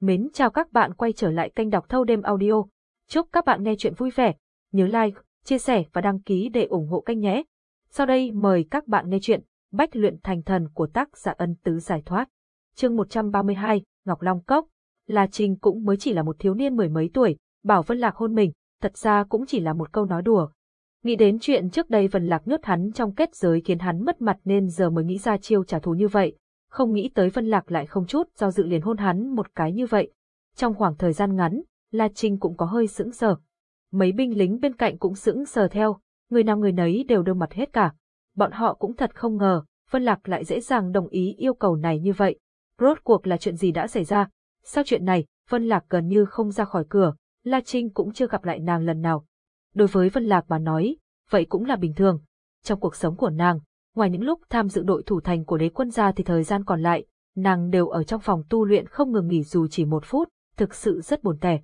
Mến chào các bạn quay trở lại kênh đọc thâu đêm audio. Chúc các bạn nghe chuyện vui vẻ. Nhớ like, chia sẻ và đăng ký để ủng hộ kênh nhé. Sau đây mời các bạn nghe chuyện Bách luyện thành thần của tác giả ân tứ giải thoát. Chương 132, Ngọc Long Cốc. La Trinh cũng mới chỉ là một thiếu niên mười mấy tuổi, bảo Vân Lạc hôn mình, thật ra cũng chỉ là một câu nói đùa. Nghĩ đến chuyện trước đây Vân Lạc nhốt hắn trong kết giới khiến hắn mất mặt nên giờ mới nghĩ ra chiêu trả thù như vậy, không nghĩ tới Vân Lạc lại không chút do dự liền hôn hắn một cái như vậy. Trong khoảng thời gian ngắn, La Trinh cũng có hơi sững sờ. Mấy binh lính bên cạnh cũng sững sờ theo, người nào người nấy đều đơ mặt hết cả. Bọn họ cũng thật không ngờ, Vân Lạc lại dễ dàng đồng ý yêu cầu này như vậy. Rốt cuộc là chuyện gì đã xảy ra? Sau chuyện này, Vân Lạc gần như không ra khỏi cửa, La Trinh cũng chưa gặp lại nàng lần nào. Đối với Vân Lạc mà nói, vậy cũng là bình thường. Trong cuộc sống của nàng, ngoài những lúc tham dự đội thủ thành của đế quân gia thì thời gian còn lại, nàng đều ở trong phòng tu luyện không ngừng nghỉ dù chỉ một phút, thực sự rất buồn tẻ.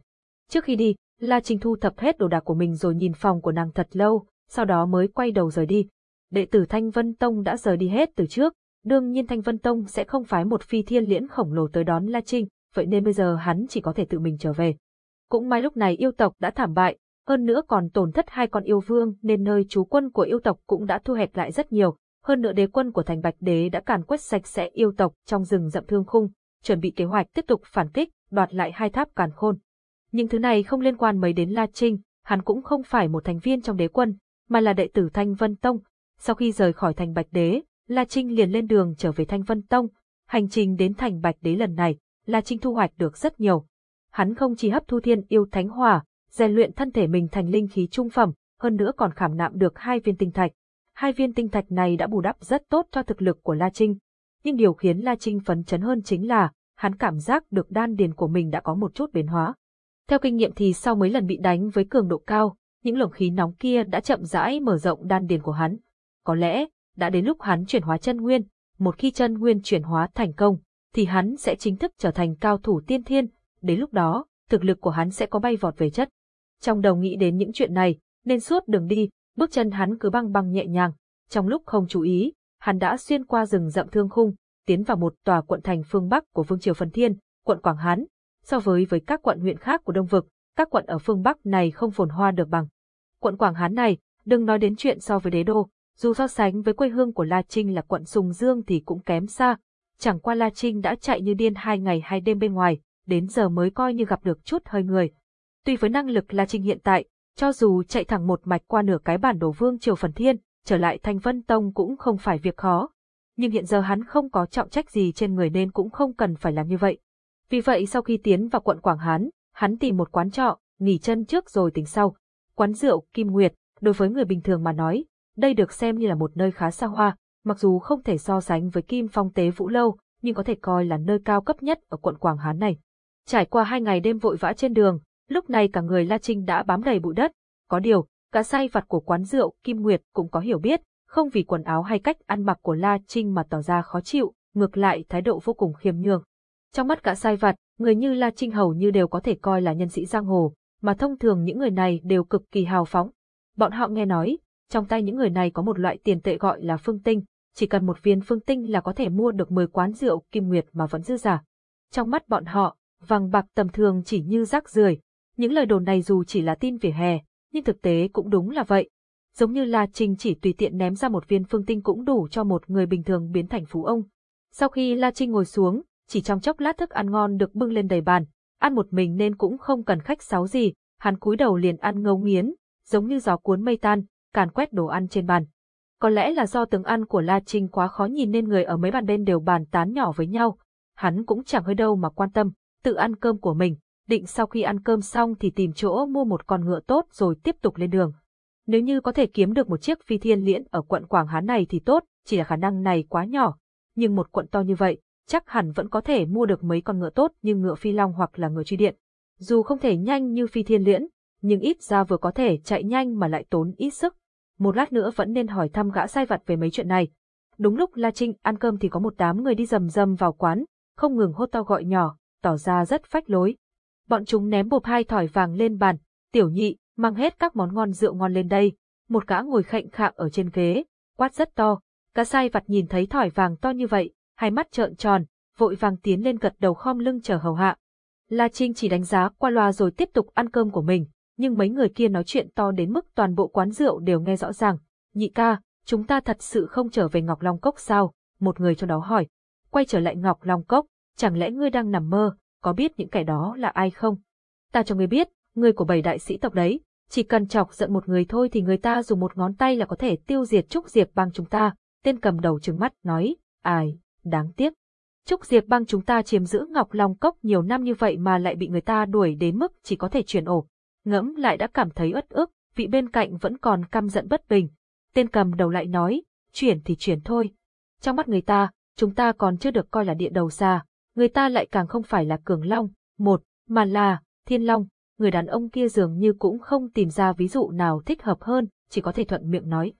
Trước khi đi, La Trinh thu thập hết đồ đạc của mình rồi nhìn phòng của nàng thật lâu, sau đó mới quay đầu rời đi. Đệ tử Thanh Vân Tông đã rời đi hết từ trước, đương nhiên Thanh Vân Tông sẽ không phái một phi thiên liễn khổng lồ tới đón La Trinh, vậy nên bây giờ hắn chỉ có thể tự mình trở về. Cũng may lúc này yêu tộc đã thảm bại, hơn nữa còn tổn thất hai con yêu vương nên nơi trú quân của yêu tộc cũng đã thu hẹp lại rất nhiều, hơn nữa đế quân của thành Bạch Đế đã càn quét sạch sẽ yêu tộc trong rừng rậm thương khung, chuẩn bị kế hoạch tiếp tục phản kích, đoạt lại hai tháp càn khôn. Những thứ này không liên quan mấy đến La Trinh, hắn cũng không phải một thành viên trong đế quân, mà là đệ tử Thanh Vân Tông. Sau khi rời khỏi thành Bạch Đế, La Trinh liền lên đường trở về Thanh Vân Tông. Hành trình đến thành Bạch Đế lần này, La Trinh thu hoạch được rất nhiều. Hắn không chỉ hấp thu thiên yêu thánh hỏa, rèn luyện thân thể mình thành linh khí trung phẩm, hơn nữa còn khảm nạm được hai viên tinh thạch hai viên tinh thạch này đã bù đắp rất tốt cho thực lực của La Trinh. Nhưng điều khiến La Trinh phấn chấn hơn chính là, hắn cảm giác được đan điền của mình đã có một chút biến hóa. Theo kinh nghiệm thì sau mấy lần bị đánh với cường độ cao, những luồng khí nóng kia đã chậm rãi mở rộng đan điền của hắn. Có lẽ, đã đến lúc hắn chuyển hóa chân nguyên, một khi chân nguyên chuyển hóa thành công, thì hắn sẽ chính thức trở thành cao thủ tiên thiên, đến lúc đó, thực lực của hắn sẽ có bay vọt về chất. Trong đầu nghĩ đến những chuyện này, nên suốt đường đi, bước chân hắn cứ băng băng nhẹ nhàng, trong lúc không chú ý, hắn đã xuyên qua rừng rậm thương khung, tiến vào một tòa quận thành phương Bắc của Vương Triều Phần Thiên, quận Quảng Hán. So với với các quận huyện khác của Đông Vực, các quận ở phương Bắc này không phồn hoa được bằng. Quận Quảng Hán này, đừng nói đến chuyện so với đế đô, dù so sánh với quê hương của La Trinh là quận Sùng Dương thì cũng kém xa. Chẳng qua La Trinh đã chạy như điên hai ngày hai đêm bên ngoài, đến giờ mới coi như gặp được chút hơi người. Tuy với năng lực La Trinh hiện tại, cho dù chạy thẳng một mạch qua nửa cái bản đồ vương triều phần thiên, trở lại Thanh Vân Tông cũng không phải việc khó. Nhưng hiện giờ hắn không có trọng trách gì trên người nên cũng không cần phải làm như vậy. Vì vậy sau khi tiến vào quận Quảng Hán, hắn tìm một quán trọ, nghỉ chân trước rồi tính sau. Quán rượu Kim Nguyệt, đối với người bình thường mà nói, đây được xem như là một nơi khá xa hoa, mặc dù không thể so sánh với Kim Phong Tế Vũ Lâu, nhưng có thể coi là nơi cao cấp nhất ở quận Quảng Hán này. Trải qua hai ngày đêm vội vã trên đường, Lúc này cả người La Trinh đã bám đầy bụi đất, có điều, cả Sai vặt của quán rượu Kim Nguyệt cũng có hiểu biết, không vì quần áo hay cách ăn mặc của La Trinh mà tỏ ra khó chịu, ngược lại thái độ vô cùng khiêm nhường. Trong mắt cả sai vặt, người như La Trinh hầu như đều có thể coi là nhân sĩ giang hồ, mà thông thường những người này đều cực kỳ hào phóng. Bọn họ nghe nói, trong tay những người này có một loại tiền tệ gọi là phương tinh, chỉ cần một viên phương tinh là có thể mua được 10 quán rượu Kim Nguyệt mà vẫn dư giả. Trong mắt bọn họ, vàng bạc tầm thường chỉ như rác rưởi, những lời đồn này dù chỉ là tin vỉa hè, nhưng thực tế cũng đúng là vậy. Giống như La Trinh chỉ tùy tiện ném ra một viên phương tinh cũng đủ cho một người bình thường biến thành phú ông. Sau khi La Trinh ngồi xuống, chỉ trong chốc lát thức ăn ngon được bưng lên đầy bàn, ăn một mình nên cũng không cần khách sáo gì, hắn cúi đầu liền ăn ngấu nghiến, giống như gió cuốn mây tan, càn quét đồ ăn trên bàn. Có lẽ là do tướng ăn của La Trinh quá khó nhìn nên người ở mấy bàn bên đều bàn tán nhỏ với nhau, hắn cũng chẳng hơi đâu mà quan tâm, tự ăn cơm của mình, định sau khi ăn cơm xong thì tìm chỗ mua một con ngựa tốt rồi tiếp tục lên đường. Nếu như có thể kiếm được một chiếc phi thiên liễn ở quận Quảng Hán này thì tốt, chỉ là khả năng này quá nhỏ. Nhưng một quận to như vậy, chắc hẳn vẫn có thể mua được mấy con ngựa tốt như ngựa phi long hoặc là ngựa truy điện. Dù không thể nhanh như phi thiên liễn, nhưng ít ra vừa có thể chạy nhanh mà lại tốn ít sức. Một lát nữa vẫn nên hỏi thăm gã sai vặt về mấy chuyện này. Đúng lúc La Trinh ăn cơm thì có một đám người đi rầm rầm vào quán, không ngừng hô to gọi nhỏ, tỏ ra rất phách lối, bọn chúng ném bộp hai thỏi vàng lên bàn, tiểu nhị, mang hết các món ngon rượu ngon lên đây. Một gã ngồi khệnh khạng ở trên ghế, quát rất to. Cá sai vặt nhìn thấy thỏi vàng to như vậy, hai mắt trợn tròn, vội vàng tiến lên gật đầu khom lưng chờ hầu hạ. La Trinh chỉ đánh giá qua loa rồi tiếp tục ăn cơm của mình, nhưng mấy người kia nói chuyện to đến mức toàn bộ quán rượu đều nghe rõ ràng. Nhị ca, chúng ta thật sự không trở về Ngọc Long Cốc sao? Một người trong đó hỏi. Quay trở lại Ngọc Long Cốc, chẳng lẽ ngươi đang nằm mơ, có biết những kẻ đó là ai không? Ta cho ngươi biết, người của bảy đại sĩ tộc đấy, chỉ cần chọc giận một người thôi thì người ta dùng một ngón tay là có thể tiêu diệt Trúc Diệp bang chúng ta. Tên cầm đầu trừng mắt nói, ai, đáng tiếc. Trúc Diệp bang chúng ta chiếm giữ Ngọc Long Cốc nhiều năm như vậy mà lại bị người ta đuổi đến mức chỉ có thể chuyển ổ. Ngẫm lại đã cảm thấy uất ức, vị bên cạnh vẫn còn căm giận bất bình. Tên cầm đầu lại nói, chuyển thì chuyển thôi. Trong mắt người ta, chúng ta còn chưa được coi là địa đầu xa, người ta lại càng không phải là cường long, một, mà là, thiên long. Người đàn ông kia dường như cũng không tìm ra ví dụ nào thích hợp hơn, chỉ có thể thuận miệng nói.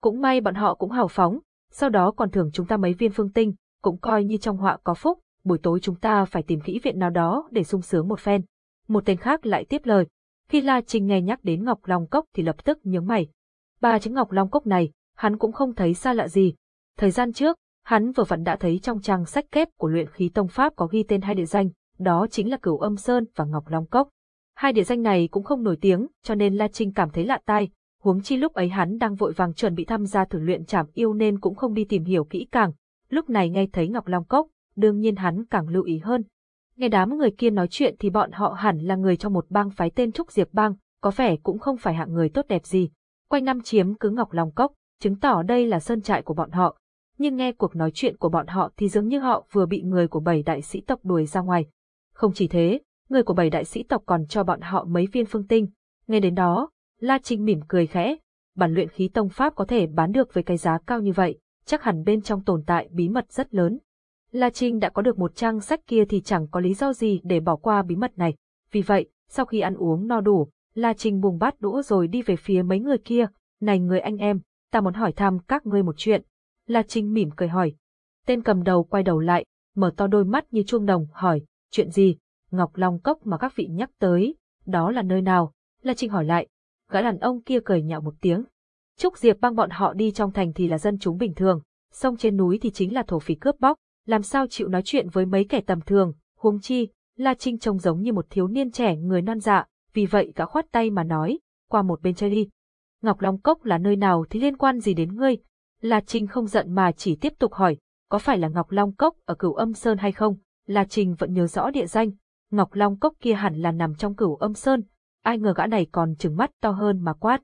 Cũng may bọn họ cũng hào phóng, sau đó còn thưởng chúng ta mấy viên phương tinh, cũng coi như trong họa có phúc, buổi tối chúng ta phải tìm kỹ viện nào đó để sung sướng một phen. Một tên khác lại tiếp lời. Khi La Trinh nghe nhắc đến Ngọc Long Cốc thì lập tức nhướng mày. Ba chữ Ngọc Long Cốc này, hắn cũng không thấy xa lạ gì. Thời gian trước, hắn vừa vặn đã thấy trong trang sách kép của luyện khí tông Pháp có ghi tên hai địa danh, đó chính là Cửu Âm Sơn và Ngọc Long Cốc. Hai địa danh này cũng không nổi tiếng, cho nên La Trinh cảm thấy lạ tai, huống chi lúc ấy hắn đang vội vàng chuẩn bị tham gia thử luyện trảm yêu nên cũng không đi tìm hiểu kỹ càng, lúc này nghe thấy Ngọc Long Cốc, đương nhiên hắn càng lưu ý hơn. Nghe đám người kia nói chuyện thì bọn họ hẳn là người trong một bang phái tên Trúc Diệp Bang, có vẻ cũng không phải hạng người tốt đẹp gì. Quanh năm chiếm cứ Ngọc Long Cốc, chứng tỏ đây là sơn trại của bọn họ. Nhưng nghe cuộc nói chuyện của bọn họ thì giống như họ vừa bị người của bảy đại sĩ tộc đuổi ra ngoài. Không chỉ thế, người của bảy đại sĩ tộc còn cho bọn họ mấy viên phương tinh. Nghe đến đó, La Trinh mỉm cười khẽ, bản luyện khí tông pháp có thể bán được với cái giá cao như vậy, chắc hẳn bên trong tồn tại bí mật rất lớn. La Trinh đã có được một trang sách kia thì chẳng có lý do gì để bỏ qua bí mật này. Vì vậy, sau khi ăn uống no đủ, La Trinh buông bát đũa rồi đi về phía mấy người kia. Này người anh em, ta muốn hỏi thăm các ngươi một chuyện. La Trinh mỉm cười hỏi. Tên cầm đầu quay đầu lại, mở to đôi mắt như chuông đồng, hỏi, chuyện gì? Ngọc Long Cốc mà các vị nhắc tới, đó là nơi nào? La Trinh hỏi lại. Gã đàn ông kia cười nhạo một tiếng. Trúc Diệp băng bọn họ đi trong thành thì là dân chúng bình thường, sông trên núi thì chính là thổ phỉ cướp bóc, làm sao chịu nói chuyện với mấy kẻ tầm thường, huống chi, La Trinh trông giống như một thiếu niên trẻ người non dạ, vì vậy gã khoát tay mà nói, qua một bên chơi đi. Ngọc Long Cốc là nơi nào thì liên quan gì đến ngươi? La Trinh không giận mà chỉ tiếp tục hỏi, có phải là Ngọc Long Cốc ở cửu âm sơn hay không? La Trinh vẫn nhớ rõ địa danh, Ngọc Long Cốc kia hẳn là nằm trong cửu âm sơn, ai ngờ gã này còn trừng mắt to hơn mà quát.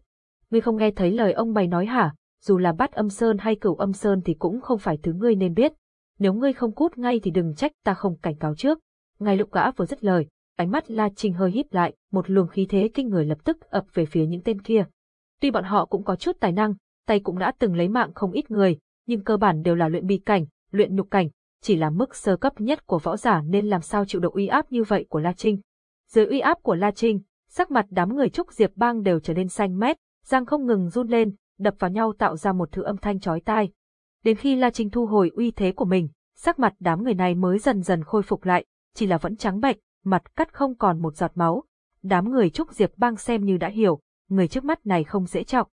Ngươi không nghe thấy lời ông bày nói hả, dù là bắt âm sơn hay cửu âm sơn thì cũng không phải thứ ngươi nên biết. Nếu ngươi không cút ngay thì đừng trách ta không cảnh cáo trước. Ngay lúc gã vừa dứt lời, ánh mắt La Trinh hơi híp lại, một luồng khí thế kinh người lập tức ập về phía những tên kia. Tuy bọn họ cũng có chút tài năng, tay cũng đã từng lấy mạng không ít người, nhưng cơ bản đều là luyện bi cảnh, luyện nhục cảnh, chỉ là mức sơ cấp nhất của võ giả nên làm sao chịu được uy áp như vậy của La Trinh. Dưới uy áp của La Trinh, sắc mặt đám người trúc diệp bang đều trở nên xanh mét, răng không ngừng run lên, đập vào nhau tạo ra một thứ âm thanh chói tai. Đến khi La Trinh thu hồi uy thế của mình, sắc mặt đám người này mới dần dần khôi phục lại, chỉ là vẫn trắng bệch, mặt cắt không còn một giọt máu. Đám người trúc diệp bang xem như đã hiểu, người trước mắt này không dễ trọng.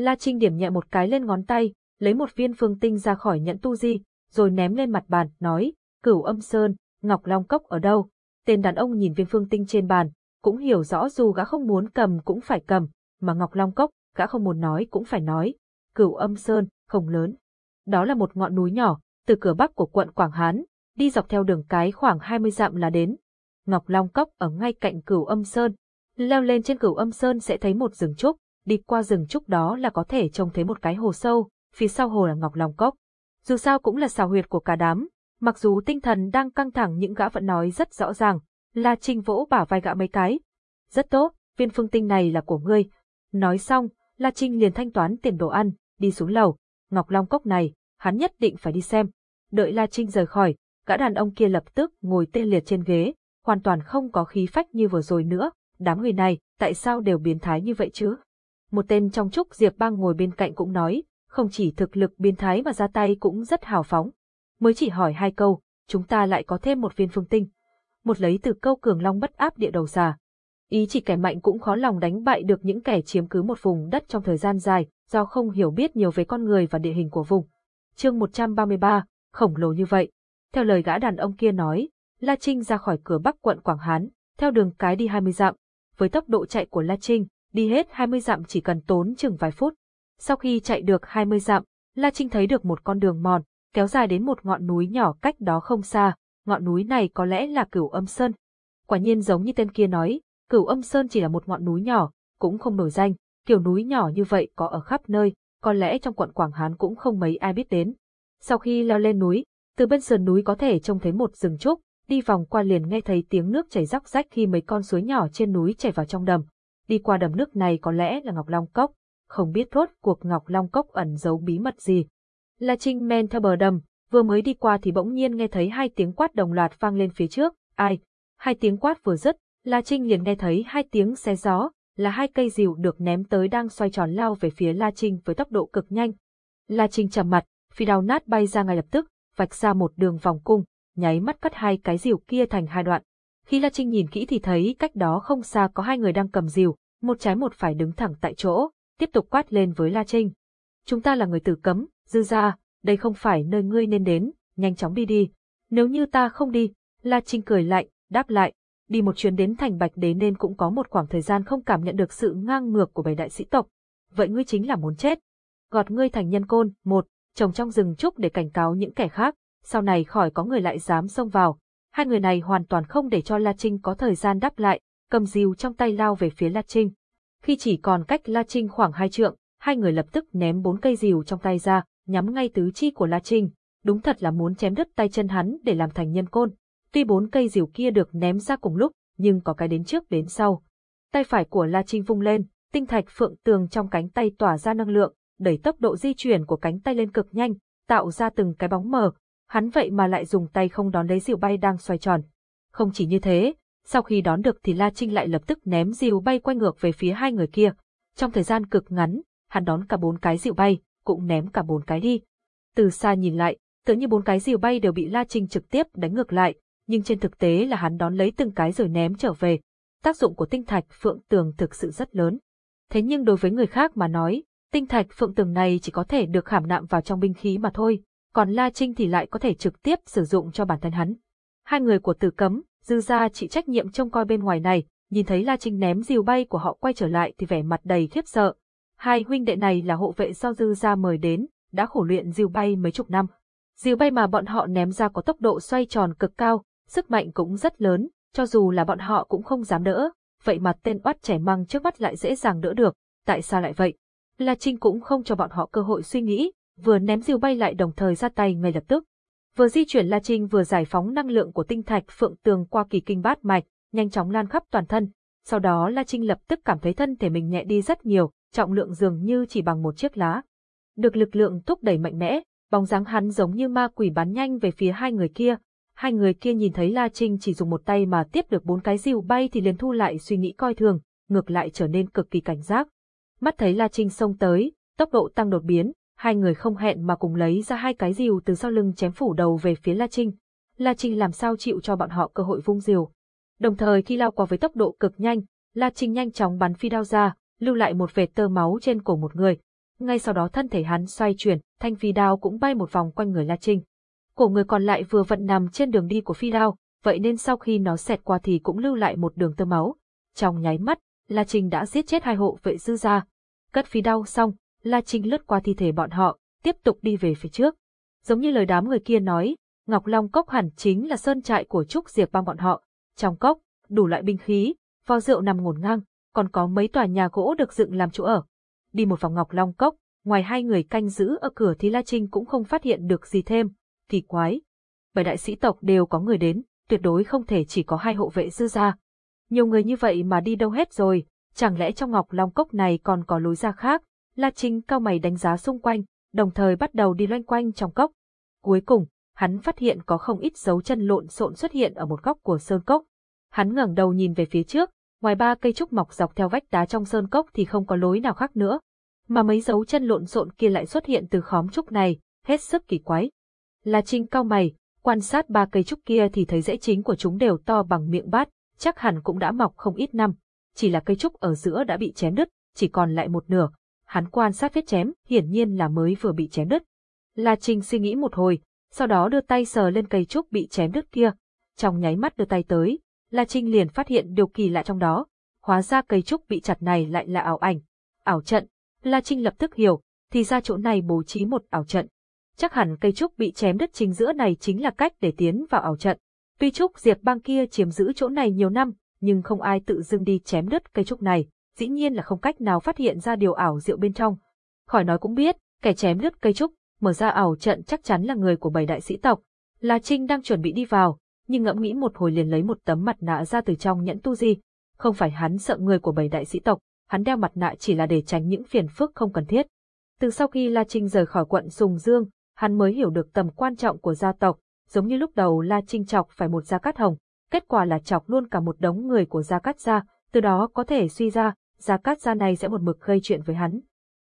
La Trinh điểm nhẹ một cái lên ngón tay, lấy một viên phương tinh ra khỏi nhẫn tu di, rồi ném lên mặt bàn, nói, cửu âm sơn, ngọc long cốc ở đâu? Tên đàn ông nhìn viên phương tinh trên bàn, cũng hiểu rõ dù gã không muốn cầm cũng phải cầm, mà ngọc long cốc, gã không muốn nói cũng phải nói. Cửu âm sơn, không lớn. Đó là một ngọn núi nhỏ, từ cửa bắc của quận Quảng Hán, đi dọc theo đường cái khoảng 20 dặm là đến. Ngọc Long Cốc ở ngay cạnh cửu âm sơn. Leo lên trên cửu âm sơn sẽ thấy một rừng trúc, đi qua rừng trúc đó là có thể trông thấy một cái hồ sâu, phía sau hồ là Ngọc Long Cốc. Dù sao cũng là xào huyệt của cả đám, mặc dù tinh thần đang căng thẳng những gã vẫn nói rất rõ ràng, La Trinh vỗ bả vai gã mấy cái. Rất tốt, viên phương tinh này là của ngươi. Nói xong, La Trinh liền thanh toán tiền đồ ăn, đi xuống lầu. Ngọc Long Cốc này, hắn nhất định phải đi xem. Đợi La Trinh rời khỏi, gã đàn ông kia lập tức ngồi tê liệt trên ghế, hoàn toàn không có khí phách như vừa rồi nữa. Đám người này, tại sao đều biến thái như vậy chứ? Một tên trong trúc Diệp bang ngồi bên cạnh cũng nói, không chỉ thực lực biến thái mà ra tay cũng rất hào phóng. Mới chỉ hỏi hai câu, chúng ta lại có thêm một viên phương tinh. Một lấy từ câu cường long bất áp địa đầu xà. Ý chỉ kẻ mạnh cũng khó lòng đánh bại được những kẻ chiếm cứ một vùng đất trong thời gian dài, do không hiểu biết nhiều về con người và địa hình của vùng. Chương 133, khổng lồ như vậy. Theo lời gã đàn ông kia nói, La Trinh ra khỏi cửa Bắc quận Quảng Hán, theo đường cái đi 20 dặm. Với tốc độ chạy của La Trinh, đi hết 20 dặm chỉ cần tốn chừng vài phút. Sau khi chạy được 20 dặm, La Trinh thấy được một con đường mòn, kéo dài đến một ngọn núi nhỏ cách đó không xa. Ngọn núi này có lẽ là Cửu Âm Sơn. Quả nhiên giống như tên kia nói, Cửu Âm Sơn chỉ là một ngọn núi nhỏ, cũng không nổi danh, kiểu núi nhỏ như vậy có ở khắp nơi, có lẽ trong quận Quảng Hán cũng không mấy ai biết đến. Sau khi leo lên núi, từ bên sườn núi có thể trông thấy một rừng trúc, đi vòng qua liền nghe thấy tiếng nước chảy róc rách khi mấy con suối nhỏ trên núi chảy vào trong đầm. Đi qua đầm nước này có lẽ là Ngọc Long Cốc, không biết thốt cuộc Ngọc Long Cốc ẩn giấu bí mật gì. La Trinh men theo bờ đầm, vừa mới đi qua thì bỗng nhiên nghe thấy hai tiếng quát đồng loạt vang lên phía trước, ai? Hai tiếng quát vừa dứt, La Trinh liền nghe thấy hai tiếng xé gió, là hai cây rìu được ném tới đang xoay tròn lao về phía La Trinh với tốc độ cực nhanh. La Trinh trầm mặt, phi đao nát bay ra ngay lập tức, vạch ra một đường vòng cung, nháy mắt cắt hai cái rìu kia thành hai đoạn. Khi La Trinh nhìn kỹ thì thấy cách đó không xa có hai người đang cầm rìu, một trái một phải đứng thẳng tại chỗ, tiếp tục quát lên với La Trinh. Chúng ta là người tử cấm, dư ra, đây không phải nơi ngươi nên đến, nhanh chóng đi đi. Nếu như ta không đi, La Trinh cười lạnh, đáp lại, đi một chuyến đến thành Bạch Đế nên cũng có một khoảng thời gian không cảm nhận được sự ngang ngược của bảy đại sĩ tộc. Vậy ngươi chính là muốn chết. Gọt ngươi thành nhân côn, một, trồng trong rừng trúc để cảnh cáo những kẻ khác, sau này khỏi có người lại dám xông vào. Hai người này hoàn toàn không để cho La Trinh có thời gian đáp lại, cầm rìu trong tay lao về phía La Trinh. Khi chỉ còn cách La Trinh khoảng hai trượng, hai người lập tức ném bốn cây rìu trong tay ra, nhắm ngay tứ chi của La Trinh. Đúng thật là muốn chém đứt tay chân hắn để làm thành nhân côn. Tuy bốn cây rìu kia được ném ra cùng lúc, nhưng có cái đến trước đến sau. Tay phải của La Trinh vung lên, tinh thạch phượng tường trong cánh tay tỏa ra năng lượng, đẩy tốc độ di chuyển của cánh tay lên cực nhanh, tạo ra từng cái bóng mờ. Hắn vậy mà lại dùng tay không đón lấy diều bay đang xoay tròn. Không chỉ như thế, sau khi đón được thì La Trinh lại lập tức ném diều bay quay ngược về phía hai người kia. Trong thời gian cực ngắn, hắn đón cả bốn cái diều bay, cũng ném cả bốn cái đi. Từ xa nhìn lại, tưởng như bốn cái diều bay đều bị La Trinh trực tiếp đánh ngược lại, nhưng trên thực tế là hắn đón lấy từng cái rồi ném trở về. Tác dụng của tinh thạch phượng tường thực sự rất lớn. Thế nhưng đối với người khác mà nói, tinh thạch phượng tường này chỉ có thể được khảm nạm vào trong binh khí mà thôi, còn La Trinh thì lại có thể trực tiếp sử dụng cho bản thân hắn. Hai người của tử cấm, dư ra chỉ trách nhiệm trông coi bên ngoài này, nhìn thấy La Trinh ném diều bay của họ quay trở lại thì vẻ mặt đầy khiếp sợ. Hai huynh đệ này là hộ vệ do dư ra mời đến, đã khổ luyện diều bay mấy chục năm. Diều bay mà bọn họ ném ra có tốc độ xoay tròn cực cao, sức mạnh cũng rất lớn, cho dù là bọn họ cũng không dám đỡ, vậy mà tên oát trẻ măng trước mắt lại dễ dàng đỡ được, tại sao lại vậy? La Trinh cũng không cho bọn họ cơ hội suy nghĩ, vừa ném diều bay lại đồng thời ra tay ngay lập tức. Vừa di chuyển La Trinh vừa giải phóng năng lượng của tinh thạch phượng tường qua kỳ kinh bát mạch, nhanh chóng lan khắp toàn thân. Sau đó La Trinh lập tức cảm thấy thân thể mình nhẹ đi rất nhiều, trọng lượng dường như chỉ bằng một chiếc lá. Được lực lượng thúc đẩy mạnh mẽ, bóng dáng hắn giống như ma quỷ bắn nhanh về phía hai người kia, Hai người kia nhìn thấy La Trinh chỉ dùng một tay mà tiếp được bốn cái diều bay thì liền thu lại suy nghĩ coi thường, ngược lại trở nên cực kỳ cảnh giác. Mắt thấy La Trinh xông tới, tốc độ tăng đột biến, hai người không hẹn mà cùng lấy ra hai cái rìu từ sau lưng chém phủ đầu về phía La Trinh. La Trinh làm sao chịu cho bọn họ cơ hội vung rìu. Đồng thời khi lao qua với tốc độ cực nhanh, La Trinh nhanh chóng bắn phi đao ra, lưu lại một vệt tơ máu trên cổ một người. Ngay sau đó thân thể hắn xoay chuyển, thanh phi đao cũng bay một vòng quanh người La Trinh cổ người còn lại vừa vận nằm trên đường đi của phi đao, vậy nên sau khi nó xẹt qua thì cũng lưu lại một đường tơ máu. Trong nháy mắt, La Trinh đã giết chết hai hộ vệ dư ra, Cất phi đao xong, La Trinh lướt qua thi thể bọn họ, tiếp tục đi về phía trước. Giống như lời đám người kia nói, Ngọc Long Cốc hẳn chính là sơn trại của Trúc Diệp bang bọn họ. Trong cốc, đủ loại binh khí, vò rượu nằm ngổn ngang, còn có mấy tòa nhà gỗ được dựng làm chỗ ở. Đi một vòng Ngọc Long Cốc, ngoài hai người canh giữ ở cửa thì La Trinh cũng không phát hiện được gì thêm, kỳ quái. Bảy đại sĩ tộc đều có người đến, tuyệt đối không thể chỉ có hai hộ vệ dư ra. Nhiều người như vậy mà đi đâu hết rồi, chẳng lẽ trong ngọc long cốc này còn có lối ra khác? La Trinh cao mày đánh giá xung quanh, đồng thời bắt đầu đi loanh quanh trong cốc. Cuối cùng, hắn phát hiện có không ít dấu chân lộn xộn xuất hiện ở một góc của sơn cốc. Hắn ngẩng đầu nhìn về phía trước, ngoài ba cây trúc mọc dọc theo vách đá trong sơn cốc thì không có lối nào khác nữa. Mà mấy dấu chân lộn xộn kia lại xuất hiện từ khóm trúc này, hết sức kỳ quái. La Trinh cao mày, quan sát ba cây trúc kia thì thấy rễ chính của chúng đều to bằng miệng bát, chắc hẳn cũng đã mọc không ít năm. Chỉ là cây trúc ở giữa đã bị chém đứt, chỉ còn lại một nửa. Hắn quan sát vết chém, hiển nhiên là mới vừa bị chém đứt. La Trinh suy nghĩ một hồi, sau đó đưa tay sờ lên cây trúc bị chém đứt kia. trong nháy mắt đưa tay tới, La Trinh liền phát hiện điều kỳ lạ trong đó. Hóa ra cây trúc bị chặt này lại là ảo ảnh. Ảo trận, La Trinh lập tức hiểu, thì ra chỗ này bố trí một ảo trận. Chắc hẳn cây trúc bị chém đứt chính giữa này chính là cách để tiến vào ảo trận. Tuy trúc diệp bang kia chiếm giữ chỗ này nhiều năm, nhưng không ai tự dưng đi chém đứt cây trúc này, dĩ nhiên là không cách nào phát hiện ra điều ảo diệu bên trong. Khỏi nói cũng biết, kẻ chém đứt cây trúc, mở ra ảo trận chắc chắn là người của bảy đại sĩ tộc. La Trinh đang chuẩn bị đi vào, nhưng ngẫm nghĩ một hồi liền lấy một tấm mặt nạ ra từ trong nhẫn tu di. Không phải hắn sợ người của bảy đại sĩ tộc, hắn đeo mặt nạ chỉ là để tránh những phiền phức không cần thiết. Từ sau khi La Trinh rời khỏi quận Sùng Dương, hắn mới hiểu được tầm quan trọng của gia tộc, giống như lúc đầu La Trinh chọc phải một gia cát hồng, kết quả là chọc luôn cả một đống người của gia cát gia, từ đó có thể suy ra, gia cát gia này sẽ một mực gây chuyện với hắn.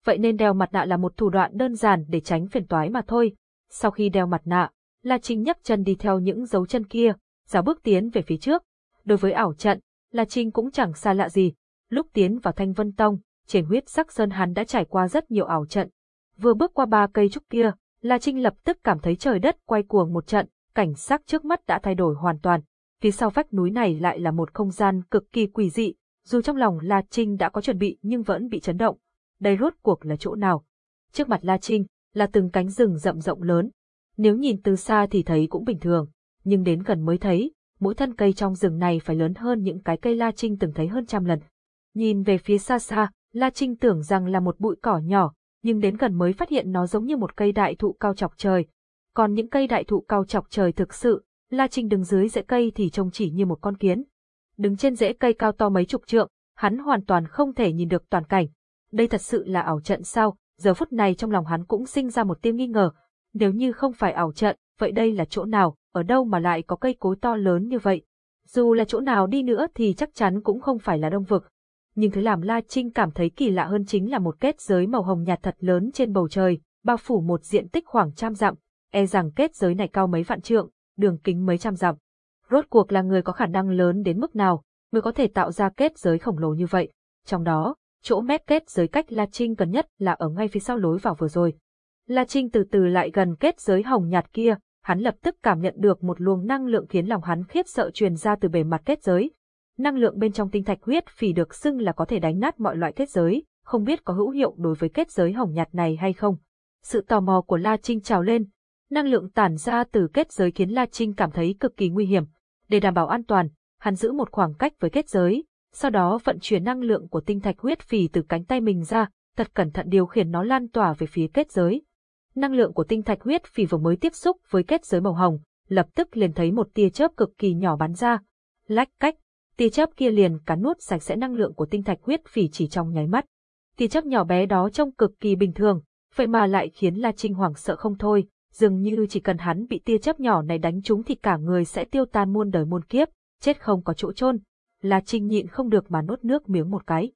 Vậy nên đeo mặt nạ là một thủ đoạn đơn giản để tránh phiền toái mà thôi. Sau khi đeo mặt nạ, La Trinh nhấc chân đi theo những dấu chân kia, giáo bước tiến về phía trước. Đối với ảo trận, La Trinh cũng chẳng xa lạ gì. Lúc tiến vào Thanh Vân Tông, trên huyết sắc sơn hắn đã trải qua rất nhiều ảo trận. Vừa bước qua ba cây trúc kia, La Trinh lập tức cảm thấy trời đất quay cuồng một trận, cảnh sắc trước mắt đã thay đổi hoàn toàn. Phía sau vách núi này lại là một không gian cực kỳ quỷ dị, dù trong lòng La Trinh đã có chuẩn bị nhưng vẫn bị chấn động. Đây rốt cuộc là chỗ nào? Trước mặt La Trinh là từng cánh rừng rậm rộng lớn. Nếu nhìn từ xa thì thấy cũng bình thường, nhưng đến gần mới thấy, mỗi thân cây trong rừng này phải lớn hơn những cái cây La Trinh từng thấy hơn trăm lần. Nhìn về phía xa xa, La Trinh tưởng rằng là một bụi cỏ nhỏ, nhưng đến gần mới phát hiện nó giống như một cây đại thụ cao chọc trời. Còn những cây đại thụ cao chọc trời thực sự, La Trinh đứng dưới rễ cây thì trông chỉ như một con kiến. Đứng trên rễ cây cao to mấy chục trượng, hắn hoàn toàn không thể nhìn được toàn cảnh. Đây thật sự là ảo trận sao? Giờ phút này trong lòng hắn cũng sinh ra một tia nghi ngờ. Nếu như không phải ảo trận, vậy đây là chỗ nào, ở đâu mà lại có cây cối to lớn như vậy? Dù là chỗ nào đi nữa thì chắc chắn cũng không phải là đông vực, nhưng thứ làm La Trinh cảm thấy kỳ lạ hơn chính là một kết giới màu hồng nhạt thật lớn trên bầu trời, bao phủ một diện tích khoảng trăm dặm, e rằng kết giới này cao mấy vạn trượng, đường kính mấy trăm dặm. Rốt cuộc là người có khả năng lớn đến mức nào, mới có thể tạo ra kết giới khổng lồ như vậy. Trong đó, chỗ mép kết giới cách La Trinh gần nhất là ở ngay phía sau lối vào vừa rồi. La Trinh từ từ lại gần kết giới hồng nhạt kia, hắn lập tức cảm nhận được một luồng năng lượng khiến lòng hắn khiếp sợ truyền ra từ bề mặt kết giới, năng lượng bên trong tinh thạch huyết phỉ được xưng là có thể đánh nát mọi loại kết giới, không biết có hữu hiệu đối với kết giới hồng nhạt này hay không. Sự tò mò của La Trinh trào lên, năng lượng tản ra từ kết giới khiến La Trinh cảm thấy cực kỳ nguy hiểm. Để đảm bảo an toàn, hắn giữ một khoảng cách với kết giới, sau đó vận chuyển năng lượng của tinh thạch huyết phì từ cánh tay mình ra, thật cẩn thận điều khiển nó lan tỏa về phía kết giới. Năng lượng của tinh thạch huyết phì vừa mới tiếp xúc với kết giới màu hồng, lập tức liền thấy một tia chớp cực kỳ nhỏ bắn ra. Lách cách, tia chớp kia liền cắn nuốt sạch sẽ năng lượng của tinh thạch huyết phì chỉ trong nháy mắt. Tia chớp nhỏ bé đó trông cực kỳ bình thường, vậy mà lại khiến La Trinh hoảng sợ không thôi, dường như chỉ cần hắn bị tia chớp nhỏ này đánh trúng thì cả người sẽ tiêu tan muôn đời muôn kiếp, chết không có chỗ chôn. La Trinh nhịn không được mà nuốt nước miếng một cái.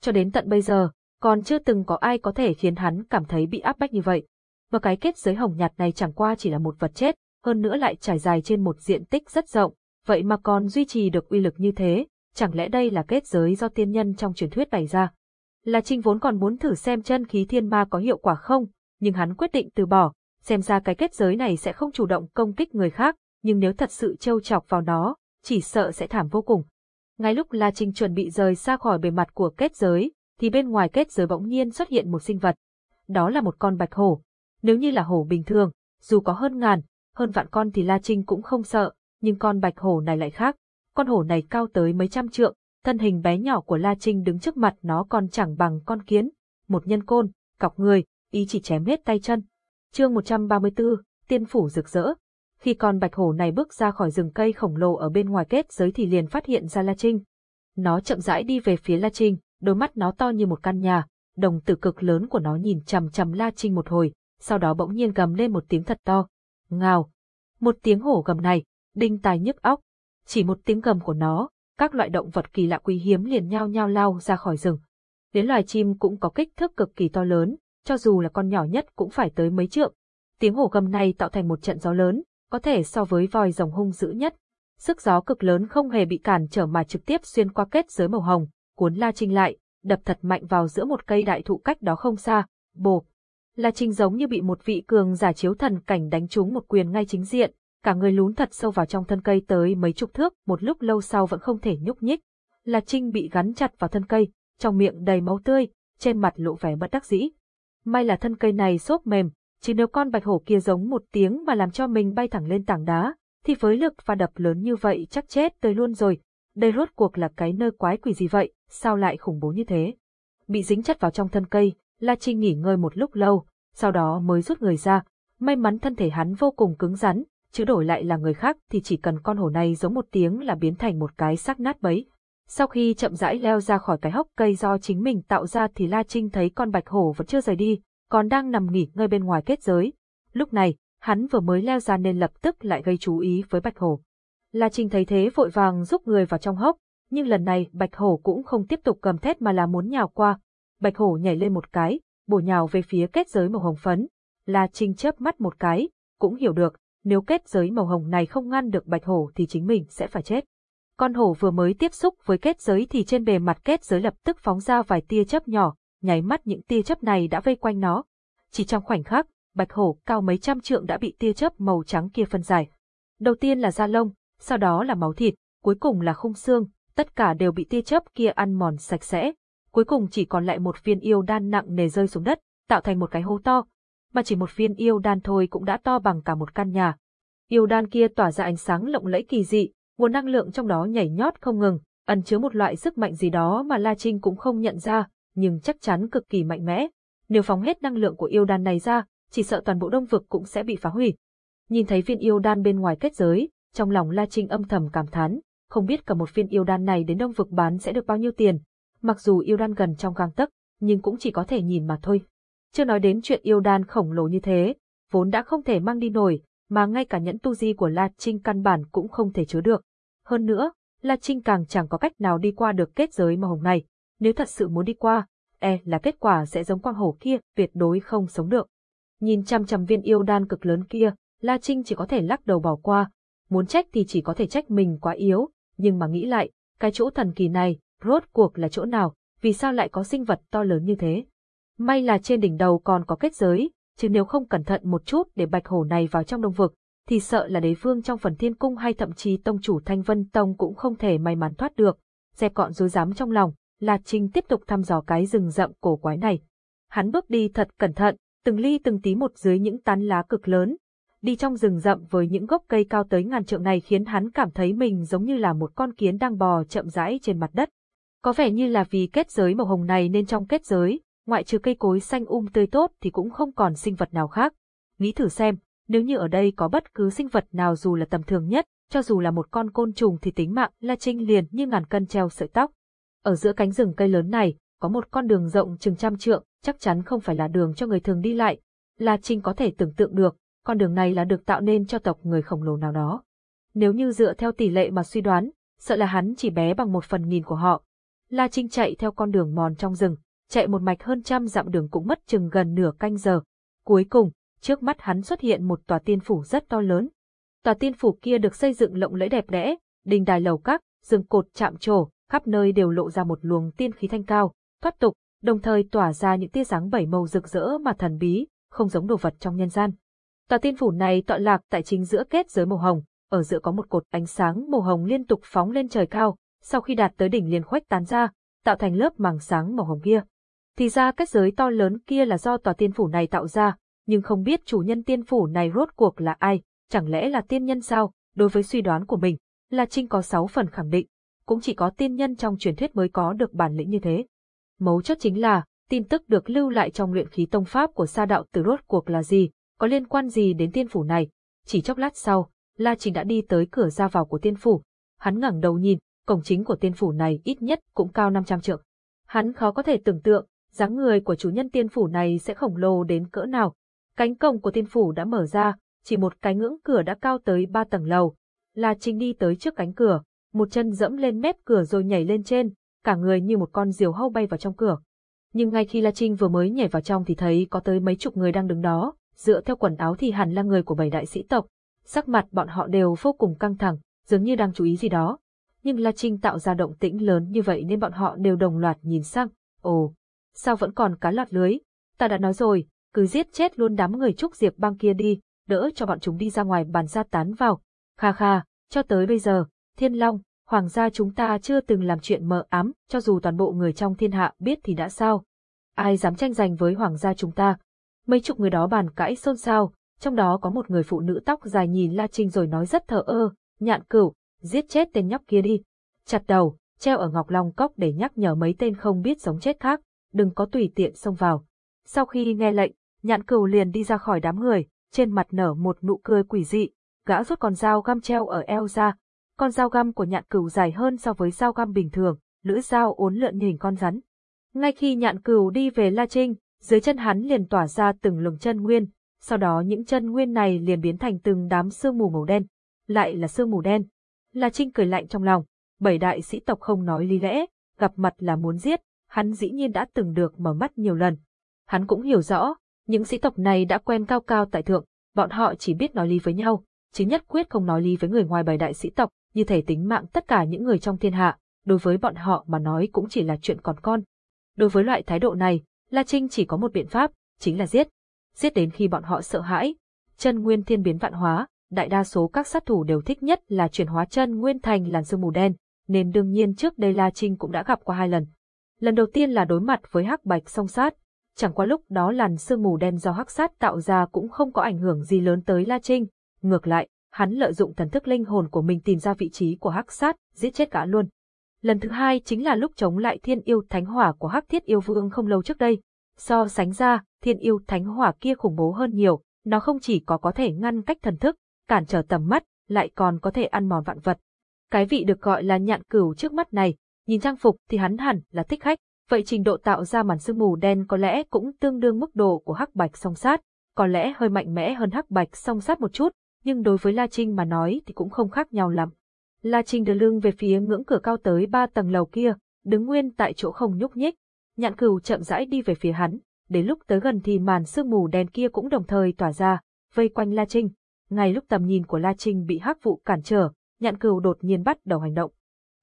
Cho đến tận bây giờ, còn chưa từng có ai có thể khiến hắn cảm thấy bị áp bách như vậy. Và cái kết giới hồng nhạt này chẳng qua chỉ là một vật chết, hơn nữa lại trải dài trên một diện tích rất rộng, vậy mà còn duy trì được uy lực như thế, chẳng lẽ đây là kết giới do tiên nhân trong truyền thuyết bày ra? La Trinh vốn còn muốn thử xem chân khí thiên ma có hiệu quả không, nhưng hắn quyết định từ bỏ, xem ra cái kết giới này sẽ không chủ động công kích người khác, nhưng nếu thật sự trêu chọc vào nó, chỉ sợ sẽ thảm vô cùng. Ngay lúc La Trinh chuẩn bị rời xa khỏi bề mặt của kết giới, thì bên ngoài kết giới bỗng nhiên xuất hiện một sinh vật. Đó là một con bạch hổ. Nếu như là hổ bình thường, dù có hơn ngàn, hơn vạn con thì La Trinh cũng không sợ, nhưng con bạch hổ này lại khác. Con hổ này cao tới mấy trăm trượng, thân hình bé nhỏ của La Trinh đứng trước mặt nó còn chẳng bằng con kiến. Một nhân côn, cọc người, ý chỉ chém hết tay chân. Chương 134, Tiên phủ rực rỡ. Khi con bạch hổ này bước ra khỏi rừng cây khổng lồ ở bên ngoài kết giới thì liền phát hiện ra La Trinh. Nó chậm rãi đi về phía La Trinh, đôi mắt nó to như một căn nhà, đồng tử cực lớn của nó nhìn chằm chằm La Trinh một hồi, sau đó bỗng nhiên gầm lên một tiếng thật to. Ngào! Một tiếng hổ gầm này, đinh tai nhức óc. Chỉ một tiếng gầm của nó, các loại động vật kỳ lạ quý hiếm liền nhao nhao lao ra khỏi rừng. Đến loài chim cũng có kích thước cực kỳ to lớn, cho dù là con nhỏ nhất cũng phải tới mấy trượng. Tiếng hổ gầm này tạo thành một trận gió lớn, có thể so với vòi rồng hung dữ nhất. Sức gió cực lớn không hề bị cản trở mà trực tiếp xuyên qua kết giới màu hồng, cuốn La Trinh lại, đập thật mạnh vào giữa một cây đại thụ cách đó không xa. Bộp! La Trinh giống như bị một vị cường giả chiếu thần cảnh đánh trúng một quyền ngay chính diện, cả người lún thật sâu vào trong thân cây tới mấy chục thước, một lúc lâu sau vẫn không thể nhúc nhích. La Trinh bị gắn chặt vào thân cây, trong miệng đầy máu tươi, trên mặt lộ vẻ bất đắc dĩ. May là thân cây này xốp mềm, chỉ nếu con bạch hổ kia giống một tiếng mà làm cho mình bay thẳng lên tảng đá, thì với lực và đập lớn như vậy chắc chết tới luôn rồi. Đây rốt cuộc là cái nơi quái quỷ gì vậy, sao lại khủng bố như thế? Bị dính chặt vào trong thân cây, La Trinh nghỉ ngơi một lúc lâu, sau đó mới rút người ra. May mắn thân thể hắn vô cùng cứng rắn, chứ đổi lại là người khác thì chỉ cần con hổ này giống một tiếng là biến thành một cái xác nát bấy. Sau khi chậm rãi leo ra khỏi cái hốc cây do chính mình tạo ra thì La Trinh thấy con bạch hổ vẫn chưa rời đi, còn đang nằm nghỉ ngơi bên ngoài kết giới. Lúc này, hắn vừa mới leo ra nên lập tức lại gây chú ý với bạch hổ. La Trinh thấy thế vội vàng giúp người vào trong hốc, nhưng lần này bạch hổ cũng không tiếp tục cầm thét mà là muốn nhào qua. Bạch hổ nhảy lên một cái, bổ nhào về phía kết giới màu hồng phấn. La Trinh chớp mắt một cái, cũng hiểu được, nếu kết giới màu hồng này không ngăn được bạch hổ thì chính mình sẽ phải chết. Con hổ vừa mới tiếp xúc với kết giới thì trên bề mặt kết giới lập tức phóng ra vài tia chớp nhỏ, nháy mắt những tia chớp này đã vây quanh nó. Chỉ trong khoảnh khắc, bạch hổ cao mấy trăm trượng đã bị tia chớp màu trắng kia phân giải. Đầu tiên là da lông, sau đó là máu thịt, cuối cùng là khung xương, tất cả đều bị tia chớp kia ăn mòn sạch sẽ. Cuối cùng chỉ còn lại một viên yêu đan nặng nề rơi xuống đất, tạo thành một cái hố to. Mà chỉ một viên yêu đan thôi cũng đã to bằng cả một căn nhà. Yêu đan kia tỏa ra ánh sáng lộng lẫy kỳ dị, nguồn năng lượng trong đó nhảy nhót không ngừng, ẩn chứa một loại sức mạnh gì đó mà La Trinh cũng không nhận ra, nhưng chắc chắn cực kỳ mạnh mẽ. Nếu phóng hết năng lượng của yêu đan này ra, chỉ sợ toàn bộ đông vực cũng sẽ bị phá hủy. Nhìn thấy viên yêu đan bên ngoài kết giới, trong lòng La Trinh âm thầm cảm thán, không biết cả một viên yêu đan này đến đông vực bán sẽ được bao nhiêu tiền. Mặc dù yêu đan gần trong gang tấc, nhưng cũng chỉ có thể nhìn mà thôi. Chưa nói đến chuyện yêu đan khổng lồ như thế, vốn đã không thể mang đi nổi, mà ngay cả nhẫn tu di của La Trinh căn bản cũng không thể chứa được. Hơn nữa, La Trinh càng chẳng có cách nào đi qua được kết giới màu hồng này. Nếu thật sự muốn đi qua, e là kết quả sẽ giống quang hổ kia, tuyệt đối không sống được. Nhìn chăm chăm viên yêu đan cực lớn kia, La Trinh chỉ có thể lắc đầu bỏ qua. Muốn trách thì chỉ có thể trách mình quá yếu, nhưng mà nghĩ lại, cái chỗ thần kỳ này, rốt cuộc là chỗ nào, vì sao lại có sinh vật to lớn như thế. May là trên đỉnh đầu còn có kết giới, chứ nếu không cẩn thận một chút để bạch hổ này vào trong đông vực, thì sợ là đế vương trong phần thiên cung hay thậm chí tông chủ thanh vân tông cũng không thể may mắn thoát được. Dẹp gọn dối dám trong lòng, La Trinh tiếp tục thăm dò cái rừng rậm cổ quái này. Hắn bước đi thật cẩn thận, từng ly từng tí một dưới những tán lá cực lớn. Đi trong rừng rậm với những gốc cây cao tới ngàn trượng này khiến hắn cảm thấy mình giống như là một con kiến đang bò chậm rãi trên mặt đất. Có vẻ như là vì kết giới màu hồng này nên trong kết giới, ngoại trừ cây cối xanh um tươi tốt thì cũng không còn sinh vật nào khác. Nghĩ thử xem, nếu như ở đây có bất cứ sinh vật nào dù là tầm thường nhất, cho dù là một con côn trùng thì tính mạng La Trinh liền như ngàn cân treo sợi tóc. Ở giữa cánh rừng cây lớn này, có một con đường rộng chừng trăm trượng, chắc chắn không phải là đường cho người thường đi lại. La Trinh có thể tưởng tượng được, con đường này là được tạo nên cho tộc người khổng lồ nào đó. Nếu như dựa theo tỷ lệ mà suy đoán, sợ là hắn chỉ bé bằng một phần nghìn của họ. La Trinh chạy theo con đường mòn trong rừng, chạy một mạch hơn trăm dặm đường cũng mất chừng gần nửa canh giờ. Cuối cùng, trước mắt hắn xuất hiện một tòa tiên phủ rất to lớn. Tòa tiên phủ kia được xây dựng lộng lẫy đẹp đẽ, đình đài lầu các, rừng cột chạm trổ, khắp nơi đều lộ ra một luồng tiên khí thanh cao, thoát tục, đồng thời tỏa ra những tia sáng bảy màu rực rỡ mà thần bí, không giống đồ vật trong nhân gian. Tòa tiên phủ này tọa lạc tại chính giữa kết giới màu hồng, ở giữa có một cột ánh sáng màu hồng liên tục phóng lên trời cao, sau khi đạt tới đỉnh liền khuếch tán ra, tạo thành lớp màng sáng màu hồng kia. Thì ra kết giới to lớn kia là do tòa tiên phủ này tạo ra, nhưng không biết chủ nhân tiên phủ này rốt cuộc là ai, chẳng lẽ là tiên nhân sao? Đối với suy đoán của mình, La Trinh có sáu phần khẳng định, cũng chỉ có tiên nhân trong truyền thuyết mới có được bản lĩnh như thế. Mấu chốt chính là, tin tức được lưu lại trong luyện khí tông pháp của sa đạo từ rốt cuộc là gì, có liên quan gì đến tiên phủ này. Chỉ chốc lát sau, La Trinh đã đi tới cửa ra vào của tiên phủ. Hắn ngẩng đầu nhìn, cổng chính của tiên phủ này ít nhất cũng cao 500 trượng. Hắn khó có thể tưởng tượng, dáng người của chủ nhân tiên phủ này sẽ khổng lồ đến cỡ nào. Cánh cổng của tiên phủ đã mở ra, chỉ một cái ngưỡng cửa đã cao tới ba tầng lầu. La Trinh đi tới trước cánh cửa, một chân dẫm lên mép cửa rồi nhảy lên trên, cả người như một con diều hâu bay vào trong cửa. Nhưng ngay khi La Trinh vừa mới nhảy vào trong thì thấy có tới mấy chục người đang đứng đó, dựa theo quần áo thì hẳn là người của bảy đại sĩ tộc. Sắc mặt bọn họ đều vô cùng căng thẳng, dường như đang chú ý gì đó. Nhưng La Trinh tạo ra động tĩnh lớn như vậy nên bọn họ đều đồng loạt nhìn sang. Ồ, sao vẫn còn cá lọt lưới? Ta đã nói rồi, cứ giết chết luôn đám người trúc diệp băng kia đi, đỡ cho bọn chúng đi ra ngoài bàn ra tán vào. Kha kha, cho tới bây giờ, Thiên Long, Hoàng gia chúng ta chưa từng làm chuyện mờ ám, cho dù toàn bộ người trong thiên hạ biết thì đã sao. Ai dám tranh giành với Hoàng gia chúng ta? Mấy chục người đó bàn cãi xôn xao, trong đó có một người phụ nữ tóc dài nhìn La Trinh rồi nói rất thờ ơ, nhạn cửu, giết chết tên nhóc kia đi. Chặt đầu, treo ở Ngọc Long Cốc để nhắc nhở mấy tên không biết sống chết khác, đừng có tùy tiện xông vào. Sau khi nghe lệnh, nhạn cừu liền đi ra khỏi đám người, trên mặt nở một nụ cười quỷ dị, gã rút con dao găm treo ở eo ra. Con dao găm của nhạn cừu dài hơn so với dao găm bình thường, lưỡi dao uốn lượn nhìn con rắn. Ngay khi nhạn cừu đi về La Trinh, dưới chân hắn liền tỏa ra từng luồng chân nguyên, sau đó những chân nguyên này liền biến thành từng đám sương mù màu đen. Lại là sương mù đen. La Trinh cười lạnh trong lòng, bảy đại sĩ tộc không nói lý lẽ, gặp mặt là muốn giết, hắn dĩ nhiên đã từng được mở mắt nhiều lần. Hắn cũng hiểu rõ, những sĩ tộc này đã quen cao cao tại thượng, bọn họ chỉ biết nói lý với nhau, chứ nhất quyết không nói lý với người ngoài bài đại sĩ tộc, như thể tính mạng tất cả những người trong thiên hạ, đối với bọn họ mà nói cũng chỉ là chuyện còn con. Đối với loại thái độ này, La Trinh chỉ có một biện pháp, chính là giết. Giết đến khi bọn họ sợ hãi. Chân nguyên thiên biến vạn hóa, đại đa số các sát thủ đều thích nhất là chuyển hóa chân nguyên thành làn sương mù đen, nên đương nhiên trước đây La Trinh cũng đã gặp qua hai lần. Lần đầu tiên là đối mặt với hắc bạch song sát, chẳng qua lúc đó làn sương mù đen do hắc sát tạo ra cũng không có ảnh hưởng gì lớn tới La Trinh, ngược lại, hắn lợi dụng thần thức linh hồn của mình tìm ra vị trí của hắc sát, giết chết cả luôn. Lần thứ hai chính là lúc chống lại thiên yêu thánh hỏa của hắc thiết yêu vương không lâu trước đây. So sánh ra, thiên yêu thánh hỏa kia khủng bố hơn nhiều, nó không chỉ có có thể ngăn cách thần thức, cản trở tầm mắt, lại còn có thể ăn mòn vạn vật. Cái vị được gọi là nhạn cửu trước mắt này, nhìn trang phục thì hắn hẳn là thích khách, vậy trình độ tạo ra màn sương mù đen có lẽ cũng tương đương mức độ của hắc bạch song sát, có lẽ hơi mạnh mẽ hơn hắc bạch song sát một chút, nhưng đối với La Trinh mà nói thì cũng không khác nhau lắm. La Trinh đưa lưng về phía ngưỡng cửa cao tới ba tầng lầu kia, đứng nguyên tại chỗ không nhúc nhích. Nhạn cửu chậm rãi đi về phía hắn, đến lúc tới gần thì màn sương mù đen kia cũng đồng thời tỏa ra, vây quanh La Trinh. Ngay lúc tầm nhìn của La Trinh bị hắc vụ cản trở, nhạn cửu đột nhiên bắt đầu hành động.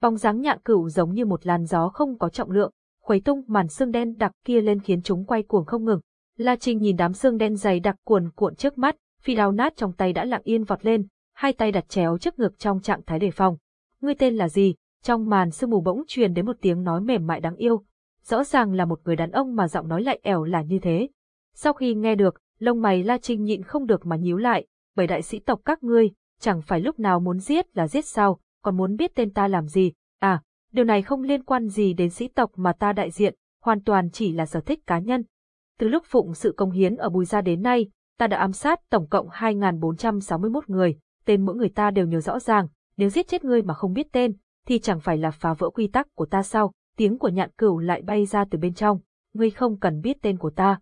Bóng dáng nhạn cửu giống như một làn gió không có trọng lượng, khuấy tung màn xương đen đặc kia lên khiến chúng quay cuồng không ngừng. La Trinh nhìn đám xương đen dày đặc cuồn cuộn trước mắt, phi đao nát trong tay đã lặng yên vọt lên, hai tay đặt chéo trước ngực trong trạng thái đề phòng. Ngươi tên là gì? Trong màn sương mù bỗng truyền đến một tiếng nói mềm mại đáng yêu. Rõ ràng là một người đàn ông mà giọng nói lại ẻo là như thế. Sau khi nghe được, lông mày La Trinh nhịn không được mà nhíu lại, bởi đại sĩ tộc các ngươi, chẳng phải lúc nào muốn giết là giết sao, còn muốn biết tên ta làm gì. À, điều này không liên quan gì đến sĩ tộc mà ta đại diện, hoàn toàn chỉ là sở thích cá nhân. Từ lúc phụng sự công hiến ở Bùi Gia đến nay, ta đã ám sát tổng cộng 2.461 người, tên mỗi người ta đều nhớ rõ ràng, nếu giết chết ngươi mà không biết tên, thì chẳng phải là phá vỡ quy tắc của ta sao, tiếng của nhạn cửu lại bay ra từ bên trong, ngươi không cần biết tên của ta.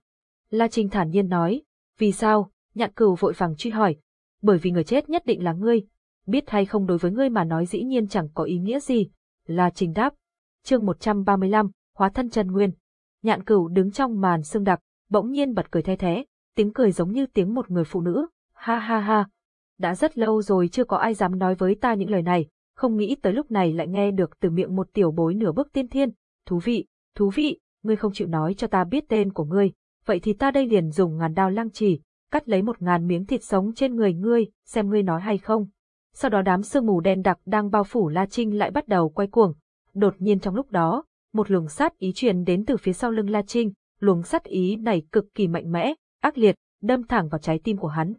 La Trinh thản nhiên nói, vì sao, nhạn cửu vội vàng truy hỏi, bởi vì người chết nhất định là ngươi, biết hay không đối với ngươi mà nói dĩ nhiên chẳng có ý nghĩa gì là trình đáp, chương 135, hóa thân chân nguyên. Nhạn cửu đứng trong màn sương đặc, bỗng nhiên bật cười the thế, tiếng cười giống như tiếng một người phụ nữ, ha ha ha. Đã rất lâu rồi chưa có ai dám nói với ta những lời này, không nghĩ tới lúc này lại nghe được từ miệng một tiểu bối nửa bước tiên thiên. Thú vị, thú vị, ngươi không chịu nói cho ta biết tên của ngươi, vậy thì ta đây liền dùng ngàn đao lăng chỉ, cắt lấy một ngàn miếng thịt sống trên người ngươi, xem ngươi nói hay không. Sau đó đám sương mù đen đặc đang bao phủ La Trinh lại bắt đầu quay cuồng. Đột nhiên trong lúc đó, một luồng sát ý truyền đến từ phía sau lưng La Trinh, luồng sát ý này cực kỳ mạnh mẽ, ác liệt, đâm thẳng vào trái tim của hắn.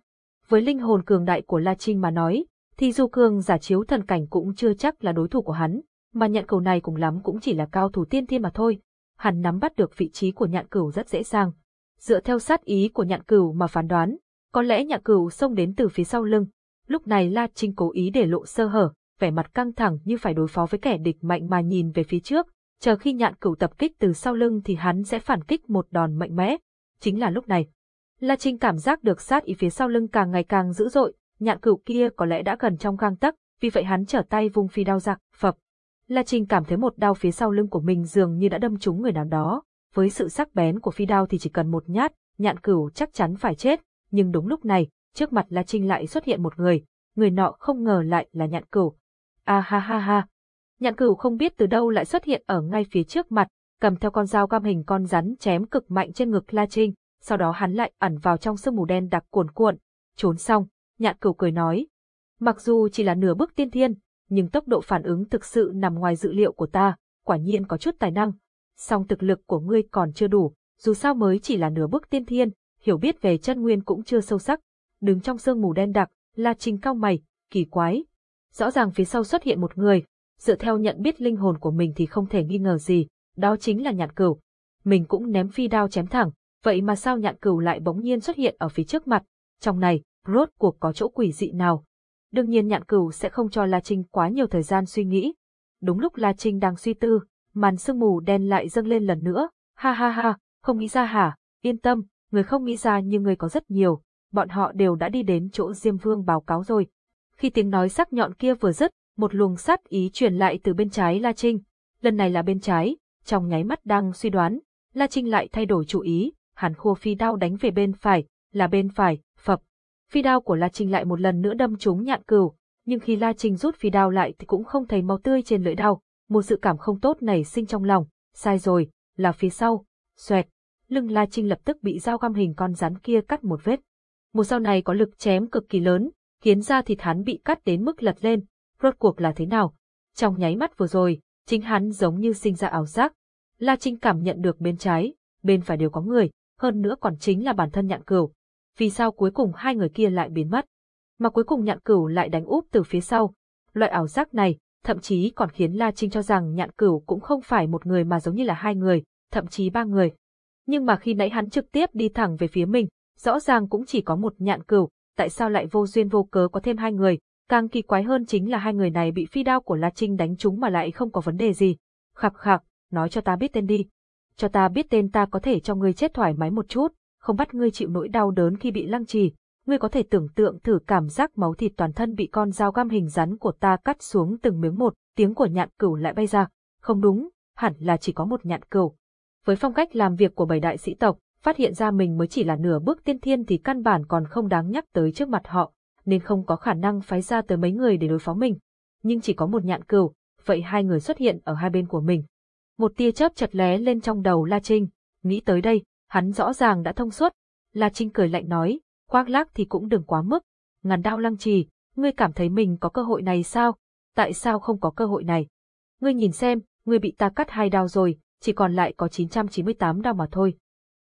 Với linh hồn cường đại của La Trinh mà nói, thì dù cường giả chiếu thần cảnh cũng chưa chắc là đối thủ của hắn, mà nhận cầu này cùng lắm cũng chỉ là cao thủ tiên thiên mà thôi. Hắn nắm bắt được vị trí của nhạn cửu rất dễ dàng. Dựa theo sát ý của nhạn cửu mà phán đoán, có lẽ nhạn cửu xông đến từ phía sau lưng. Lúc này La Trinh cố ý để lộ sơ hở, vẻ mặt căng thẳng như phải đối phó với kẻ địch mạnh mà nhìn về phía trước, chờ khi nhạn cửu tập kích từ sau lưng thì hắn sẽ phản kích một đòn mạnh mẽ. Chính là lúc này, La Trinh cảm giác được sát ý phía sau lưng càng ngày càng dữ dội, nhạn cửu kia có lẽ đã gần trong gang tấc, vì vậy hắn trở tay vung phi đao giặc, phập. La Trinh cảm thấy một đao phía sau lưng của mình dường như đã đâm trúng người nào đó, với sự sắc bén của phi đao thì chỉ cần một nhát, nhạn cửu chắc chắn phải chết, nhưng đúng lúc này, trước mặt La Trinh lại xuất hiện một người, người nọ không ngờ lại là nhạn cửu. A ha ha ha. Nhạn cửu không biết từ đâu lại xuất hiện ở ngay phía trước mặt, cầm theo con dao cam hình con rắn chém cực mạnh trên ngực La Trinh, sau đó hắn lại ẩn vào trong sương mù đen đặc cuồn cuộn. trốn xong, nhạn cửu cười nói. Mặc dù chỉ là nửa bước tiên thiên, nhưng tốc độ phản ứng thực sự nằm ngoài dự liệu của ta, quả nhiên có chút tài năng. Song thực lực của ngươi còn chưa đủ, dù sao mới chỉ là nửa bước tiên thiên, hiểu biết về chân nguyên cũng chưa sâu sắc. Đứng trong sương mù đen đặc, là trình cao mày, kỳ quái. Rõ ràng phía sau xuất hiện một người, dựa theo nhận biết linh hồn của mình thì không thể nghi ngờ gì, đó chính là nhạn cửu. Mình cũng ném phi đao chém thẳng, vậy mà sao nhạn cửu lại bỗng nhiên xuất hiện ở phía trước mặt, trong này, rốt cuộc có chỗ quỷ dị nào. Đương nhiên nhạn cửu sẽ không cho La Trinh quá nhiều thời gian suy nghĩ. Đúng lúc La Trinh đang suy tư, màn sương mù đen lại dâng lên lần nữa, ha ha ha, không nghĩ ra hả, yên tâm, người không nghĩ ra nhưng người có rất nhiều, bọn họ đều đã đi đến chỗ Diêm Vương báo cáo rồi. Khi tiếng nói sắc nhọn kia vừa dứt, một luồng sát ý truyền lại từ bên trái La Trinh. Lần này là bên trái, trong nháy mắt đang suy đoán, La Trinh lại thay đổi chủ ý, Hàn khua phi đao đánh về bên phải, là bên phải, phập. Phi đao của La Trinh lại một lần nữa đâm trúng nhạn cừu, nhưng khi La Trinh rút phi đao lại thì cũng không thấy máu tươi trên lưỡi đao, một sự cảm không tốt nảy sinh trong lòng, sai rồi, là phía sau, xoẹt, lưng La Trinh lập tức bị dao găm hình con rắn kia cắt một vết. Một dao này có lực chém cực kỳ lớn, khiến da thịt hắn bị cắt đến mức lật lên, rốt cuộc là thế nào? Trong nháy mắt vừa rồi, chính hắn giống như sinh ra ảo giác. La Trinh cảm nhận được bên trái, bên phải đều có người, hơn nữa còn chính là bản thân nhạn cửu. Vì sao cuối cùng hai người kia lại biến mất? Mà cuối cùng nhạn cửu lại đánh úp từ phía sau. Loại ảo giác này, thậm chí còn khiến La Trinh cho rằng nhạn cửu cũng không phải một người mà giống như là hai người, thậm chí ba người. Nhưng mà khi nãy hắn trực tiếp đi thẳng về phía mình, rõ ràng cũng chỉ có một nhạn cửu, tại sao lại vô duyên vô cớ có thêm hai người, càng kỳ quái hơn chính là hai người này bị phi đao của La Trinh đánh trúng mà lại không có vấn đề gì. Khạc khạc, nói cho ta biết tên đi. Cho ta biết tên ta có thể cho ngươi chết thoải mái một chút, không bắt ngươi chịu nỗi đau đớn khi bị lăng trì. Ngươi có thể tưởng tượng thử cảm giác máu thịt toàn thân bị con dao găm hình rắn của ta cắt xuống từng miếng một, tiếng của nhạn cửu lại bay ra. Không đúng, hẳn là chỉ có một nhạn cửu. Với phong cách làm việc của bảy đại sĩ tộc, phát hiện ra mình mới chỉ là nửa bước tiên thiên thì căn bản còn không đáng nhắc tới trước mặt họ, nên không có khả năng phái ra tới mấy người để đối phó mình. Nhưng chỉ có một nhạn cừu vậy hai người xuất hiện ở hai bên của mình. Một tia chớp chật lé lên trong đầu La Trinh, nghĩ tới đây, hắn rõ ràng đã thông suốt. La Trinh cười lạnh nói, khoác lác thì cũng đừng quá mức. Ngàn đao lăng trì, ngươi cảm thấy mình có cơ hội này sao? Tại sao không có cơ hội này? Ngươi nhìn xem, ngươi bị ta cắt hai đao rồi, chỉ còn lại có 998 đao mà thôi.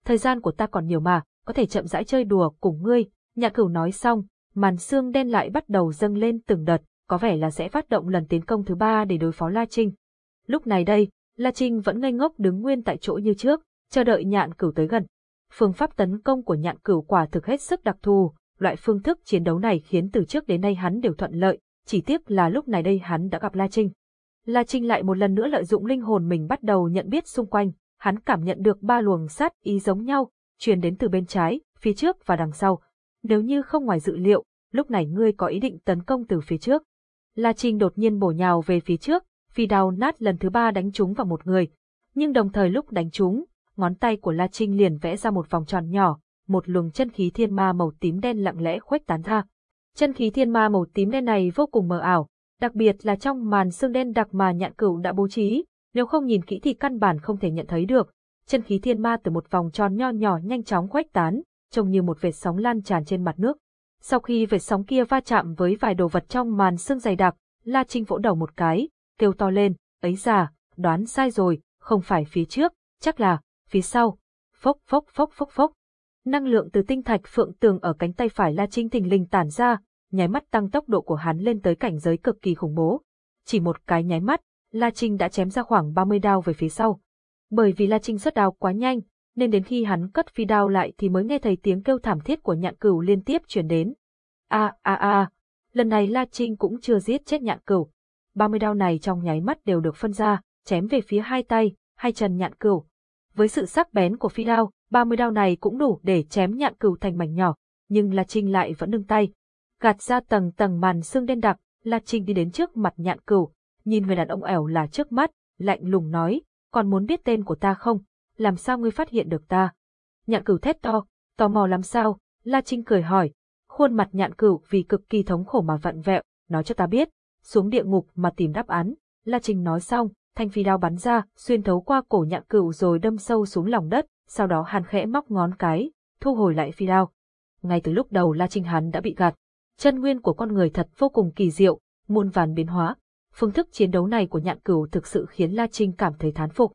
Thời gian của ta còn nhiều mà, có thể chậm rãi chơi đùa cùng ngươi. Nhạc cửu nói xong, màn xương đen lại bắt đầu dâng lên từng đợt, có vẻ là sẽ phát động lần tiến công thứ ba để đối phó La Trinh. Lúc này đây, La Trinh vẫn ngây ngốc đứng nguyên tại chỗ như trước, chờ đợi nhạn cửu tới gần. Phương pháp tấn công của nhạn cửu quả thực hết sức đặc thù, loại phương thức chiến đấu này khiến từ trước đến nay hắn đều thuận lợi, chỉ tiếc là lúc này đây hắn đã gặp La Trinh. La Trinh lại một lần nữa lợi dụng linh hồn mình bắt đầu nhận biết xung quanh, hắn cảm nhận được ba luồng sát ý giống nhau, truyền đến từ bên trái, phía trước và đằng sau. Nếu như không ngoài dự liệu, lúc này ngươi có ý định tấn công từ phía trước. La Trinh đột nhiên bổ nhào về phía trước, phi đao nát lần thứ ba đánh trúng vào một người. Nhưng đồng thời lúc đánh trúng, ngón tay của La Trinh liền vẽ ra một vòng tròn nhỏ, một luồng chân khí thiên ma màu tím đen lặng lẽ khuếch tán ra. Chân khí thiên ma màu tím đen này vô cùng mờ ảo, đặc biệt là trong màn xương đen đặc mà nhạn cửu đã bố trí, nếu không nhìn kỹ thì căn bản không thể nhận thấy được. Chân khí thiên ma từ một vòng tròn nho nhỏ nhanh chóng khuếch tán, trông như một vệt sóng lan tràn trên mặt nước. Sau khi vệt sóng kia va chạm với vài đồ vật trong màn xương dày đặc, La Trinh vỗ đầu một cái, kêu to lên, ấy già, đoán sai rồi, không phải phía trước, chắc là, phía sau. Phốc phốc phốc phốc phốc. Năng lượng từ tinh thạch phượng tường ở cánh tay phải La Trinh thình lình tản ra, nháy mắt tăng tốc độ của hắn lên tới cảnh giới cực kỳ khủng bố. Chỉ một cái nháy mắt, La Trinh đã chém ra khoảng 30 đao về phía sau. Bởi vì La Trinh xuất đao quá nhanh, nên đến khi hắn cất phi đao lại thì mới nghe thấy tiếng kêu thảm thiết của nhạn cửu liên tiếp truyền đến. A a a, lần này La Trinh cũng chưa giết chết nhạn cửu. 30 đao này trong nháy mắt đều được phân ra, chém về phía hai tay, hai chân nhạn cửu. Với sự sắc bén của phi đao, 30 đao này cũng đủ để chém nhạn cửu thành mảnh nhỏ, nhưng La Trinh lại vẫn nâng tay. Gạt ra tầng tầng màn xương đen đặc, La Trinh đi đến trước mặt nhạn cửu, nhìn người đàn ông ẻo là trước mắt, lạnh lùng nói, còn muốn biết tên của ta không? Làm sao ngươi phát hiện được ta? Nhạn cửu thét to, tò mò làm sao? La Trinh cười hỏi. Khuôn mặt nhạn cửu vì cực kỳ thống khổ mà vặn vẹo, nói cho ta biết, xuống địa ngục mà tìm đáp án. La Trinh nói xong, thanh phi đao bắn ra, xuyên thấu qua cổ nhạn cửu rồi đâm sâu xuống lòng đất, sau đó hàn khẽ móc ngón cái, thu hồi lại phi đao. ngay từ lúc đầu La Trinh hắn đã bị gạt. Chân nguyên của con người thật vô cùng kỳ diệu, muôn vàn biến hóa. Phương thức chiến đấu này của nhạn cửu thực sự khiến La Trinh cảm thấy thán phục.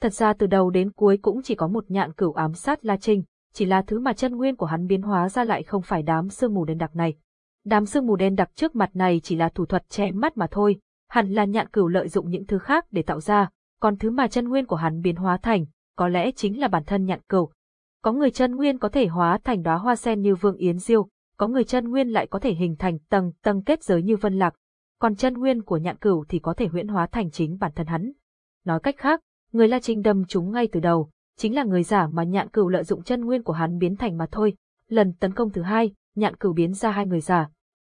Thật ra từ đầu đến cuối cũng chỉ có một nhạn cửu ám sát La Trinh, chỉ là thứ mà chân nguyên của hắn biến hóa ra lại không phải đám sương mù đen đặc này. Đám sương mù đen đặc trước mặt này chỉ là thủ thuật che mắt mà thôi, hẳn là nhạn cửu lợi dụng những thứ khác để tạo ra, còn thứ mà chân nguyên của hắn biến hóa thành, có lẽ chính là bản thân nhạn cửu. Có người chân nguyên có thể hóa thành đóa hoa sen như Vương Yến Diêu, có người chân nguyên lại có thể hình thành tầng tầng kết giới như Vân Lạc, còn chân nguyên của nhạn cửu thì có thể huyễn hóa thành chính bản thân hắn. Nói cách khác, người La Trinh đâm chúng ngay từ đầu, chính là người giả mà nhạn cửu lợi dụng chân nguyên của hắn biến thành mà thôi. Lần tấn công thứ hai, nhạn cửu biến ra hai người giả.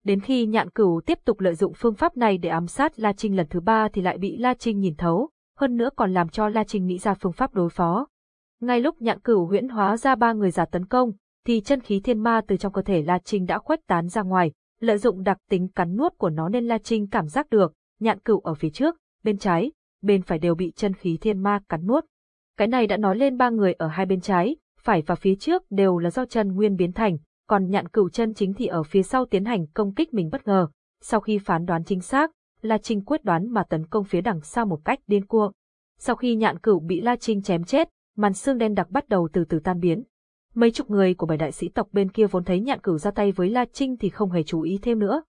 Đến khi nhạn cửu tiếp tục lợi dụng phương pháp này để ám sát La Trinh lần thứ ba thì lại bị La Trinh nhìn thấu, hơn nữa còn làm cho La Trinh nghĩ ra phương pháp đối phó. Ngay lúc nhạn cửu huyễn hóa ra ba người giả tấn công, thì chân khí thiên ma từ trong cơ thể La Trinh đã khuếch tán ra ngoài, lợi dụng đặc tính cắn nuốt của nó nên La Trinh cảm giác được, nhạn cửu ở phía trước, bên trái, bên phải đều bị chân khí thiên ma cắn nuốt. Cái này đã nói lên ba người ở hai bên trái, phải và phía trước đều là do chân nguyên biến thành, còn nhạn cửu chân chính thì ở phía sau tiến hành công kích mình bất ngờ. Sau khi phán đoán chính xác, La Trinh quyết đoán mà tấn công phía đằng sau một cách điên cuồng. Sau khi nhạn cửu bị La Trinh chém chết, màn xương đen đặc bắt đầu từ từ tan biến. Mấy chục người của bảy đại sĩ tộc bên kia vốn thấy nhạn cửu ra tay với La Trinh thì không hề chú ý thêm nữa.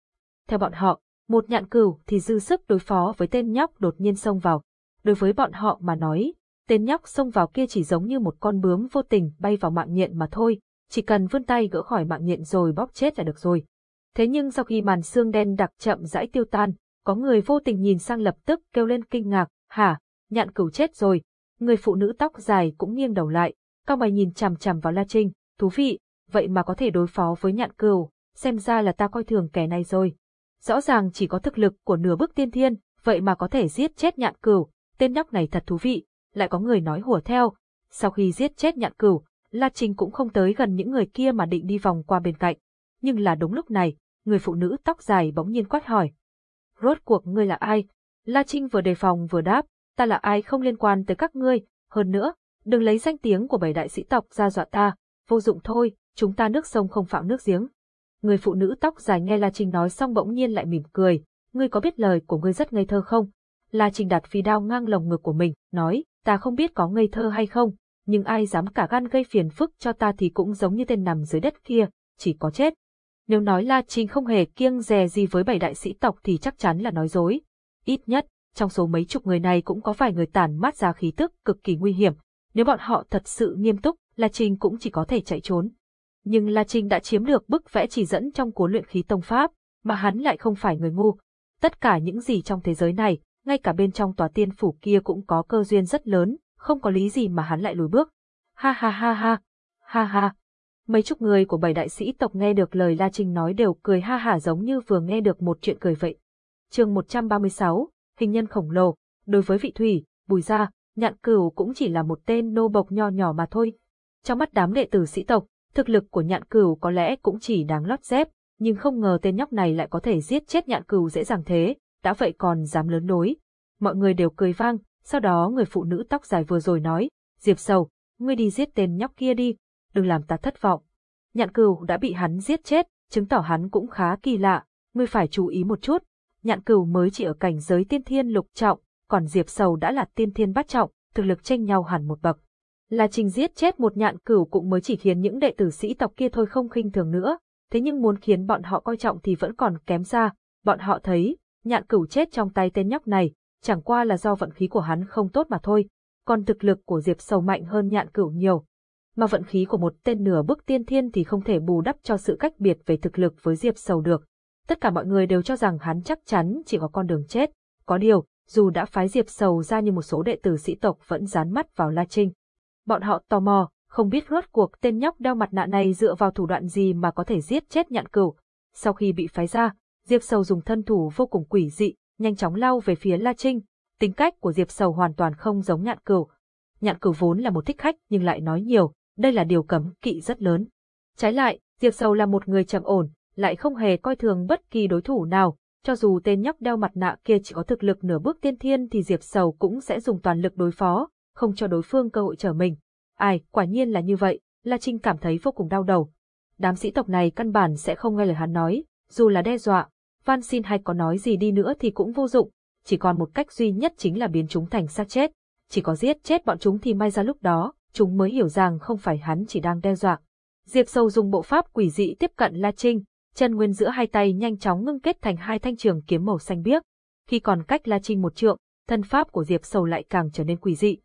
Theo bọn họ, một nhạn cửu thì dư sức đối phó với tên nhóc đột nhiên xông vào. Đối với bọn họ mà nói, tên nhóc xông vào kia chỉ giống như một con bướm vô tình bay vào mạng nhện mà thôi, chỉ cần vươn tay gỡ khỏi mạng nhện rồi bóp chết là được rồi. Thế nhưng sau khi màn xương đen đặc chậm rãi tiêu tan, có người vô tình nhìn sang lập tức kêu lên kinh ngạc, hả, nhạn cửu chết rồi. Người phụ nữ tóc dài cũng nghiêng đầu lại, cao mày nhìn chằm chằm vào La Trinh, thú vị, vậy mà có thể đối phó với nhạn cừu xem ra là ta coi thường kẻ này rồi. Rõ ràng chỉ có thực lực của nửa bước tiên thiên, vậy mà có thể giết chết nhạn cừu tên nhóc này thật thú vị, lại có người nói hùa theo. Sau khi giết chết nhạn cừu La Trinh cũng không tới gần những người kia mà định đi vòng qua bên cạnh. Nhưng là đúng lúc này, người phụ nữ tóc dài bỗng nhiên quát hỏi. Rốt cuộc ngươi là ai? La Trinh vừa đề phòng vừa đáp, ta là ai không liên quan tới các ngươi, hơn nữa, đừng lấy danh tiếng của bảy đại sĩ tộc ra dọa ta, vô dụng thôi, chúng ta nước sông không phạm nước giếng. Người phụ nữ tóc dài nghe La Trinh nói xong bỗng nhiên lại mỉm cười, ngươi có biết lời của ngươi rất ngây thơ không? La Trinh đặt phi đao ngang lồng ngực của mình, nói, ta không biết có ngây thơ hay không, nhưng ai dám cả gan gây phiền phức cho ta thì cũng giống như tên nằm dưới đất kia, chỉ có chết. Nếu nói La Trinh không hề kiêng dè gì với bảy đại sĩ tộc thì chắc chắn là nói dối. Ít nhất, trong số mấy chục người này cũng có vài người tản mát ra khí tức cực kỳ nguy hiểm. Nếu bọn họ thật sự nghiêm túc, La Trinh cũng chỉ có thể chạy trốn. Nhưng La Trinh đã chiếm được bức vẽ chỉ dẫn trong cuốn luyện khí tông pháp, mà hắn lại không phải người ngu. Tất cả những gì trong thế giới này, ngay cả bên trong tòa tiên phủ kia cũng có cơ duyên rất lớn, không có lý gì mà hắn lại lùi bước. Ha ha ha ha, ha ha. Mấy chục người của bảy đại sĩ tộc nghe được lời La Trinh nói đều cười ha hả giống như vừa nghe được một chuyện cười vậy. chương 136, hình nhân khổng lồ, đối với vị thủy, bùi gia, nhạn cửu cũng chỉ là một tên nô bộc nho nhỏ mà thôi. Trong mắt đám đệ tử sĩ tộc, thực lực của nhạn cửu có lẽ cũng chỉ đáng lót dép, nhưng không ngờ tên nhóc này lại có thể giết chết nhạn cửu dễ dàng thế, đã vậy còn dám lớn đối. Mọi người đều cười vang, sau đó người phụ nữ tóc dài vừa rồi nói, Diệp Sầu, ngươi đi giết tên nhóc kia đi, đừng làm ta thất vọng. Nhạn cửu đã bị hắn giết chết, chứng tỏ hắn cũng khá kỳ lạ, ngươi phải chú ý một chút. Nhạn cửu mới chỉ ở cảnh giới tiên thiên lục trọng, còn Diệp Sầu đã là tiên thiên bát trọng, thực lực tranh nhau hẳn một bậc. Là trình giết chết một nhạn cửu cũng mới chỉ khiến những đệ tử sĩ tộc kia thôi không khinh thường nữa, thế nhưng muốn khiến bọn họ coi trọng thì vẫn còn kém xa, bọn họ thấy, nhạn cửu chết trong tay tên nhóc này, chẳng qua là do vận khí của hắn không tốt mà thôi, còn thực lực của Diệp Sầu mạnh hơn nhạn cửu nhiều. Mà vận khí của một tên nửa bước tiên thiên thì không thể bù đắp cho sự cách biệt về thực lực với Diệp Sầu được. Tất cả mọi người đều cho rằng hắn chắc chắn chỉ có con đường chết. Có điều, dù đã phái Diệp Sầu ra như một số đệ tử sĩ tộc vẫn dán mắt vào La Trinh. Bọn họ tò mò, không biết rốt cuộc tên nhóc đeo mặt nạ này dựa vào thủ đoạn gì mà có thể giết chết nhạn cửu. Sau khi bị phái ra, Diệp Sầu dùng thân thủ vô cùng quỷ dị, nhanh chóng lao về phía La Trinh. Tính cách của Diệp Sầu hoàn toàn không giống nhạn cửu. Nhạn cửu vốn là một thích khách nhưng lại nói nhiều, đây là điều cấm kỵ rất lớn. Trái lại, Diệp Sầu là một người trầm ổn, lại không hề coi thường bất kỳ đối thủ nào, cho dù tên nhóc đeo mặt nạ kia chỉ có thực lực nửa bước tiên thiên thì Diệp Sầu cũng sẽ dùng toàn lực đối phó, không cho đối phương cơ hội trở mình. Ai, quả nhiên là như vậy, La Trinh cảm thấy vô cùng đau đầu. đám sĩ tộc này căn bản sẽ không nghe lời hắn nói, dù là đe dọa, van xin hay có nói gì đi nữa thì cũng vô dụng, chỉ còn một cách duy nhất chính là biến chúng thành xác chết. Chỉ có giết chết bọn chúng thì may ra lúc đó, chúng mới hiểu rằng không phải hắn chỉ đang đe dọa. Diệp Sâu dùng bộ pháp quỷ dị tiếp cận La Trinh, chân nguyên giữa hai tay nhanh chóng ngưng kết thành hai thanh trường kiếm màu xanh biếc. Khi còn cách La Trinh một trượng, thân pháp của Diệp Sầu lại càng trở nên quỷ dị.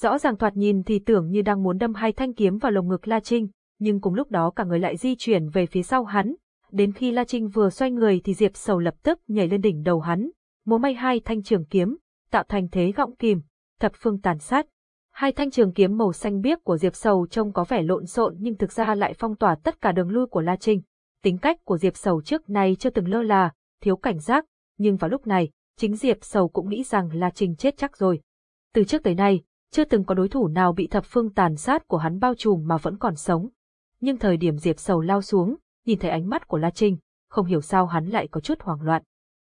Rõ ràng thoạt nhìn thì tưởng như đang muốn đâm hai thanh kiếm vào lồng ngực La Trinh, nhưng cùng lúc đó cả người lại di chuyển về phía sau hắn. Đến khi La Trinh vừa xoay người thì Diệp Sầu lập tức nhảy lên đỉnh đầu hắn, múa may hai thanh trường kiếm, tạo thành thế gọng kìm, thập phương tàn sát. Hai thanh trường kiếm màu xanh biếc của Diệp Sầu trông có vẻ lộn xộn nhưng thực ra lại phong tỏa tất cả đường lui của La Trinh. Tính cách của Diệp Sầu trước nay chưa từng lơ là, thiếu cảnh giác, nhưng vào lúc này, chính Diệp Sầu cũng nghĩ rằng La Trinh chết chắc rồi. Từ trước tới nay, chưa từng có đối thủ nào bị thập phương tàn sát của hắn bao trùm mà vẫn còn sống. Nhưng thời điểm Diệp Sầu lao xuống, nhìn thấy ánh mắt của La Trinh, không hiểu sao hắn lại có chút hoảng loạn.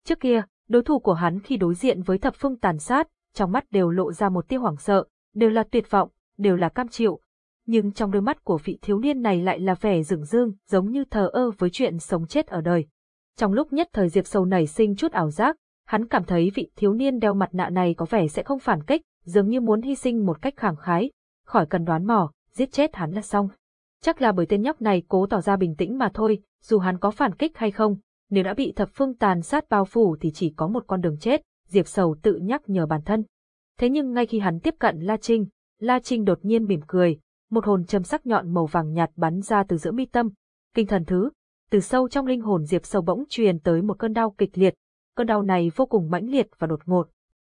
Trước kia, đối thủ của hắn khi đối diện với thập phương tàn sát, trong mắt đều lộ ra một tia hoảng sợ, đều là tuyệt vọng, đều là cam chịu. Nhưng trong đôi mắt của vị thiếu niên này lại là vẻ rừng rưng, giống như thờ ơ với chuyện sống chết ở đời. Trong lúc nhất thời Diệp Sầu nảy sinh chút ảo giác, hắn cảm thấy vị thiếu niên đeo mặt nạ này có vẻ sẽ không phản kích, dường như muốn hy sinh một cách khẳng khái, khỏi cần đoán mò, giết chết hắn là xong. Chắc là bởi tên nhóc này cố tỏ ra bình tĩnh mà thôi, dù hắn có phản kích hay không, nếu đã bị thập phương tàn sát bao phủ thì chỉ có một con đường chết, Diệp Sầu tự nhắc nhở bản thân. Thế nhưng ngay khi hắn tiếp cận La Trinh, La Trinh đột nhiên mỉm cười, một hồn châm sắc nhọn màu vàng nhạt bắn ra từ giữa mi tâm. Kinh thần thứ, từ sâu trong linh hồn Diệp Sầu bỗng truyền tới một cơn đau kịch liệt. Cơn đau này vô cùng mãnh liệt và đột ngột.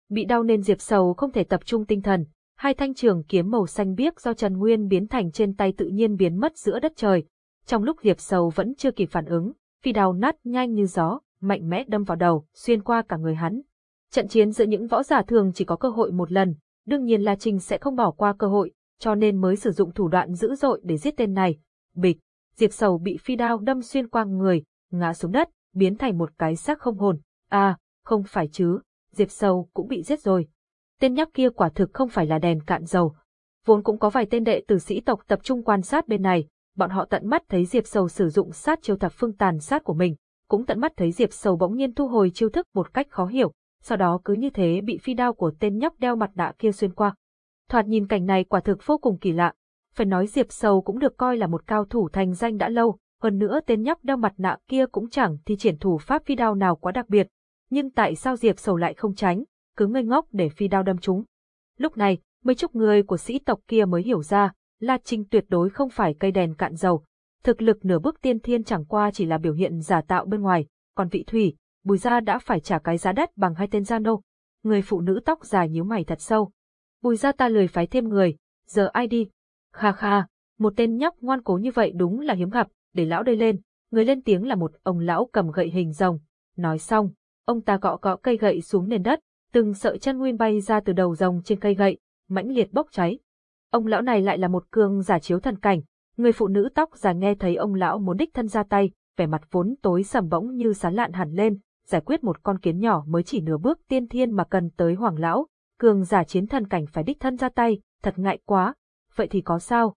Bị đau nên Diệp Sầu không thể tập trung tinh thần, hai thanh trường kiếm màu xanh biếc do Trần Nguyên biến thành trên tay tự nhiên biến mất giữa đất trời. Trong lúc Diệp Sầu vẫn chưa kịp phản ứng, phi đao nát nhanh như gió, mạnh mẽ đâm vào đầu, xuyên qua cả người hắn. Trận chiến giữa những võ giả thường chỉ có cơ hội một lần, đương nhiên La Trinh sẽ không bỏ qua cơ hội, cho nên mới sử dụng thủ đoạn dữ dội để giết tên này. Bịch, Diệp Sầu bị phi đao đâm xuyên qua người, ngã xuống đất, biến thành một cái xác không hồn. À, không phải chứ, Diệp Sầu cũng bị giết rồi. Tên nhóc kia quả thực không phải là đèn cạn dầu. Vốn cũng có vài tên đệ tử sĩ tộc tập trung quan sát bên này, bọn họ tận mắt thấy Diệp Sầu sử dụng sát chiêu thập phương tàn sát của mình, cũng tận mắt thấy Diệp Sầu bỗng nhiên thu hồi chiêu thức một cách khó hiểu, sau đó cứ như thế bị phi đao của tên nhóc đeo mặt nạ kia xuyên qua. Thoạt nhìn cảnh này quả thực vô cùng kỳ lạ, phải nói Diệp Sầu cũng được coi là một cao thủ thành danh đã lâu, hơn nữa tên nhóc đeo mặt nạ kia cũng chẳng thi triển thủ pháp phi đao nào quá đặc biệt, nhưng tại sao Diệp Sầu lại không tránh, cứ ngây ngốc để phi đao đâm chúng. Lúc này, mấy chục người của sĩ tộc kia mới hiểu ra, La Trinh tuyệt đối không phải cây đèn cạn dầu. Thực lực nửa bước tiên thiên chẳng qua chỉ là biểu hiện giả tạo bên ngoài, còn vị thủy, bùi gia đã phải trả cái giá đắt bằng hai tên gia nô. Người phụ nữ tóc dài nhíu mày thật sâu. Bùi gia ta lười phái thêm người, giờ ai đi? Kha kha, một tên nhóc ngoan cố như vậy đúng là hiếm gặp, để lão đây lên. Người lên tiếng là một ông lão cầm gậy hình rồng. Nói xong, ông ta gõ gõ cây gậy xuống nền đất, từng sợi chân nguyên bay ra từ đầu rồng trên cây gậy, mãnh liệt bốc cháy. Ông lão này lại là một cương giả chiếu thần cảnh, người phụ nữ tóc dài nghe thấy ông lão muốn đích thân ra tay, vẻ mặt vốn tối sầm bỗng như sán lạn hẳn lên, giải quyết một con kiến nhỏ mới chỉ nửa bước tiên thiên mà cần tới hoàng lão, cường giả chiến thần cảnh phải đích thân ra tay, thật ngại quá, vậy thì có sao?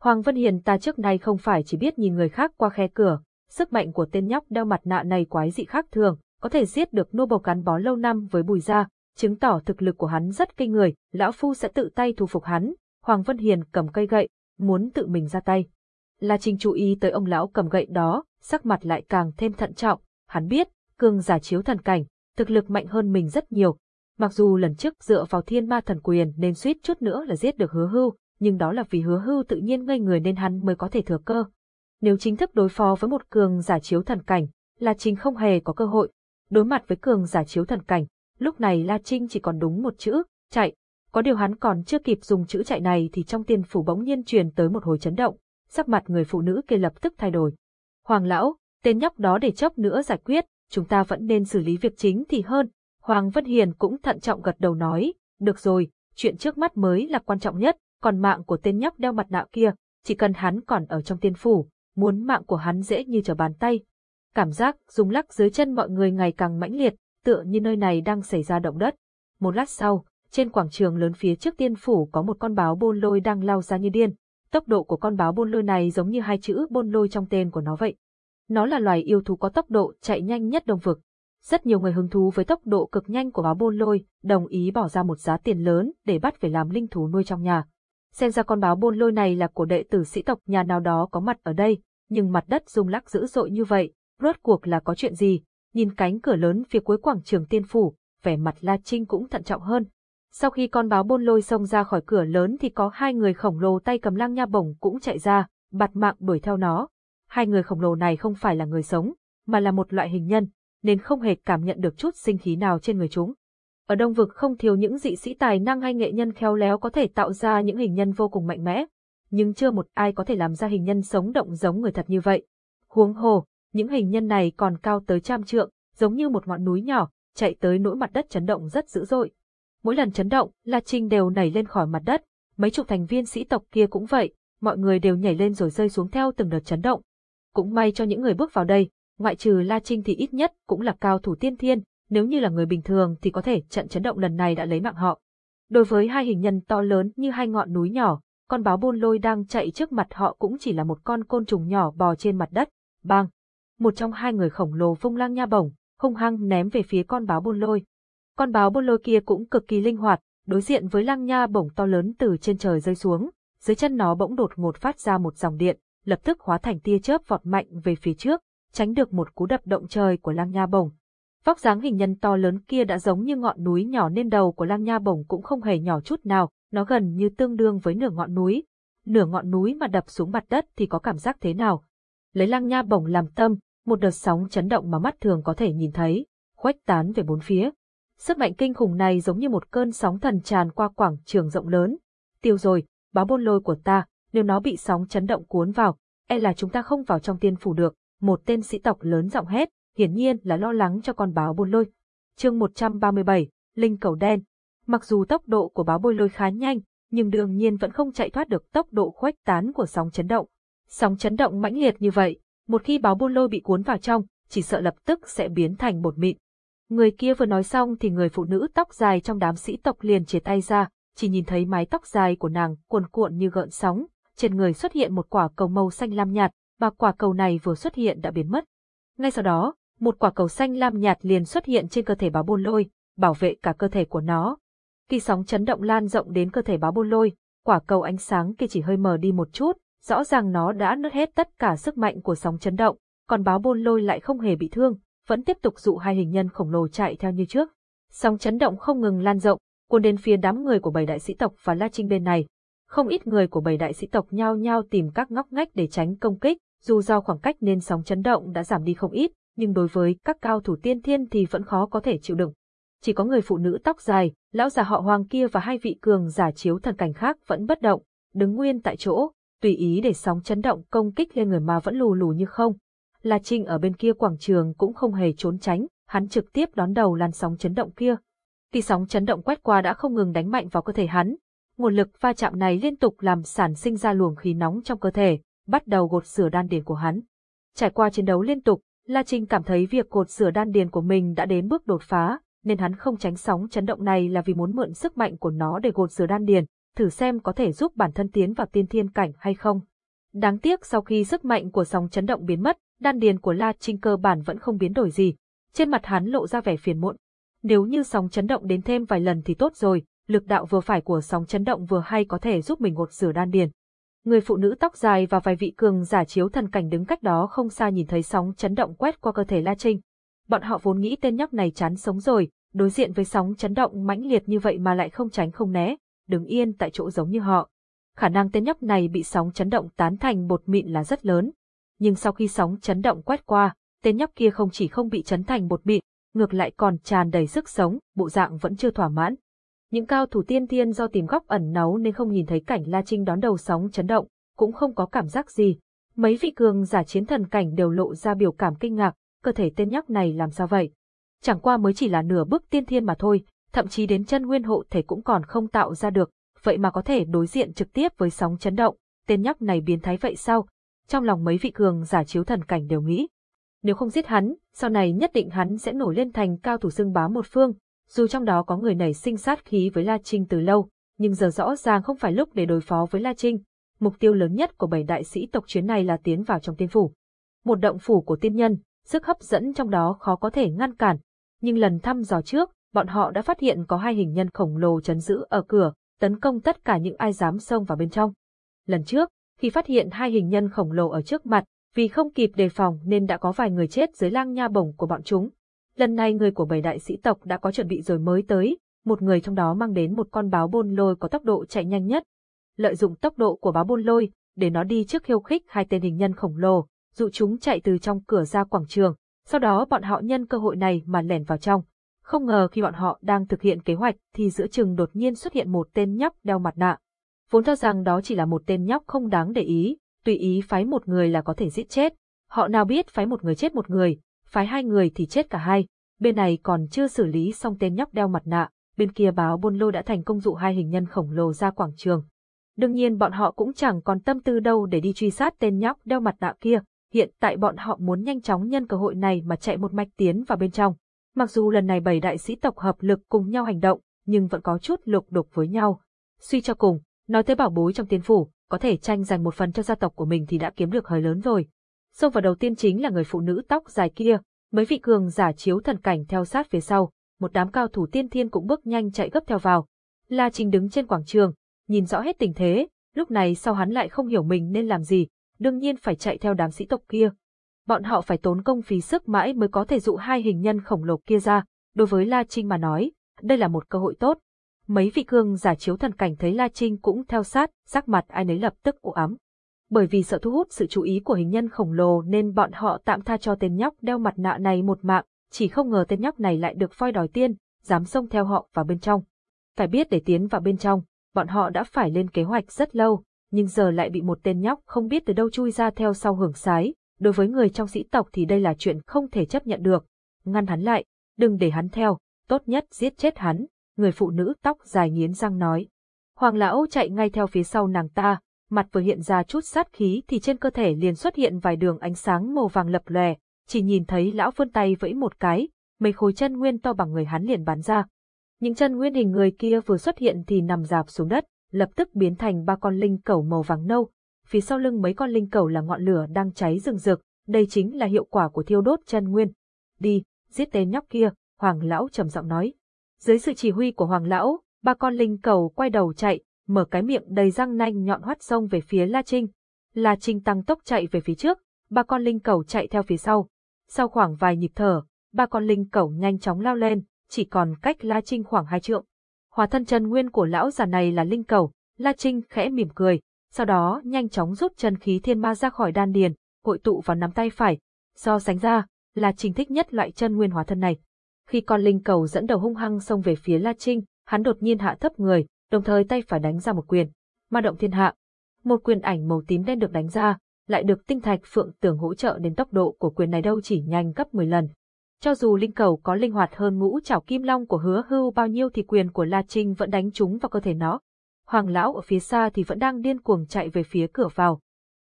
Hoàng Vân Hiền ta trước nay không phải chỉ biết nhìn người khác qua khe cửa, sức mạnh của tên nhóc đeo mặt nạ này quái dị khác thường, có thể giết được nô bộc gắn bó lâu năm với bùi gia, chứng tỏ thực lực của hắn rất kinh người, lão phu sẽ tự tay thu phục hắn. Hoàng Vân Hiền cầm cây gậy, muốn tự mình ra tay. La Trinh chú ý tới ông lão cầm gậy đó, sắc mặt lại càng thêm thận trọng, hắn biết, Cường giả chiếu thần cảnh, thực lực mạnh hơn mình rất nhiều. Mặc dù lần trước dựa vào thiên ma thần quyền nên suýt chút nữa là giết được hứa hưu, nhưng đó là vì hứa hưu tự nhiên ngây người nên hắn mới có thể thừa cơ. Nếu chính thức đối phó với một cường giả chiếu thần cảnh, La Trinh không hề có cơ hội. Đối mặt với cường giả chiếu thần cảnh, lúc này La Trinh chỉ còn đúng một chữ, chạy. Có điều hắn còn chưa kịp dùng chữ chạy này thì trong tiên phủ bỗng nhiên truyền tới một hồi chấn động, sắc mặt người phụ nữ kia lập tức thay đổi. Hoàng lão, tên nhóc đó để chốc nữa giải quyết, chúng ta vẫn nên xử lý việc chính thì hơn. Hoàng Vân Hiền cũng thận trọng gật đầu nói, được rồi, chuyện trước mắt mới là quan trọng nhất, còn mạng của tên nhóc đeo mặt nạ kia, chỉ cần hắn còn ở trong tiên phủ, muốn mạng của hắn dễ như trở bàn tay. Cảm giác rung lắc dưới chân mọi người ngày càng mãnh liệt, tựa như nơi này đang xảy ra động đất. Một lát sau, trên quảng trường lớn phía trước tiên phủ có một con báo bôn lôi đang lao ra như điên. Tốc độ của con báo bôn lôi này giống như hai chữ bôn lôi trong tên của nó vậy. Nó là loài yêu thú có tốc độ chạy nhanh nhất đông vực. Rất nhiều người hứng thú với tốc độ cực nhanh của báo bôn lôi, đồng ý bỏ ra một giá tiền lớn để bắt về làm linh thú nuôi trong nhà. Xem ra con báo bôn lôi này là của đệ tử sĩ tộc nhà nào đó có mặt ở đây, nhưng mặt đất rung lắc dữ dội như vậy, rốt cuộc là có chuyện gì? Nhìn cánh cửa lớn phía cuối quảng trường tiên phủ, vẻ mặt La Trinh cũng thận trọng hơn. Sau khi con báo bôn lôi xông ra khỏi cửa lớn thì có hai người khổng lồ tay cầm lăng nha bổng cũng chạy ra, bạt mạng đuổi theo nó. Hai người khổng lồ này không phải là người sống, mà là một loại hình nhân, nên không hề cảm nhận được chút sinh khí nào trên người chúng. Ở Đông Vực không thiếu những dị sĩ tài năng hay nghệ nhân khéo léo có thể tạo ra những hình nhân vô cùng mạnh mẽ, nhưng chưa một ai có thể làm ra hình nhân sống động giống người thật như vậy. Huống hồ, những hình nhân này còn cao tới trăm trượng, giống như một ngọn núi nhỏ, chạy tới nỗi mặt đất chấn động rất dữ dội. Mỗi lần chấn động, La Trinh đều nảy lên khỏi mặt đất, mấy chục thành viên sĩ tộc kia cũng vậy, mọi người đều nhảy lên rồi rơi xuống theo từng đợt chấn động. Cũng may cho những người bước vào đây, ngoại trừ La Trinh thì ít nhất cũng là cao thủ tiên thiên, nếu như là người bình thường thì có thể trận chấn động lần này đã lấy mạng họ. Đối với hai hình nhân to lớn như hai ngọn núi nhỏ, con báo buôn lôi đang chạy trước mặt họ cũng chỉ là một con côn trùng nhỏ bò trên mặt đất. Bang! Một trong hai người khổng lồ vung lang nha bổng, hung hăng ném về phía con báo buôn lôi. Con báo buôn lôi kia cũng cực kỳ linh hoạt, đối diện với lang nha bổng to lớn từ trên trời rơi xuống, dưới chân nó bỗng đột ngột phát ra một dòng điện, lập tức hóa thành tia chớp vọt mạnh về phía trước, tránh được một cú đập động trời của lăng nha bổng. Vóc dáng hình nhân to lớn kia đã giống như ngọn núi nhỏ nên đầu của lăng nha bổng cũng không hề nhỏ chút nào, nó gần như tương đương với nửa ngọn núi. Nửa ngọn núi mà đập xuống mặt đất thì có cảm giác thế nào? Lấy lăng nha bổng làm tâm, một đợt sóng chấn động mà mắt thường có thể nhìn thấy, khuếch tán về bốn phía. Sức mạnh kinh khủng này giống như một cơn sóng thần tràn qua quảng trường rộng lớn. Tiêu rồi, báo bôn lôi của ta, nếu nó bị sóng chấn động cuốn vào, e là chúng ta không vào trong tiên phủ được. Một tên sĩ tộc lớn giọng hét, hiển nhiên là lo lắng cho con báo bôn lôi. Chương 137, Linh cầu đen. Mặc dù tốc độ của báo bôi lôi khá nhanh, nhưng đương nhiên vẫn không chạy thoát được tốc độ khuếch tán của sóng chấn động. Sóng chấn động mãnh liệt như vậy, một khi báo bôn lôi bị cuốn vào trong, chỉ sợ lập tức sẽ biến thành bột mịn. Người kia vừa nói xong thì người phụ nữ tóc dài trong đám sĩ tộc liền chia tay ra, chỉ nhìn thấy mái tóc dài của nàng cuồn cuộn như gợn sóng, trên người xuất hiện một quả cầu màu xanh lam nhạt, và quả cầu này vừa xuất hiện đã biến mất. Ngay sau đó, một quả cầu xanh lam nhạt liền xuất hiện trên cơ thể báo bôn lôi, bảo vệ cả cơ thể của nó. Khi sóng chấn động lan rộng đến cơ thể báo bôn lôi, quả cầu ánh sáng kia chỉ hơi mờ đi một chút, rõ ràng nó đã nứt hết tất cả sức mạnh của sóng chấn động, còn báo bôn lôi lại không hề bị thương, vẫn tiếp tục dụ hai hình nhân khổng lồ chạy theo như trước. Sóng chấn động không ngừng lan rộng, cuốn đến phía đám người của bảy đại sĩ tộc và La Trinh bên này. Không ít người của bảy đại sĩ tộc nhao nhao tìm các ngóc ngách để tránh công kích, dù do khoảng cách nên sóng chấn động đã giảm đi không ít, nhưng đối với các cao thủ tiên thiên thì vẫn khó có thể chịu đựng. Chỉ có người phụ nữ tóc dài, lão già họ Hoàng kia và hai vị cường giả chiếu thần cảnh khác vẫn bất động, đứng nguyên tại chỗ, tùy ý để sóng chấn động công kích lên người mà vẫn lù lù như không. La Trinh ở bên kia quảng trường cũng không hề trốn tránh, hắn trực tiếp đón đầu làn sóng chấn động kia. Khi sóng chấn động quét qua đã không ngừng đánh mạnh vào cơ thể hắn, nguồn lực va chạm này liên tục làm sản sinh ra luồng khí nóng trong cơ thể, bắt đầu gột rửa đan điền của hắn. Trải qua chiến đấu liên tục, La Trinh cảm thấy việc gột rửa đan điền của mình đã đến bước đột phá, nên hắn không tránh sóng chấn động này là vì muốn mượn sức mạnh của nó để gột rửa đan điền, thử xem có thể giúp bản thân tiến vào tiên thiên cảnh hay không. Đáng tiếc sau khi sức mạnh của sóng chấn động biến mất, đan điền của La Trinh cơ bản vẫn không biến đổi gì. Trên mặt hắn lộ ra vẻ phiền muộn. Nếu như sóng chấn động đến thêm vài lần thì tốt rồi, lực đạo vừa phải của sóng chấn động vừa hay có thể giúp mình gột rửa đan điền. Người phụ nữ tóc dài và vài vị cường giả chiếu thần cảnh đứng cách đó không xa nhìn thấy sóng chấn động quét qua cơ thể La Trinh. Bọn họ vốn nghĩ tên nhóc này chán sống rồi, đối diện với sóng chấn động mãnh liệt như vậy mà lại không tránh không né, đứng yên tại chỗ giống như họ. Khả năng tên nhóc này bị sóng chấn động tán thành bột mịn là rất lớn. Nhưng sau khi sóng chấn động quét qua, tên nhóc kia không chỉ không bị chấn thành bột mịn, ngược lại còn tràn đầy sức sống, bộ dạng vẫn chưa thỏa mãn. Những cao thủ tiên thiên do tìm góc ẩn náu nên không nhìn thấy cảnh La Trinh đón đầu sóng chấn động, cũng không có cảm giác gì. Mấy vị cường giả chiến thần cảnh đều lộ ra biểu cảm kinh ngạc, cơ thể tên nhóc này làm sao vậy? Chẳng qua mới chỉ là nửa bước tiên thiên mà thôi, thậm chí đến chân nguyên hộ thể cũng còn không tạo ra được, vậy mà có thể đối diện trực tiếp với sóng chấn động, tên nhóc này biến thái vậy sao? Trong lòng mấy vị cường giả chiếu thần cảnh đều nghĩ. Nếu không giết hắn, sau này nhất định hắn sẽ nổi lên thành cao thủ xưng bá một phương, dù trong đó có người nảy sinh sát khí với La Trinh từ lâu, nhưng giờ rõ ràng không phải lúc để đối phó với La Trinh. Mục tiêu lớn nhất của bảy đại sĩ tộc chuyến này là tiến vào trong tiên phủ. Một động phủ của tiên nhân, sức hấp dẫn trong đó khó có thể ngăn cản. Nhưng lần thăm dò trước, bọn họ đã phát hiện có hai hình nhân khổng lồ chấn giữ ở cửa, tấn công tất cả những ai dám xông vào bên trong. Lần trước, khi phát hiện hai hình nhân khổng lồ ở trước mặt, vì không kịp đề phòng nên đã có vài người chết dưới lang nha bổng của bọn chúng. Lần này người của bảy đại sĩ tộc đã có chuẩn bị rồi mới tới, một người trong đó mang đến một con báo bôn lôi có tốc độ chạy nhanh nhất. Lợi dụng tốc độ của báo bôn lôi, để nó đi trước khiêu khích hai tên hình nhân khổng lồ, dụ chúng chạy từ trong cửa ra quảng trường, sau đó bọn họ nhân cơ hội này mà lẻn vào trong. Không ngờ khi bọn họ đang thực hiện kế hoạch thì giữa chừng đột nhiên xuất hiện một tên nhóc đeo mặt nạ. Vốn cho rằng đó chỉ là một tên nhóc không đáng để ý, tùy ý phái một người là có thể giết chết. Họ nào biết phái một người chết một người, phái hai người thì chết cả hai. Bên này còn chưa xử lý xong tên nhóc đeo mặt nạ, bên kia báo buôn lô đã thành công dụ hai hình nhân khổng lồ ra quảng trường. Đương nhiên bọn họ cũng chẳng còn tâm tư đâu để đi truy sát tên nhóc đeo mặt nạ kia, hiện tại bọn họ muốn nhanh chóng nhân cơ hội này mà chạy một mạch tiến vào bên trong. Mặc dù lần này bảy đại sĩ tộc hợp lực cùng nhau hành động, nhưng vẫn có chút lục đục với nhau. Suy cho cùng, nói tới bảo bối trong tiên phủ, có thể tranh giành một phần cho gia tộc của mình thì đã kiếm được hơi lớn rồi. Xông vào đầu tiên chính là người phụ nữ tóc dài kia, mấy vị cường giả chiếu thần cảnh theo sát phía sau, một đám cao thủ tiên thiên cũng bước nhanh chạy gấp theo vào. La Trinh đứng trên quảng trường, nhìn rõ hết tình thế, lúc này sau hắn lại không hiểu mình nên làm gì, đương nhiên phải chạy theo đám sĩ tộc kia. Bọn họ phải tốn công phí sức mãi mới có thể dụ hai hình nhân khổng lồ kia ra, đối với La Trinh mà nói, đây là một cơ hội tốt. Mấy vị cương giả chiếu thần cảnh thấy La Trinh cũng theo sát, sắc mặt ai nấy lập tức u ám. Bởi vì sợ thu hút sự chú ý của hình nhân khổng lồ nên bọn họ tạm tha cho tên nhóc đeo mặt nạ này một mạng, chỉ không ngờ tên nhóc này lại được phoi đòi tiên, dám xông theo họ vào bên trong. Phải biết để tiến vào bên trong, bọn họ đã phải lên kế hoạch rất lâu, nhưng giờ lại bị một tên nhóc không biết từ đâu chui ra theo sau hưởng sái, đối với người trong sĩ tộc thì đây là chuyện không thể chấp nhận được. Ngăn hắn lại, đừng để hắn theo, tốt nhất giết chết hắn, người phụ nữ tóc dài nghiến răng nói. Hoàng lão chạy ngay theo phía sau nàng ta, mặt vừa hiện ra chút sát khí thì trên cơ thể liền xuất hiện vài đường ánh sáng màu vàng lập lòe, chỉ nhìn thấy lão vươn tay vẫy một cái, mấy khối chân nguyên to bằng người hắn liền bắn ra. Những chân nguyên hình người kia vừa xuất hiện thì nằm dạp xuống đất, lập tức biến thành ba con linh cẩu màu vàng nâu. Phía sau lưng mấy con linh cẩu là ngọn lửa đang cháy rừng rực, đây chính là hiệu quả của thiêu đốt chân nguyên. Đi, giết tên nhóc kia, Hoàng lão trầm giọng nói. Dưới sự chỉ huy của Hoàng lão, ba con linh cẩu quay đầu chạy, mở cái miệng đầy răng nanh nhọn hoắt sông về phía La Trinh. La Trinh tăng tốc chạy về phía trước, ba con linh cầu chạy theo phía sau. Sau khoảng vài nhịp thở, ba con linh cầu nhanh chóng lao lên, chỉ còn cách La Trinh khoảng hai trượng. Hóa thân chân nguyên của lão già này là linh cầu, La Trinh khẽ mỉm cười, sau đó nhanh chóng rút chân khí thiên ma ra khỏi đan điền, hội tụ vào nắm tay phải. Do sánh ra, La Trinh thích nhất loại chân nguyên hóa thân này. Khi con linh cầu dẫn đầu hung hăng xông về phía La Trinh, hắn đột nhiên hạ thấp người, đồng thời tay phải đánh ra một quyền. Ma động thiên hạ. Một quyền ảnh màu tím đen được đánh ra, lại được tinh thạch phượng tường hỗ trợ đến tốc độ của quyền này đâu chỉ nhanh gấp 10 lần. Cho dù linh cầu có linh hoạt hơn ngũ chảo kim long của hứa hưu bao nhiêu thì quyền của La Trinh vẫn đánh trúng vào cơ thể nó. Hoàng lão ở phía xa thì vẫn đang điên cuồng chạy về phía cửa vào.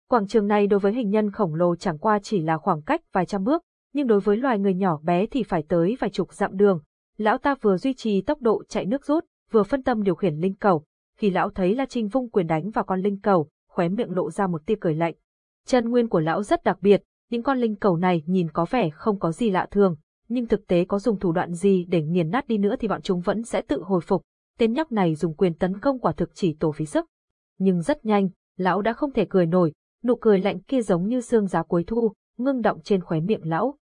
Quảng trường này đối với hình nhân khổng lồ chẳng qua chỉ là khoảng cách vài trăm bước, nhưng đối với loài người nhỏ bé thì phải tới vài chục dặm đường. Lão ta vừa duy trì tốc độ chạy nước rút, vừa phân tâm điều khiển linh cầu. Khi lão thấy La Trinh vung quyền đánh vào con linh cầu, khóe miệng lộ ra một tia cười lạnh. Chân nguyên của lão rất đặc biệt, những con linh cầu này nhìn có vẻ không có gì lạ thường, nhưng thực tế có dùng thủ đoạn gì để nghiền nát đi nữa thì bọn chúng vẫn sẽ tự hồi phục. Tên nhóc này dùng quyền tấn công quả thực chỉ tổ phí sức. Nhưng rất nhanh, lão đã không thể cười nổi, nụ cười lạnh kia giống như xương giá cuối thu, ngưng động trên khóe miệng lão.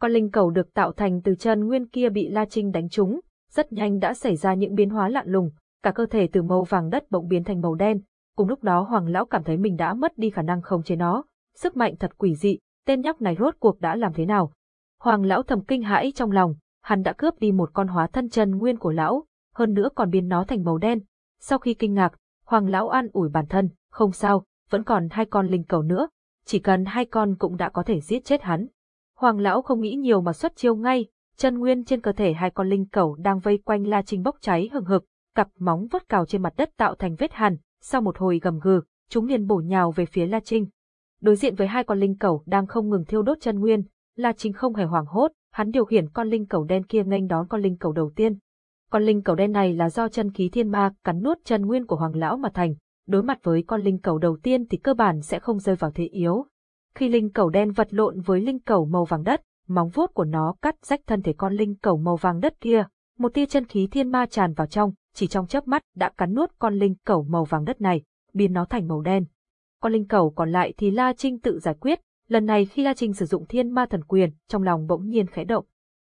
Con linh cầu được tạo thành từ chân nguyên kia bị La Trinh đánh trúng, rất nhanh đã xảy ra những biến hóa lạ lùng, cả cơ thể từ màu vàng đất bỗng biến thành màu đen. Cùng lúc đó Hoàng lão cảm thấy mình đã mất đi khả năng không chế nó, sức mạnh thật quỷ dị, tên nhóc này rốt cuộc đã làm thế nào? Hoàng lão thầm kinh hãi trong lòng, hắn đã cướp đi một con hóa thân chân nguyên của lão, hơn nữa còn biến nó thành màu đen. Sau khi kinh ngạc, Hoàng lão an ủi bản thân, không sao, vẫn còn hai con linh cầu nữa, chỉ cần hai con cũng đã có thể giết chết hắn. Hoàng lão không nghĩ nhiều mà xuất chiêu ngay, chân nguyên trên cơ thể hai con linh cầu đang vây quanh La Trinh bốc cháy hừng hực, cặp móng vuốt cào trên mặt đất tạo thành vết hằn, sau một hồi gầm gừ, chúng liền bổ nhào về phía La Trinh. Đối diện với hai con linh cầu đang không ngừng thiêu đốt chân nguyên, La Trinh không hề hoảng hốt, hắn điều khiển con linh cầu đen kia nghênh đón con linh cầu đầu tiên. Con linh cầu đen này là do chân khí thiên ma cắn nuốt chân nguyên của hoàng lão mà thành, đối mặt với con linh cầu đầu tiên thì cơ bản sẽ không rơi vào thế yếu. Khi linh cầu đen vật lộn với linh cầu màu vàng đất, móng vuốt của nó cắt rách thân thể con linh cầu màu vàng đất kia, một tia chân khí thiên ma tràn vào trong, chỉ trong chớp mắt đã cắn nuốt con linh cầu màu vàng đất này, biến nó thành màu đen. Con linh cầu còn lại thì La Trinh tự giải quyết, lần này khi La Trinh sử dụng thiên ma thần quyền, trong lòng bỗng nhiên khẽ động.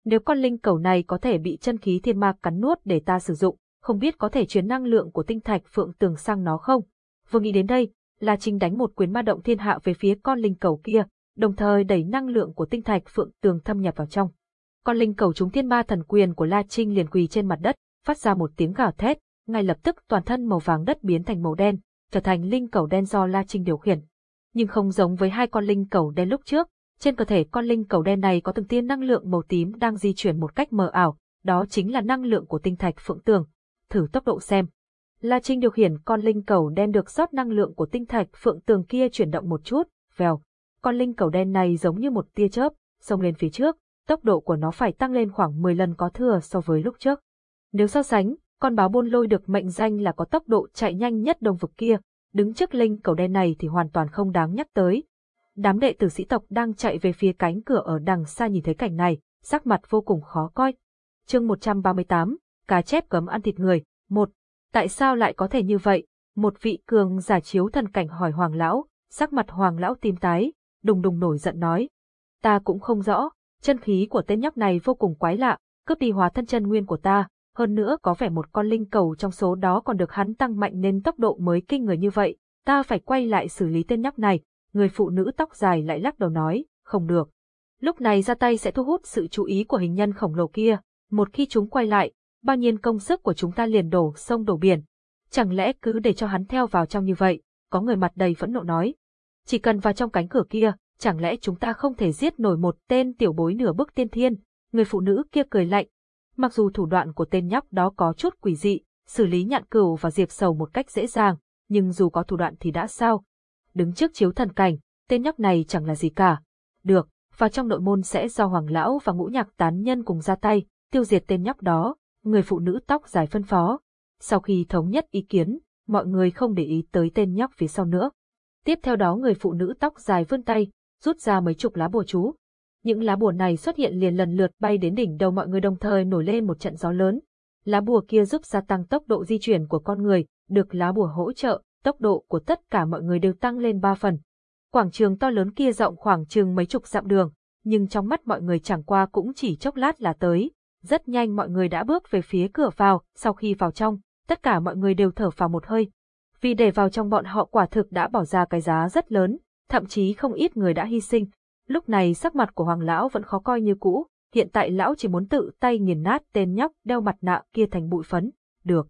Nếu con linh cầu này có thể bị chân khí thiên ma cắn nuốt để ta sử dụng, không biết có thể chuyển năng lượng của tinh thạch phượng tường sang nó không? Vừa nghĩ đến đây, La Trinh đánh một quyền ma động thiên hạ về phía con linh cầu kia, đồng thời đẩy năng lượng của tinh thạch phượng tường thâm nhập vào trong. Con linh cầu chúng thiên ma thần quyền của La Trinh liền quỳ trên mặt đất, phát ra một tiếng gào thét, ngay lập tức toàn thân màu vàng đất biến thành màu đen, trở thành linh cầu đen do La Trinh điều khiển. Nhưng không giống với hai con linh cầu đen lúc trước, trên cơ thể con linh cầu đen này có từng tiên năng lượng màu tím đang di chuyển một cách mờ ảo, đó chính là năng lượng của tinh thạch phượng tường. Thử tốc độ xem. La Trinh điều khiển con linh cầu đen được rót năng lượng của tinh thạch phượng tường kia chuyển động một chút, vèo. Con linh cầu đen này giống như một tia chớp, xông lên phía trước, tốc độ của nó phải tăng lên khoảng 10 lần có thừa so với lúc trước. Nếu so sánh, con báo buôn lôi được mệnh danh là có tốc độ chạy nhanh nhất đông vực kia, đứng trước linh cầu đen này thì hoàn toàn không đáng nhắc tới. Đám đệ tử sĩ tộc đang chạy về phía cánh cửa ở đằng xa nhìn thấy cảnh này, sắc mặt vô cùng khó coi. chương 138, cá chép cấm ăn thịt người, một Tại sao lại có thể như vậy? Một vị cường giả chiếu thần cảnh hỏi hoàng lão, sắc mặt hoàng lão tím tái, đùng đùng nổi giận nói. Ta cũng không rõ, chân khí của tên nhóc này vô cùng quái lạ, cướp đi hóa thân chân nguyên của ta, hơn nữa có vẻ một con linh cầu trong số đó còn được hắn tăng mạnh nên tốc độ mới kinh người như vậy, ta phải quay lại xử lý tên nhóc này, người phụ nữ tóc dài lại lắc đầu nói, không được. Lúc này ra tay sẽ thu hút sự chú ý của hình nhân khổng lồ kia, một khi chúng quay lại, bao nhiêu công sức của chúng ta liền đổ sông đổ biển. Chẳng lẽ cứ để cho hắn theo vào trong như vậy, có người mặt đầy phẫn nộ nói. Chỉ cần vào trong cánh cửa kia, chẳng lẽ chúng ta không thể giết nổi một tên tiểu bối nửa bước tiên thiên, người phụ nữ kia cười lạnh, Mặc dù thủ đoạn của tên nhóc đó có chút quỷ dị, xử lý nhạn cửu và diệp sầu một cách dễ dàng, nhưng dù có thủ đoạn thì đã sao? Đứng trước chiếu thần cảnh, tên nhóc này chẳng là gì cả. Được, và trong nội môn sẽ do Hoàng Lão và ngũ nhạc tán nhân cùng ra tay, tiêu diệt tên nhóc đó, người phụ nữ tóc dài phân phó. Sau khi thống nhất ý kiến, mọi người không để ý tới tên nhóc phía sau nữa. Tiếp theo đó người phụ nữ tóc dài vươn tay, rút ra mấy chục lá bùa chú, những lá bùa này xuất hiện liền lần lượt bay đến đỉnh đầu mọi người đồng thời nổi lên một trận gió lớn. Lá bùa kia giúp gia tăng tốc độ di chuyển của con người, được lá bùa hỗ trợ, tốc độ của tất cả mọi người đều tăng lên ba phần. Quảng trường to lớn kia rộng khoảng chừng mấy chục dặm đường, nhưng trong mắt mọi người chẳng qua cũng chỉ chốc lát là tới. Rất nhanh mọi người đã bước về phía cửa vào, sau khi vào trong, tất cả mọi người đều thở vào một hơi. Vì để vào trong bọn họ quả thực đã bỏ ra cái giá rất lớn, thậm chí không ít người đã hy sinh, Lúc này sắc mặt của Hoàng Lão vẫn khó coi như cũ, hiện tại Lão chỉ muốn tự tay nghiền nát tên nhóc đeo mặt nạ kia thành bụi phấn. Được.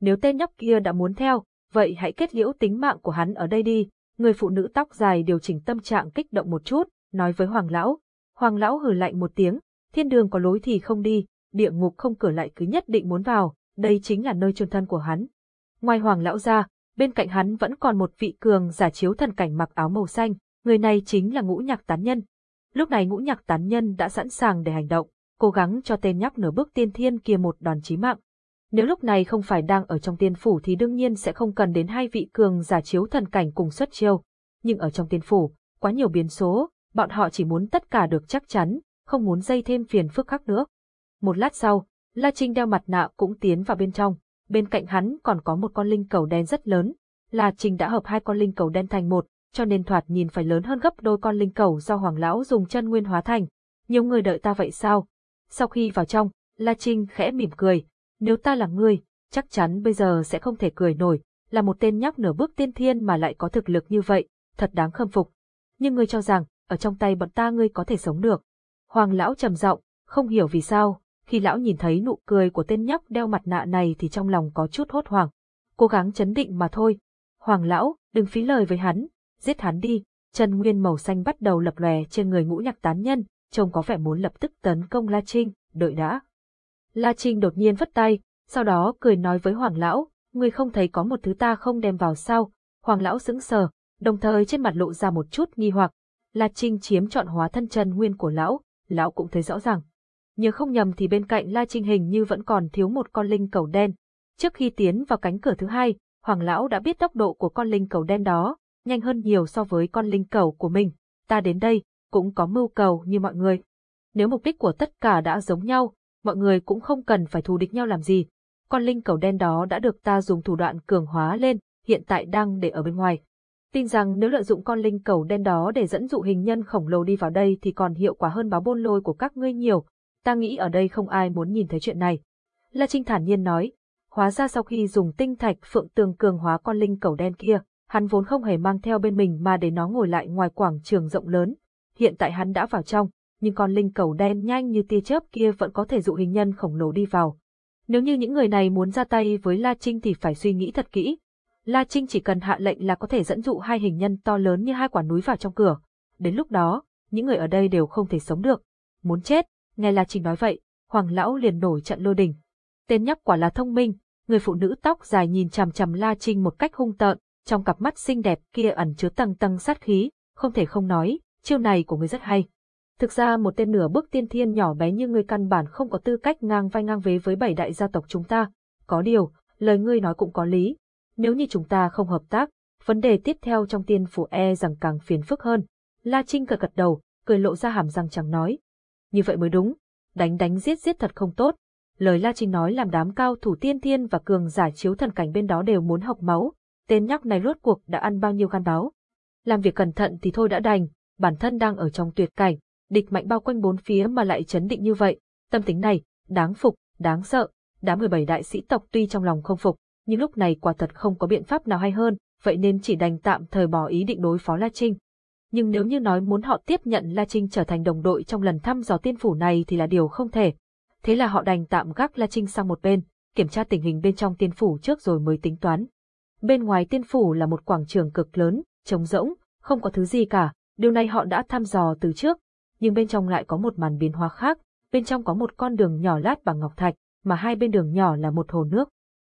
Nếu tên nhóc kia đã muốn theo, vậy hãy kết liễu tính mạng của hắn ở đây đi. Người phụ nữ tóc dài điều chỉnh tâm trạng kích động một chút, nói với Hoàng Lão. Hoàng Lão hừ lạnh một tiếng, thiên đường có lối thì không đi, địa ngục không cửa lại cứ nhất định muốn vào, đây chính là nơi chôn thân của hắn. Ngoài Hoàng Lão ra, bên cạnh hắn vẫn còn một vị cường giả chiếu thần cảnh mặc áo màu xanh, người này chính là ngũ nhạc tán nhân. Lúc này ngũ nhạc tán nhân đã sẵn sàng để hành động, cố gắng cho tên nhóc nửa bước tiên thiên kia một đòn chí mạng. Nếu lúc này không phải đang ở trong tiên phủ thì đương nhiên sẽ không cần đến hai vị cường giả chiếu thần cảnh cùng xuất chiêu. Nhưng ở trong tiên phủ, quá nhiều biến số, bọn họ chỉ muốn tất cả được chắc chắn, không muốn dây thêm phiền phức khác nữa. Một lát sau, La Trinh đeo mặt nạ cũng tiến vào bên trong, bên cạnh hắn còn có một con linh cầu đen rất lớn. La Trinh đã hợp hai con linh cầu đen thành một, cho nên thoạt nhìn phải lớn hơn gấp đôi con linh cầu do Hoàng Lão dùng chân nguyên hóa thành. Nhiều người đợi ta vậy sao? Sau khi vào trong, La Trinh khẽ mỉm cười. Nếu ta là ngươi, chắc chắn bây giờ sẽ không thể cười nổi, là một tên nhóc nửa bước tiên thiên mà lại có thực lực như vậy, thật đáng khâm phục. Nhưng ngươi cho rằng, ở trong tay bọn ta ngươi có thể sống được. Hoàng Lão trầm giọng, không hiểu vì sao, khi lão nhìn thấy nụ cười của tên nhóc đeo mặt nạ này thì trong lòng có chút hốt hoảng. Cố gắng chấn định mà thôi. Hoàng Lão, đừng phí lời với hắn, giết hắn đi, chân nguyên màu xanh bắt đầu lập lòe trên người ngũ nhạc tán nhân, trông có vẻ muốn lập tức tấn công La Trinh, đợi đã. La Trinh đột nhiên vất tay, sau đó cười nói với Hoàng Lão, người không thấy có một thứ ta không đem vào sao, Hoàng Lão sững sờ, đồng thời trên mặt lộ ra một chút nghi hoặc, La Trinh chiếm trọn hóa thân chân nguyên của Lão, Lão cũng thấy rõ ràng nhớ không nhầm thì bên cạnh La Trinh hình như vẫn còn thiếu một con linh cầu đen. Trước khi tiến vào cánh cửa thứ hai, Hoàng lão đã biết tốc độ của con linh cầu đen đó, nhanh hơn nhiều so với con linh cầu của mình. Ta đến đây, cũng có mưu cầu như mọi người. Nếu mục đích của tất cả đã giống nhau, mọi người cũng không cần phải thù địch nhau làm gì. Con linh cầu đen đó đã được ta dùng thủ đoạn cường hóa lên, hiện tại đang để ở bên ngoài. Tin rằng nếu lợi dụng con linh cầu đen đó để dẫn dụ hình nhân khổng lồ đi vào đây thì còn hiệu quả hơn báo bôn lôi của các ngươi nhiều. Ta nghĩ ở đây không ai muốn nhìn thấy chuyện này. La Trinh thản nhiên nói. Hóa ra sau khi dùng tinh thạch phượng tường cường hóa con linh cầu đen kia, hắn vốn không hề mang theo bên mình mà để nó ngồi lại ngoài quảng trường rộng lớn. Hiện tại hắn đã vào trong, nhưng con linh cầu đen nhanh như tia chớp kia vẫn có thể dụ hình nhân khổng lồ đi vào. Nếu như những người này muốn ra tay với La Trinh thì phải suy nghĩ thật kỹ, La Trinh chỉ cần hạ lệnh là có thể dẫn dụ hai hình nhân to lớn như hai quả núi vào trong cửa. Đến lúc đó, những người ở đây đều không thể sống được. Muốn chết, nghe La Trinh nói vậy, Hoàng Lão liền nổi trận lô đình. Tên nhóc quả là thông minh, người phụ nữ tóc dài nhìn chằm chằm La Trinh một cách hung tợn, trong cặp mắt xinh đẹp kia ẩn chứa tầng tầng sát khí, không thể không nói, chiêu này của người rất hay. Thực ra một tên nửa bước tiên thiên nhỏ bé như ngươi căn bản không có tư cách ngang vai ngang vế với bảy đại gia tộc chúng ta. Có điều, lời ngươi nói cũng có lý, nếu như chúng ta không hợp tác, vấn đề tiếp theo trong tiên phủ e rằng càng phiền phức hơn. La Trinh gật gật đầu, cười lộ ra hàm răng trắng nói. Như vậy mới đúng, đánh đánh giết giết thật không tốt. Lời La Trinh nói làm đám cao thủ tiên thiên và cường giả chiếu thần cảnh bên đó đều muốn học máu, tên nhóc này rốt cuộc đã ăn bao nhiêu gan báo. Làm việc cẩn thận thì thôi đã đành, bản thân đang ở trong tuyệt cảnh, địch mạnh bao quanh bốn phía mà lại chấn định như vậy, tâm tính này, đáng phục, đáng sợ, đám 17 đại sĩ tộc tuy trong lòng không phục, nhưng lúc này quả thật không có biện pháp nào hay hơn, vậy nên chỉ đành tạm thời bỏ ý định đối phó La Trinh. Nhưng nếu như nói muốn họ tiếp nhận La Trinh trở thành đồng đội trong lần thăm dò tiên phủ này thì là điều không thể. Thế là họ đành tạm gác La Trinh sang một bên, kiểm tra tình hình bên trong tiên phủ trước rồi mới tính toán. Bên ngoài tiên phủ là một quảng trường cực lớn, trống rỗng, không có thứ gì cả, điều này họ đã thăm dò từ trước, nhưng bên trong lại có một màn biến hóa khác, bên trong có một con đường nhỏ lát bằng ngọc thạch, mà hai bên đường nhỏ là một hồ nước.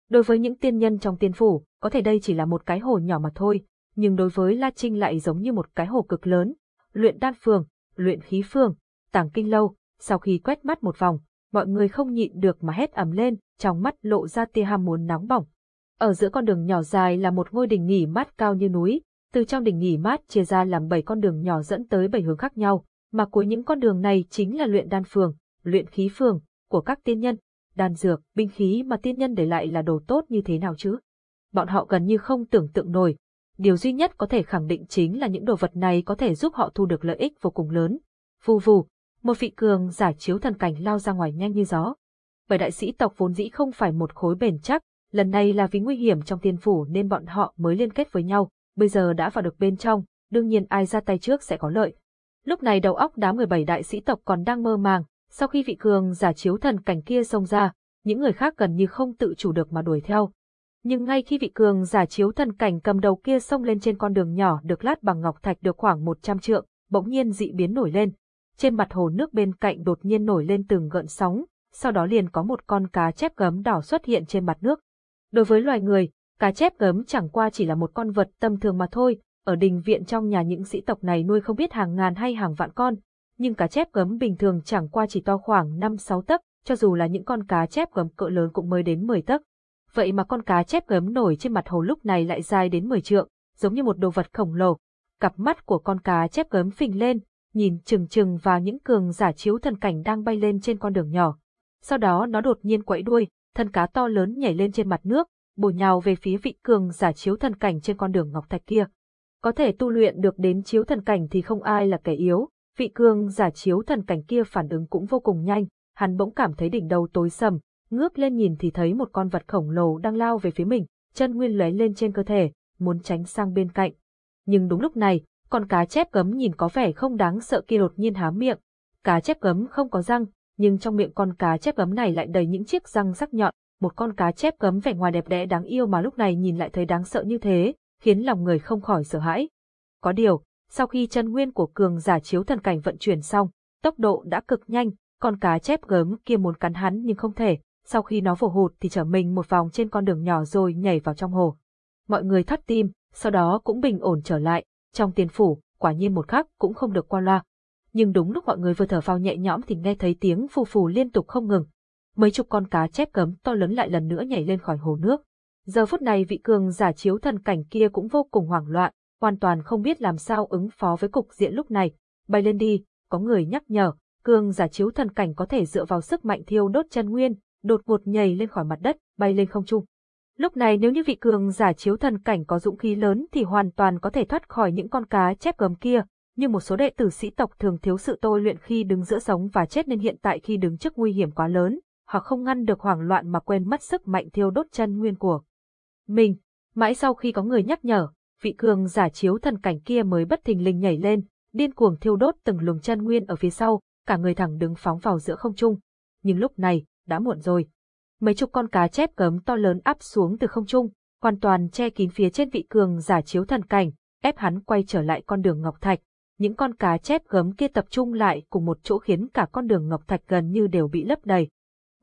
Đối với những tiên nhân trong tiên phủ, có thể đây chỉ là một cái hồ nhỏ mà thôi, nhưng đối với La Trinh lại giống như một cái hồ cực lớn. Luyện đan phường, luyện khí phường, tàng kinh lâu, sau khi quét mắt một vòng, mọi người không nhịn được mà hét ầm lên, trong mắt lộ ra tia ham muốn nóng bỏng. Ở giữa con đường nhỏ dài là một ngôi đình nghỉ mát cao như núi, từ trong đình nghỉ mát chia ra làm bảy con đường nhỏ dẫn tới bảy hướng khác nhau, mà cuối những con đường này chính là luyện đan phường, luyện khí phường của các tiên nhân đan dược, binh khí mà tiên nhân để lại là đồ tốt như thế nào chứ? Bọn họ gần như không tưởng tượng nổi. Điều duy nhất có thể khẳng định chính là những đồ vật này có thể giúp họ thu được lợi ích vô cùng lớn. Vù vù, một vị cường giả chiếu thần cảnh lao ra ngoài nhanh như gió. Bởi đại sĩ tộc vốn dĩ không phải một khối bền chắc, lần này là vì nguy hiểm trong tiên phủ nên bọn họ mới liên kết với nhau, bây giờ đã vào được bên trong, đương nhiên ai ra tay trước sẽ có lợi. Lúc này đầu óc đám 17 đại sĩ tộc còn đang mơ màng, sau khi vị cường giả chiếu thần cảnh kia xông ra, những người khác gần như không tự chủ được mà đuổi theo. Nhưng ngay khi vị cường giả chiếu thần cảnh cầm đầu kia xông lên trên con đường nhỏ được lát bằng ngọc thạch được khoảng 100 trượng, bỗng nhiên dị biến nổi lên. Trên mặt hồ nước bên cạnh đột nhiên nổi lên từng gợn sóng, sau đó liền có một con cá chép gấm đỏ xuất hiện trên mặt nước. Đối với loài người, cá chép gấm chẳng qua chỉ là một con vật tâm thường mà thôi, ở đình viện trong nhà những sĩ tộc này nuôi không biết hàng ngàn hay hàng vạn con, nhưng cá chép gấm bình thường chẳng qua chỉ to khoảng 5-6 tấc, cho dù là những con cá chép gấm cỡ lớn cũng mới đến 10 tấc. Vậy mà con cá chép gấm nổi trên mặt hồ lúc này lại dài đến 10 trượng, giống như một đồ vật khổng lồ. Cặp mắt của con cá chép gấm phình lên, nhìn chừng chừng vào những cường giả chiếu thần cảnh đang bay lên trên con đường nhỏ. Sau đó nó đột nhiên quẫy đuôi, thân cá to lớn nhảy lên trên mặt nước, bổ nhào về phía vị cường giả chiếu thần cảnh trên con đường ngọc thạch kia. Có thể tu luyện được đến chiếu thần cảnh thì không ai là kẻ yếu, vị cường giả chiếu thần cảnh kia phản ứng cũng vô cùng nhanh, hắn bỗng cảm thấy đỉnh đầu tối sầm, ngước lên nhìn thì thấy một con vật khổng lồ đang lao về phía mình, chân nguyên lóe lên trên cơ thể, muốn tránh sang bên cạnh. Nhưng đúng lúc này, con cá chép gấm nhìn có vẻ không đáng sợ kia đột nhiên há miệng. Cá chép gấm không có răng, nhưng trong miệng con cá chép gấm này lại đầy những chiếc răng sắc nhọn, một con cá chép gấm vẻ ngoài đẹp đẽ đáng yêu mà lúc này nhìn lại thấy đáng sợ như thế, khiến lòng người không khỏi sợ hãi. Có điều, sau khi chân nguyên của cường giả chiếu thần cảnh vận chuyển xong, tốc độ đã cực nhanh, con cá chép gớm kia muốn cắn hắn nhưng không thể, sau khi nó vồ hụt thì trở mình một vòng trên con đường nhỏ rồi nhảy vào trong hồ. Mọi người thắt tim, sau đó cũng bình ổn trở lại, trong tiền phủ, quả nhiên một khắc cũng không được qua loa. Nhưng đúng lúc mọi người vừa thở phào nhẹ nhõm thì nghe thấy tiếng phù phù liên tục không ngừng. Mấy chục con cá chép cấm to lớn lại lần nữa nhảy lên khỏi hồ nước. Giờ phút này vị cường giả chiếu thần cảnh kia cũng vô cùng hoảng loạn, hoàn toàn không biết làm sao ứng phó với cục diện lúc này. Bay lên đi, có người nhắc nhở, cường giả chiếu thần cảnh có thể dựa vào sức mạnh thiêu đốt chân nguyên, đột ngột nhảy lên khỏi mặt đất, bay lên không trung. Lúc này nếu như vị cường giả chiếu thần cảnh có dũng khí lớn thì hoàn toàn có thể thoát khỏi những con cá chép gầm kia, nhưng một số đệ tử sĩ tộc thường thiếu sự tôi luyện khi đứng giữa sống và chết nên hiện tại khi đứng trước nguy hiểm quá lớn, họ không ngăn được hoảng loạn mà quên mất sức mạnh thiêu đốt chân nguyên của mình. Mãi sau khi có người nhắc nhở, vị cường giả chiếu thần cảnh kia mới bất thình lình nhảy lên, điên cuồng thiêu đốt từng luồng chân nguyên ở phía sau, cả người thẳng đứng phóng vào giữa không trung. Nhưng lúc này, đã muộn rồi. Mấy chục con cá chép gấm to lớn áp xuống từ không trung, hoàn toàn che kín phía trên vị cường giả chiếu thần cảnh, ép hắn quay trở lại con đường ngọc thạch. Những con cá chép gấm kia tập trung lại cùng một chỗ khiến cả con đường ngọc thạch gần như đều bị lấp đầy.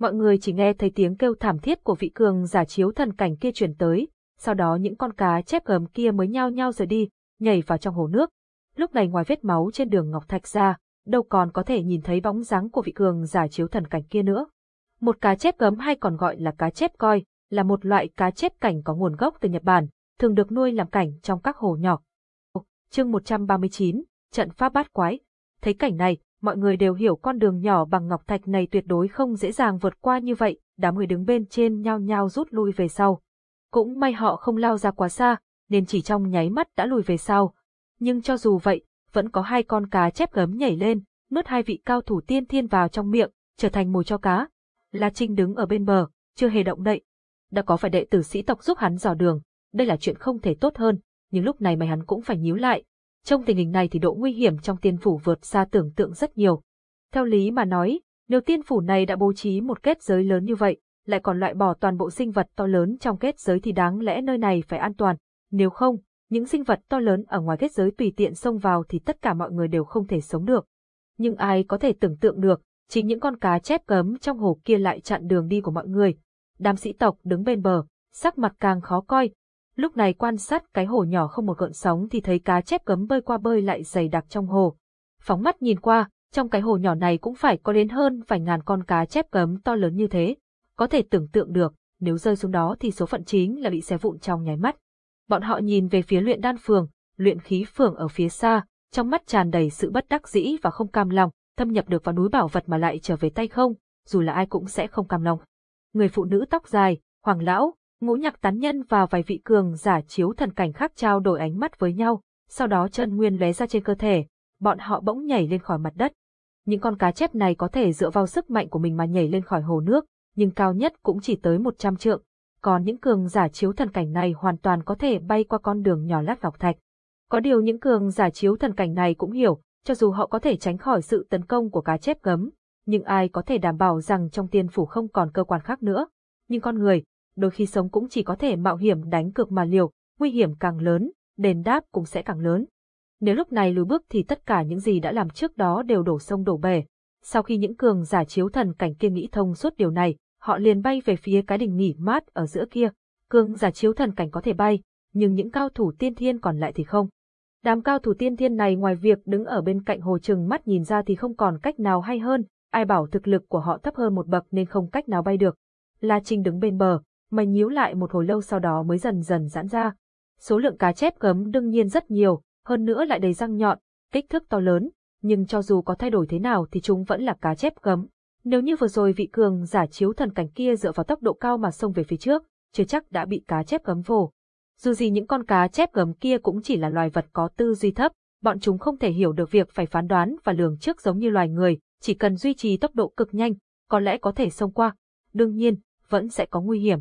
Mọi người chỉ nghe thấy tiếng kêu thảm thiết của vị cường giả chiếu thần cảnh kia truyền tới, sau đó những con cá chép gấm kia mới nhao nhao rời đi, nhảy vào trong hồ nước. Lúc này ngoài vết máu trên đường ngọc thạch ra, đâu còn có thể nhìn thấy bóng dáng của vị cường giả chiếu thần cảnh kia nữa. Một cá chép gấm hay còn gọi là cá chép coi, là một loại cá chép cảnh có nguồn gốc từ Nhật Bản, thường được nuôi làm cảnh trong các hồ nhỏ. Chương 139, trận pháp bát quái. Thấy cảnh này, mọi người đều hiểu con đường nhỏ bằng ngọc thạch này tuyệt đối không dễ dàng vượt qua như vậy, đám người đứng bên trên nhao nhao rút lui về sau. Cũng may họ không lao ra quá xa, nên chỉ trong nháy mắt đã lùi về sau. Nhưng cho dù vậy, vẫn có hai con cá chép gấm nhảy lên, nuốt hai vị cao thủ tiên thiên vào trong miệng, trở thành mồi cho cá. La Trinh đứng ở bên bờ, chưa hề động đậy. Đã có phải đệ tử sĩ tộc giúp hắn dò đường, đây là chuyện không thể tốt hơn, nhưng lúc này mày hắn cũng phải nhíu lại. Trong tình hình này thì độ nguy hiểm trong tiên phủ vượt xa tưởng tượng rất nhiều. Theo lý mà nói, nếu tiên phủ này đã bố trí một kết giới lớn như vậy, lại còn loại bỏ toàn bộ sinh vật to lớn trong kết giới thì đáng lẽ nơi này phải an toàn. Nếu không, những sinh vật to lớn ở ngoài kết giới tùy tiện xông vào thì tất cả mọi người đều không thể sống được. Nhưng ai có thể tưởng tượng được, chính những con cá chép cấm trong hồ kia lại chặn đường đi của mọi người. Đám sĩ tộc đứng bên bờ, sắc mặt càng khó coi. Lúc này quan sát cái hồ nhỏ không một gợn sóng thì thấy cá chép cấm bơi qua bơi lại dày đặc trong hồ. Phóng mắt nhìn qua, trong cái hồ nhỏ này cũng phải có đến hơn vài ngàn con cá chép cấm to lớn như thế. Có thể tưởng tượng được, nếu rơi xuống đó thì số phận chính là bị xé vụn trong nháy mắt. Bọn họ nhìn về phía luyện đan phường, luyện khí phường ở phía xa, trong mắt tràn đầy sự bất đắc dĩ và không cam lòng, thâm nhập được vào núi bảo vật mà lại trở về tay không, dù là ai cũng sẽ không cam lòng. Người phụ nữ tóc dài, hoàng lão, ngũ nhạc tán nhân và vài vị cường giả chiếu thần cảnh khác trao đổi ánh mắt với nhau, sau đó chân nguyên lóe ra trên cơ thể, bọn họ bỗng nhảy lên khỏi mặt đất. Những con cá chép này có thể dựa vào sức mạnh của mình mà nhảy lên khỏi hồ nước, nhưng cao nhất cũng chỉ tới 100 trượng, còn những cường giả chiếu thần cảnh này hoàn toàn có thể bay qua con đường nhỏ lát ngọc thạch. Có điều những cường giả chiếu thần cảnh này cũng hiểu, cho dù họ có thể tránh khỏi sự tấn công của cá chép gấm, nhưng ai có thể đảm bảo rằng trong tiên phủ không còn cơ quan khác nữa. Nhưng con người, đôi khi sống cũng chỉ có thể mạo hiểm đánh cược mà liều, nguy hiểm càng lớn, đền đáp cũng sẽ càng lớn. Nếu lúc này lùi bước thì tất cả những gì đã làm trước đó đều đổ sông đổ bể. Sau khi những cường giả chiếu thần cảnh kia nghĩ thông suốt điều này, họ liền bay về phía cái đỉnh nghỉ mát ở giữa kia. Cường giả chiếu thần cảnh có thể bay, nhưng những cao thủ tiên thiên còn lại thì không. Đám cao thủ tiên thiên này ngoài việc đứng ở bên cạnh hồ trừng mắt nhìn ra thì không còn cách nào hay hơn, ai bảo thực lực của họ thấp hơn một bậc nên không cách nào bay được. La Trinh đứng bên bờ, mày nhíu lại một hồi lâu sau đó mới dần dần giãn ra. Số lượng cá chép gấm đương nhiên rất nhiều, hơn nữa lại đầy răng nhọn, kích thước to lớn, nhưng cho dù có thay đổi thế nào thì chúng vẫn là cá chép gấm. Nếu như vừa rồi vị cường giả chiếu thần cảnh kia dựa vào tốc độ cao mà xông về phía trước, chưa chắc đã bị cá chép gấm vồ. Dù gì những con cá chép gấm kia cũng chỉ là loài vật có tư duy thấp, bọn chúng không thể hiểu được việc phải phán đoán và lường trước giống như loài người, chỉ cần duy trì tốc độ cực nhanh, có lẽ có thể xông qua. Đương nhiên, vẫn sẽ có nguy hiểm.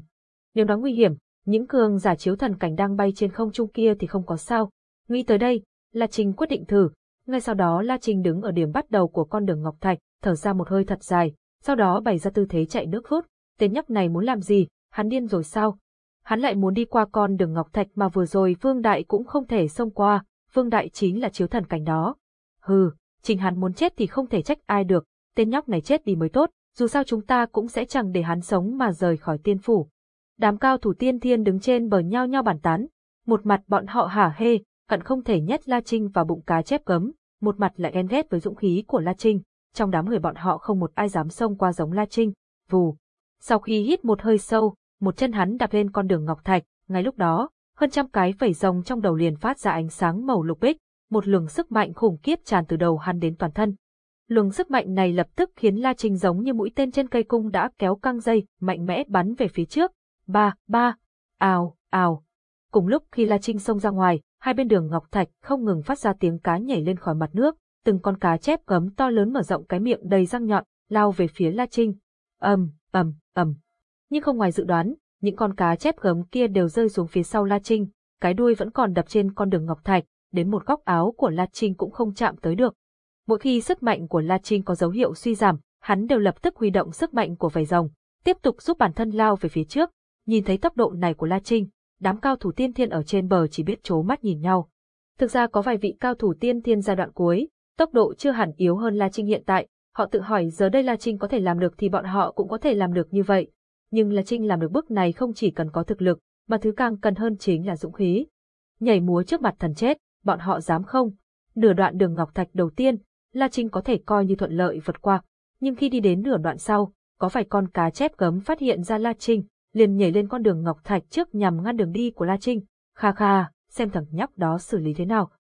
Nếu nói nguy hiểm, những cường giả chiếu thần cảnh đang bay trên không trung kia thì không có sao. Nghĩ tới đây, La Trình quyết định thử. Ngay sau đó La Trình đứng ở điểm bắt đầu của con đường Ngọc Thạch, thở ra một hơi thật dài, sau đó bày ra tư thế chạy nước rút. Tên nhóc này muốn làm gì? Hắn điên rồi sao? Hắn lại muốn đi qua con đường Ngọc Thạch mà vừa rồi Vương Đại cũng không thể xông qua, Vương Đại chính là chiếu thần cảnh đó. Hừ, trình hắn muốn chết thì không thể trách ai được, tên nhóc này chết đi mới tốt, dù sao chúng ta cũng sẽ chẳng để hắn sống mà rời khỏi tiên phủ. Đám cao thủ tiên thiên đứng trên bờ nhau nhau bàn tán, một mặt bọn họ hả hê, cận không thể nhét La Trinh vào bụng cá chép cấm, một mặt lại ghen ghét với dũng khí của La Trinh, trong đám người bọn họ không một ai dám xông qua giống La Trinh, vù. Sau khi hít một hơi sâu, một chân hắn đạp lên con đường ngọc thạch, ngay lúc đó, hơn trăm cái vảy rồng trong đầu liền phát ra ánh sáng màu lục bích, một luồng sức mạnh khủng khiếp tràn từ đầu hắn đến toàn thân. Luồng sức mạnh này lập tức khiến La Trinh giống như mũi tên trên cây cung đã kéo căng dây, mạnh mẽ bắn về phía trước. Ba, ba, ào, ào. Cùng lúc khi La Trinh xông ra ngoài, hai bên đường ngọc thạch không ngừng phát ra tiếng cá nhảy lên khỏi mặt nước, từng con cá chép gấm to lớn mở rộng cái miệng đầy răng nhọn, lao về phía La Trinh. ầm, ầm, ầm. Nhưng không ngoài dự đoán, những con cá chép gấm kia đều rơi xuống phía sau La Trinh, cái đuôi vẫn còn đập trên con đường ngọc thạch, đến một góc áo của La Trinh cũng không chạm tới được. Mỗi khi sức mạnh của La Trinh có dấu hiệu suy giảm, hắn đều lập tức huy động sức mạnh của vảy rồng, tiếp tục giúp bản thân lao về phía trước. Nhìn thấy tốc độ này của La Trinh, đám cao thủ tiên thiên ở trên bờ chỉ biết trố mắt nhìn nhau. Thực ra có vài vị cao thủ tiên thiên giai đoạn cuối, tốc độ chưa hẳn yếu hơn La Trinh hiện tại, họ tự hỏi giờ đây La Trinh có thể làm được thì bọn họ cũng có thể làm được như vậy. Nhưng La Trinh làm được bước này không chỉ cần có thực lực, mà thứ càng cần hơn chính là dũng khí. Nhảy múa trước mặt thần chết, bọn họ dám không? Nửa đoạn đường ngọc thạch đầu tiên, La Trinh có thể coi như thuận lợi vượt qua, nhưng khi đi đến nửa đoạn sau, có vài con cá chép gấm phát hiện ra La Trinh, liền nhảy lên con đường ngọc thạch trước nhằm ngăn đường đi của La Trinh. Kha kha, xem thằng nhóc đó xử lý thế nào.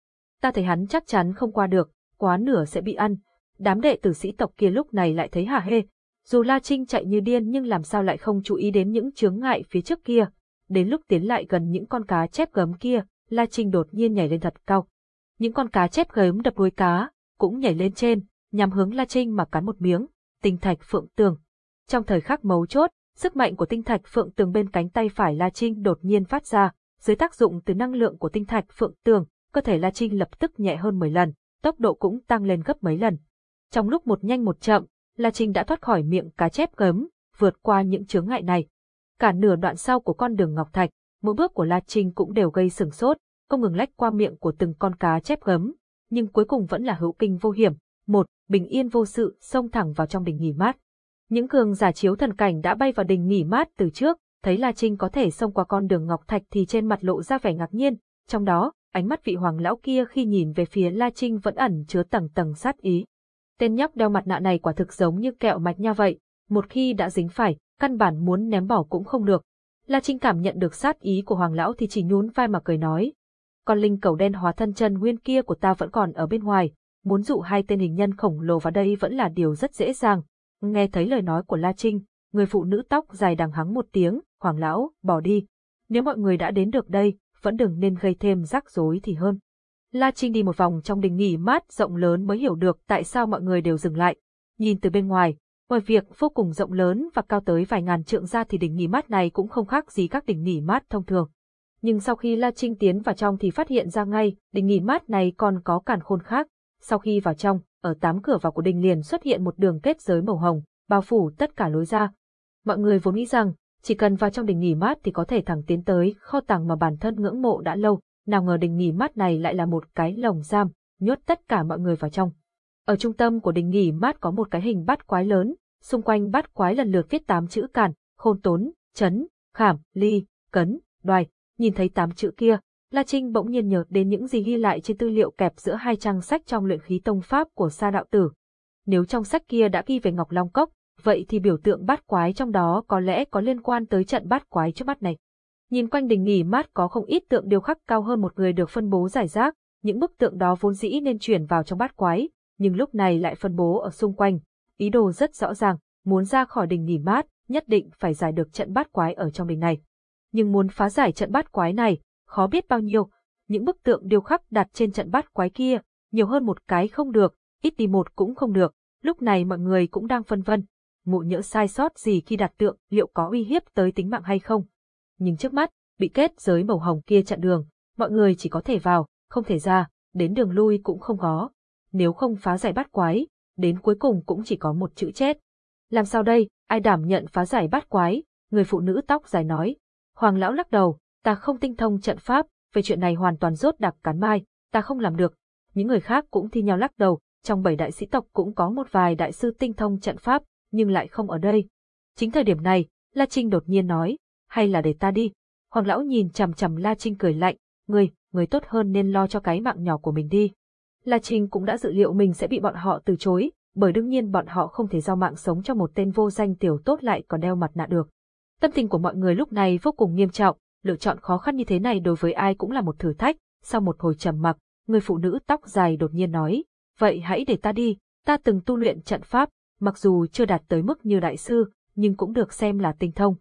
Ta thấy hắn chắc chắn không qua được, quá nửa sẽ bị ăn. Đám đệ tử sĩ tộc kia lúc này lại thấy hả hê. Dù La Trinh chạy như điên nhưng làm sao lại không chú ý đến những chướng ngại phía trước kia. Đến lúc tiến lại gần những con cá chép gấm kia, La Trinh đột nhiên nhảy lên thật cao. Những con cá chép gấm đập đuôi cá, cũng nhảy lên trên, nhằm hướng La Trinh mà cắn một miếng, tinh thạch phượng tường. Trong thời khắc mấu chốt, sức mạnh của tinh thạch phượng tường bên cánh tay phải La Trinh đột nhiên phát ra, dưới tác dụng từ năng lượng của tinh thạch phượng tường, cơ thể La Trinh lập tức nhẹ hơn 10 lần, tốc độ cũng tăng lên gấp mấy lần. Trong lúc một nhanh một chậm, La Trinh đã thoát khỏi miệng cá chép gấm, vượt qua những chướng ngại này. Cả nửa đoạn sau của con đường ngọc thạch, mỗi bước của La Trinh cũng đều gây sửng sốt, không ngừng lách qua miệng của từng con cá chép gấm, nhưng cuối cùng vẫn là hữu kinh vô hiểm. Một, bình yên vô sự, xông thẳng vào trong đình nghỉ mát. Những cường giả chiếu thần cảnh đã bay vào đình nghỉ mát từ trước, thấy La Trinh có thể xông qua con đường ngọc thạch thì trên mặt lộ ra vẻ ngạc nhiên, trong đó, ánh mắt vị hoàng lão kia khi nhìn về phía La Trinh vẫn ẩn chứa tầng tầng sát ý. Tên nhóc đeo mặt nạ này quả thực giống như kẹo mạch nha vậy, một khi đã dính phải, căn bản muốn ném bỏ cũng không được. La Trinh cảm nhận được sát ý của hoàng lão thì chỉ nhún vai mà cười nói, con linh cầu đen hóa thân chân nguyên kia của ta vẫn còn ở bên ngoài, muốn dụ hai tên hình nhân khổng lồ vào đây vẫn là điều rất dễ dàng. Nghe thấy lời nói của La Trinh, người phụ nữ tóc dài đằng hắng một tiếng, hoàng lão, bỏ đi. Nếu mọi người đã đến được đây, vẫn đừng nên gây thêm rắc rối thì hơn. La Trinh đi một vòng trong đình nghỉ mát rộng lớn mới hiểu được tại sao mọi người đều dừng lại. Nhìn từ bên ngoài, ngoài việc vô cùng rộng lớn và cao tới vài ngàn trượng ra thì đình nghỉ mát này cũng không khác gì các đình nghỉ mát thông thường nhưng sau khi La Trinh tiến vào trong thì phát hiện ra ngay, đình nghỉ mát này còn có cản khôn khác. Sau khi vào trong, ở tám cửa vào của đình liền xuất hiện một đường kết giới màu hồng, bao phủ tất cả lối ra. Mọi người vốn nghĩ rằng, chỉ cần vào trong đình nghỉ mát thì có thể thẳng tiến tới kho tàng mà bản thân ngưỡng mộ đã lâu, nào ngờ đình nghỉ mát này lại là một cái lồng giam, nhốt tất cả mọi người vào trong. Ở trung tâm của đình nghỉ mát có một cái hình bát quái lớn, xung quanh bát quái lần lượt viết tám chữ cản, khôn tốn, chấn, khảm, ly, cấn, đoài, Nhìn thấy tám chữ kia, La Trinh bỗng nhiên nhớ đến những gì ghi lại trên tư liệu kẹp giữa hai trang sách trong luyện khí tông pháp của Sa đạo tử. Nếu trong sách kia đã ghi về Ngọc Long Cốc, vậy thì biểu tượng bát quái trong đó có lẽ có liên quan tới trận bát quái trước mắt này. Nhìn quanh đình nghỉ mát có không ít tượng điêu khắc cao hơn một người được phân bố giải rác, những bức tượng đó vốn dĩ nên chuyển vào trong bát quái, nhưng lúc này lại phân bố ở xung quanh. Ý đồ rất rõ ràng, muốn ra khỏi đình nghỉ mát, nhất định phải giải được trận bát quái ở trong đình này nhưng muốn phá giải trận bát quái này, khó biết bao nhiêu. Những bức tượng điêu khắc đặt trên trận bát quái kia, nhiều hơn một cái không được, ít đi một cũng không được. Lúc này mọi người cũng đang phân vân, mụ nhỡ sai sót gì khi đặt tượng liệu có uy hiếp tới tính mạng hay không. Nhưng trước mắt, bị kết giới màu hồng kia chặn đường, mọi người chỉ có thể vào, không thể ra, đến đường lui cũng không có. Nếu không phá giải bát quái, đến cuối cùng cũng chỉ có một chữ chết. Làm sao đây, ai đảm nhận phá giải bát quái, người phụ nữ tóc dài nói, Hoàng lão lắc đầu, ta không tinh thông trận pháp, về chuyện này hoàn toàn rốt đặc cán mai, ta không làm được. Những người khác cũng thi nhau lắc đầu, trong bảy đại sĩ tộc cũng có một vài đại sư tinh thông trận pháp, nhưng lại không ở đây. Chính thời điểm này, La Trinh đột nhiên nói, hay là để ta đi. Hoàng lão nhìn chằm chằm La Trinh cười lạnh, người, người tốt hơn nên lo cho cái mạng nhỏ của mình đi. La Trinh cũng đã dự liệu mình sẽ bị bọn họ từ chối, bởi đương nhiên bọn họ không thể giao mạng sống cho một tên vô danh tiểu tốt lại còn đeo mặt nạ được. Tâm tình của mọi người lúc này vô cùng nghiêm trọng, lựa chọn khó khăn như thế này đối với ai cũng là một thử thách. Sau một hồi trầm mặc, người phụ nữ tóc dài đột nhiên nói, vậy hãy để ta đi, ta từng tu luyện trận pháp, mặc dù chưa đạt tới mức như đại sư, nhưng cũng được xem là tinh thông.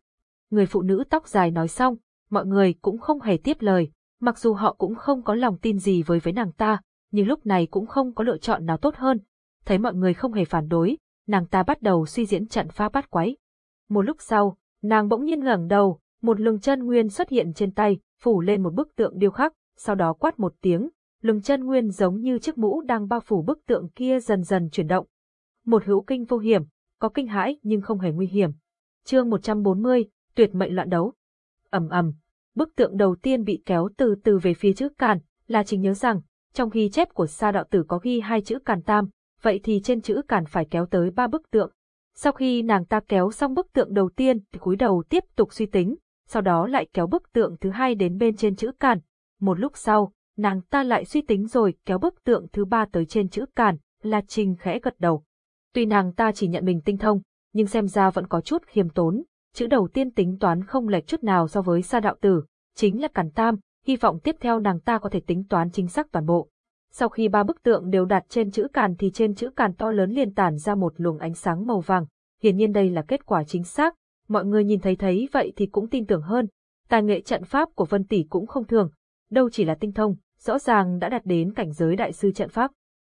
Người phụ nữ tóc dài nói xong, mọi người cũng không hề tiếp lời, mặc dù họ cũng không có lòng tin gì với với nàng ta, nhưng lúc này cũng không có lựa chọn nào tốt hơn. Thấy mọi người không hề phản đối, nàng ta bắt đầu suy diễn trận pha bắt quái. Một lúc sau, nàng bỗng nhiên ngẩng đầu, một lưng chân nguyên xuất hiện trên tay, phủ lên một bức tượng điêu khắc, sau đó quát một tiếng, lưng chân nguyên giống như chiếc mũ đang bao phủ bức tượng kia dần dần chuyển động. Một hữu kinh vô hiểm, có kinh hãi nhưng không hề nguy hiểm. Chương 140, tuyệt mệnh loạn đấu. Ầm ầm, bức tượng đầu tiên bị kéo từ từ về phía chữ càn, là chính nhớ rằng, trong ghi chép của Sa đạo tử có ghi hai chữ càn tam, vậy thì trên chữ càn phải kéo tới ba bức tượng. Sau khi nàng ta kéo xong bức tượng đầu tiên thì cúi đầu tiếp tục suy tính, sau đó lại kéo bức tượng thứ hai đến bên trên chữ càn. Một lúc sau, nàng ta lại suy tính rồi kéo bức tượng thứ ba tới trên chữ càn, La Trinh khẽ gật đầu. Tuy nàng ta chỉ nhận mình tinh thông, nhưng xem ra vẫn có chút khiêm tốn, chữ đầu tiên tính toán không lệch chút nào so với sa đạo tử, chính là càn tam, hy vọng tiếp theo nàng ta có thể tính toán chính xác toàn bộ. Sau khi ba bức tượng đều đặt trên chữ càn thì trên chữ càn to lớn liền tản ra một luồng ánh sáng màu vàng, hiển nhiên đây là kết quả chính xác, mọi người nhìn thấy thấy vậy thì cũng tin tưởng hơn. Tài nghệ trận pháp của Vân Tỷ cũng không thường, đâu chỉ là tinh thông, rõ ràng đã đạt đến cảnh giới đại sư trận pháp.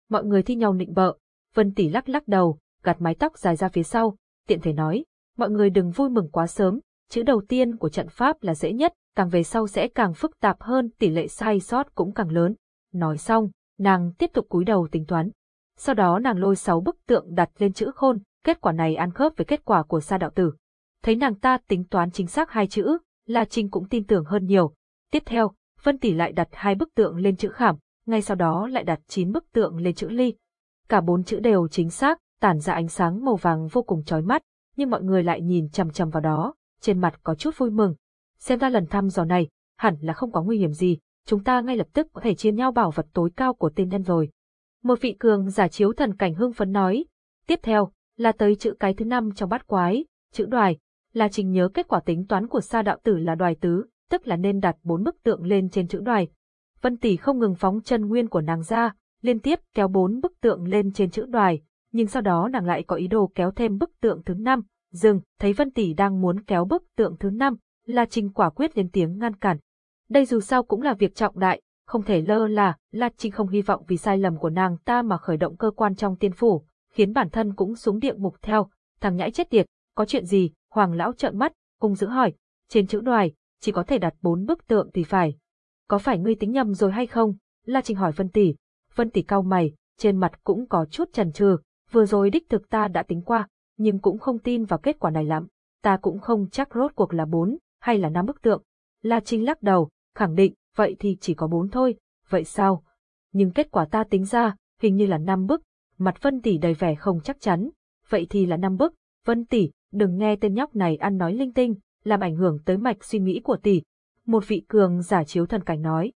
Mọi người thi nhau nịnh bợ, Vân Tỷ lắc lắc đầu, gạt mái tóc dài ra phía sau, tiện thể nói, mọi người đừng vui mừng quá sớm, chữ đầu tiên của trận pháp là dễ nhất, càng về sau sẽ càng phức tạp hơn, tỷ lệ sai sót cũng càng lớn. Nói xong, nàng tiếp tục cúi đầu tính toán. Sau đó nàng lôi sáu bức tượng đặt lên chữ khôn, kết quả này ăn khớp với kết quả của sa đạo tử. Thấy nàng ta tính toán chính xác hai chữ, La Trinh cũng tin tưởng hơn nhiều. Tiếp theo, Vân Tỷ lại đặt hai bức tượng lên chữ khảm, ngay sau đó lại đặt chín bức tượng lên chữ ly. Cả bốn chữ đều chính xác, tản ra ánh sáng màu vàng vô cùng chói mắt, nhưng mọi người lại nhìn chằm chằm vào đó, trên mặt có chút vui mừng. Xem ra lần thăm dò này, hẳn là không có nguy hiểm gì, chúng ta ngay lập tức có thể chia nhau bảo vật tối cao của tên nhân rồi. Một vị cường giả chiếu thần cảnh hưng phấn nói. Tiếp theo, là tới chữ cái thứ năm trong bát quái, chữ đoài, là trình nhớ kết quả tính toán của sa đạo tử là đoài tứ, tức là nên đặt bốn bức tượng lên trên chữ đoài. Vân Tỷ không ngừng phóng chân nguyên của nàng ra, liên tiếp kéo bốn bức tượng lên trên chữ đoài, nhưng sau đó nàng lại có ý đồ kéo thêm bức tượng thứ năm, dừng, thấy Vân Tỷ đang muốn kéo bức tượng thứ năm, La Trinh quả quyết lên tiếng ngăn cản. Đây dù sao cũng là việc trọng đại, không thể lơ là, La Trinh không hy vọng vì sai lầm của nàng ta mà khởi động cơ quan trong tiên phủ, khiến bản thân cũng xuống địa ngục theo, thằng nhãi chết tiệt, có chuyện gì, hoàng lão trợn mắt, cung giữ hỏi, trên chữ đoài, chỉ có thể đặt bốn bức tượng thì phải. Có phải ngươi tính nhầm rồi hay không? La Trinh hỏi Vân Tỷ. Vân Tỷ cau mày, trên mặt cũng có chút chần chừ, vừa rồi đích thực ta đã tính qua, nhưng cũng không tin vào kết quả này lắm. Ta cũng không chắc rốt cuộc là bốn hay là năm bức tượng. La Trinh lắc đầu, khẳng định, vậy thì chỉ có bốn thôi, vậy sao? Nhưng kết quả ta tính ra, hình như là năm bức, mặt Vân Tỷ đầy vẻ không chắc chắn. Vậy thì là năm bức, Vân Tỷ, đừng nghe tên nhóc này ăn nói linh tinh, làm ảnh hưởng tới mạch suy nghĩ của tỷ. Một vị cường giả chiếu thần cảnh nói.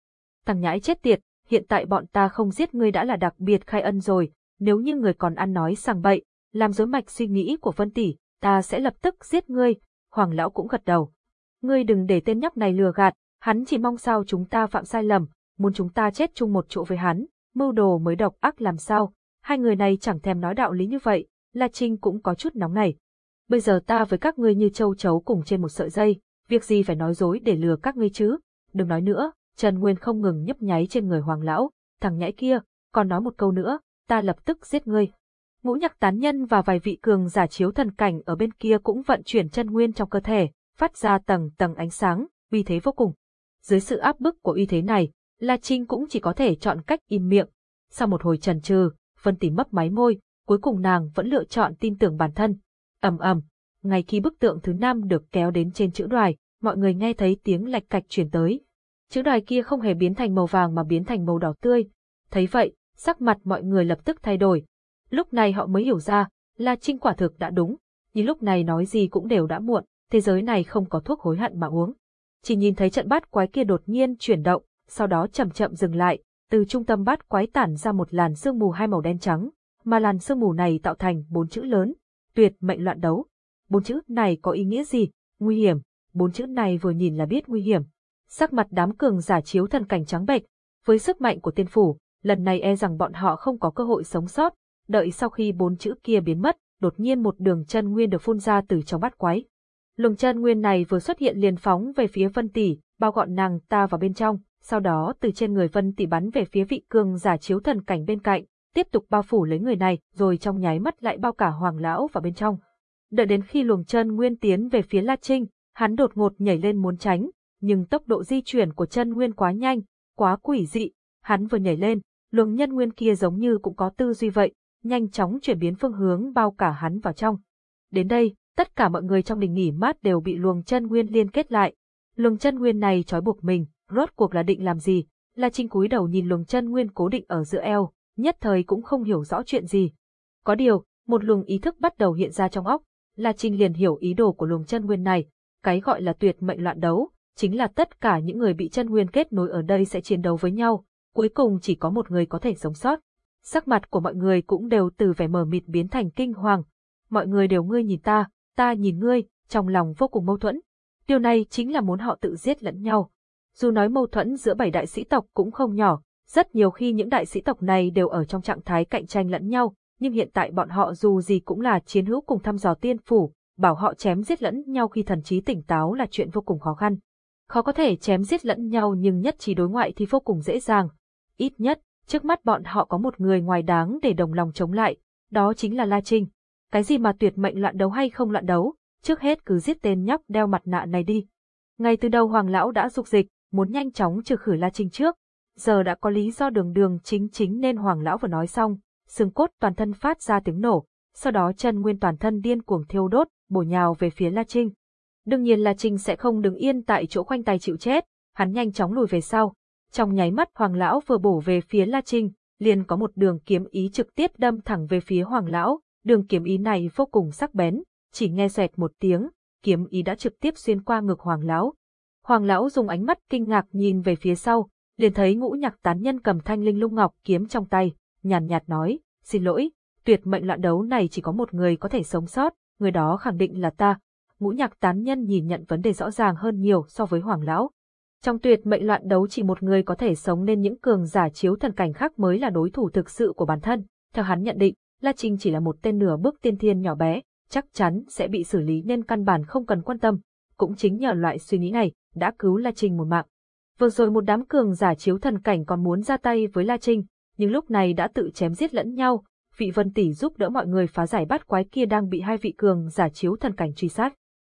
Thằng nhãi chết tiệt, hiện tại bọn ta không giết ngươi đã là đặc biệt khai ân rồi, nếu như người còn ăn nói sằng bậy, làm rối mạch suy nghĩ của Vân Tỷ, ta sẽ lập tức giết ngươi, Hoàng Lão cũng gật đầu. Ngươi đừng để tên nhóc này lừa gạt, hắn chỉ mong sao chúng ta phạm sai lầm, muốn chúng ta chết chung một chỗ với hắn, mưu đồ mới độc ác làm sao, hai người này chẳng thèm nói đạo lý như vậy, La Trinh cũng có chút nóng này. Bây giờ ta với các ngươi như châu chấu cùng trên một sợi dây, việc gì phải nói dối để lừa các ngươi chứ? Đừng nói nữa, Trần Nguyên không ngừng nhấp nháy trên người Hoàng Lão, thằng nhãi kia, còn nói một câu nữa, ta lập tức giết ngươi. Ngũ nhạc tán nhân và vài vị cường giả chiếu thần cảnh ở bên kia cũng vận chuyển chân nguyên trong cơ thể, phát ra tầng tầng ánh sáng, uy thế vô cùng. Dưới sự áp bức của uy thế này, La Trinh cũng chỉ có thể chọn cách im miệng. Sau một hồi trần trừ, Vân Tỷ mấp máy môi, cuối cùng nàng vẫn lựa chọn tin tưởng bản thân. ầm ầm, ngay khi bức tượng thứ năm được kéo đến trên chữ đoài, mọi người nghe thấy tiếng lạch cạch truyền tới. Chữ đoài kia không hề biến thành màu vàng mà biến thành màu đỏ tươi. Thấy vậy, sắc mặt mọi người lập tức thay đổi. Lúc này họ mới hiểu ra, La Trinh quả thực đã đúng, nhưng lúc này nói gì cũng đều đã muộn, thế giới này không có thuốc hối hận mà uống. Chỉ nhìn thấy trận bát quái kia đột nhiên chuyển động, sau đó chậm chậm dừng lại, từ trung tâm bát quái tản ra một làn sương mù hai màu đen trắng, mà làn sương mù này tạo thành bốn chữ lớn, tuyệt mệnh loạn đấu. Bốn chữ này có ý nghĩa gì? nguy hiểm, bốn chữ này vừa nhìn là biết nguy hiểm. Sắc mặt đám cường giả chiếu thần cảnh trắng bệch, với sức mạnh của tiên phủ, lần này e rằng bọn họ không có cơ hội sống sót, đợi sau khi bốn chữ kia biến mất, đột nhiên một đường chân nguyên được phun ra từ trong bát quái. Luồng chân nguyên này vừa xuất hiện liền phóng về phía Vân Tỷ, bao gọn nàng ta vào bên trong, sau đó từ trên người Vân Tỷ bắn về phía vị cường giả chiếu thần cảnh bên cạnh, tiếp tục bao phủ lấy người này, rồi trong nháy mắt lại bao cả Hoàng lão vào bên trong. Đợi đến khi luồng chân nguyên tiến về phía La Trinh, hắn đột ngột nhảy lên muốn tránh, nhưng tốc độ di chuyển của chân nguyên quá nhanh, quá quỷ dị, hắn vừa nhảy lên, luồng nhân nguyên kia giống như cũng có tư duy vậy, nhanh chóng chuyển biến phương hướng bao cả hắn vào trong. Đến đây, tất cả mọi người trong đình nghỉ mát đều bị luồng chân nguyên liên kết lại. Luồng chân nguyên này trói buộc mình, rốt cuộc là định làm gì? La Trinh cúi đầu nhìn luồng chân nguyên cố định ở giữa eo, nhất thời cũng không hiểu rõ chuyện gì. Có điều, một luồng ý thức bắt đầu hiện ra trong óc, La Trinh liền hiểu ý đồ của luồng chân nguyên này, cái gọi là tuyệt mệnh loạn đấu, chính là tất cả những người bị chân nguyên kết nối ở đây sẽ chiến đấu với nhau, cuối cùng chỉ có một người có thể sống sót. Sắc mặt của mọi người cũng đều từ vẻ mờ mịt biến thành kinh hoàng. Mọi người đều ngươi nhìn ta, ta nhìn ngươi, trong lòng vô cùng mâu thuẫn. Điều này chính là muốn họ tự giết lẫn nhau. Dù nói mâu thuẫn giữa bảy đại sĩ tộc cũng không nhỏ, rất nhiều khi những đại sĩ tộc này đều ở trong trạng thái cạnh tranh lẫn nhau, nhưng hiện tại bọn họ dù gì cũng là chiến hữu cùng thăm dò tiên phủ, bảo họ chém giết lẫn nhau khi thần trí tỉnh táo là chuyện vô cùng khó khăn. Khó có thể chém giết lẫn nhau nhưng nhất trí đối ngoại thì vô cùng dễ dàng. Ít nhất, trước mắt bọn họ có một người ngoài đáng để đồng lòng chống lại, đó chính là La Trinh. Cái gì mà tuyệt mệnh loạn đấu hay không loạn đấu, trước hết cứ giết tên nhóc đeo mặt nạ này đi. Ngay từ đầu Hoàng Lão đã dục dịch, muốn nhanh chóng trừ khử La Trinh trước. Giờ đã có lý do đường đường chính chính nên Hoàng Lão vừa nói xong, xương cốt toàn thân phát ra tiếng nổ, sau đó chân nguyên toàn thân điên cuồng thiêu đốt, bổ nhào về phía La Trinh. Đương nhiên La Trinh sẽ không đứng yên tại chỗ khoanh tay chịu chết, hắn nhanh chóng lùi về sau. Trong nháy mắt Hoàng Lão vừa bổ về phía La Trinh, liền có một đường kiếm ý trực tiếp đâm thẳng về phía Hoàng Lão, đường kiếm ý này vô cùng sắc bén, chỉ nghe xẹt một tiếng, kiếm ý đã trực tiếp xuyên qua ngực Hoàng Lão. Hoàng Lão dùng ánh mắt kinh ngạc nhìn về phía sau, liền thấy ngũ nhạc tán nhân cầm thanh linh lung ngọc kiếm trong tay, nhàn nhạt, nhạt nói, xin lỗi, tuyệt mệnh loạn đấu này chỉ có một người có thể sống sót, người đó khẳng định là ta. Ngũ nhạc tán nhân nhìn nhận vấn đề rõ ràng hơn nhiều so với Hoàng Lão. Trong tuyệt mệnh loạn đấu chỉ một người có thể sống nên những cường giả chiếu thần cảnh khác mới là đối thủ thực sự của bản thân. Theo hắn nhận định, La Trinh chỉ là một tên nửa bước tiên thiên nhỏ bé, chắc chắn sẽ bị xử lý nên căn bản không cần quan tâm. Cũng chính nhờ loại suy nghĩ này, đã cứu La Trinh một mạng. Vừa rồi một đám cường giả chiếu thần cảnh còn muốn ra tay với La Trinh, nhưng lúc này đã tự chém giết lẫn nhau, vị vân tỷ giúp đỡ mọi người phá giải bát quái kia đang bị hai vị cường giả chiếu thần cảnh truy sát.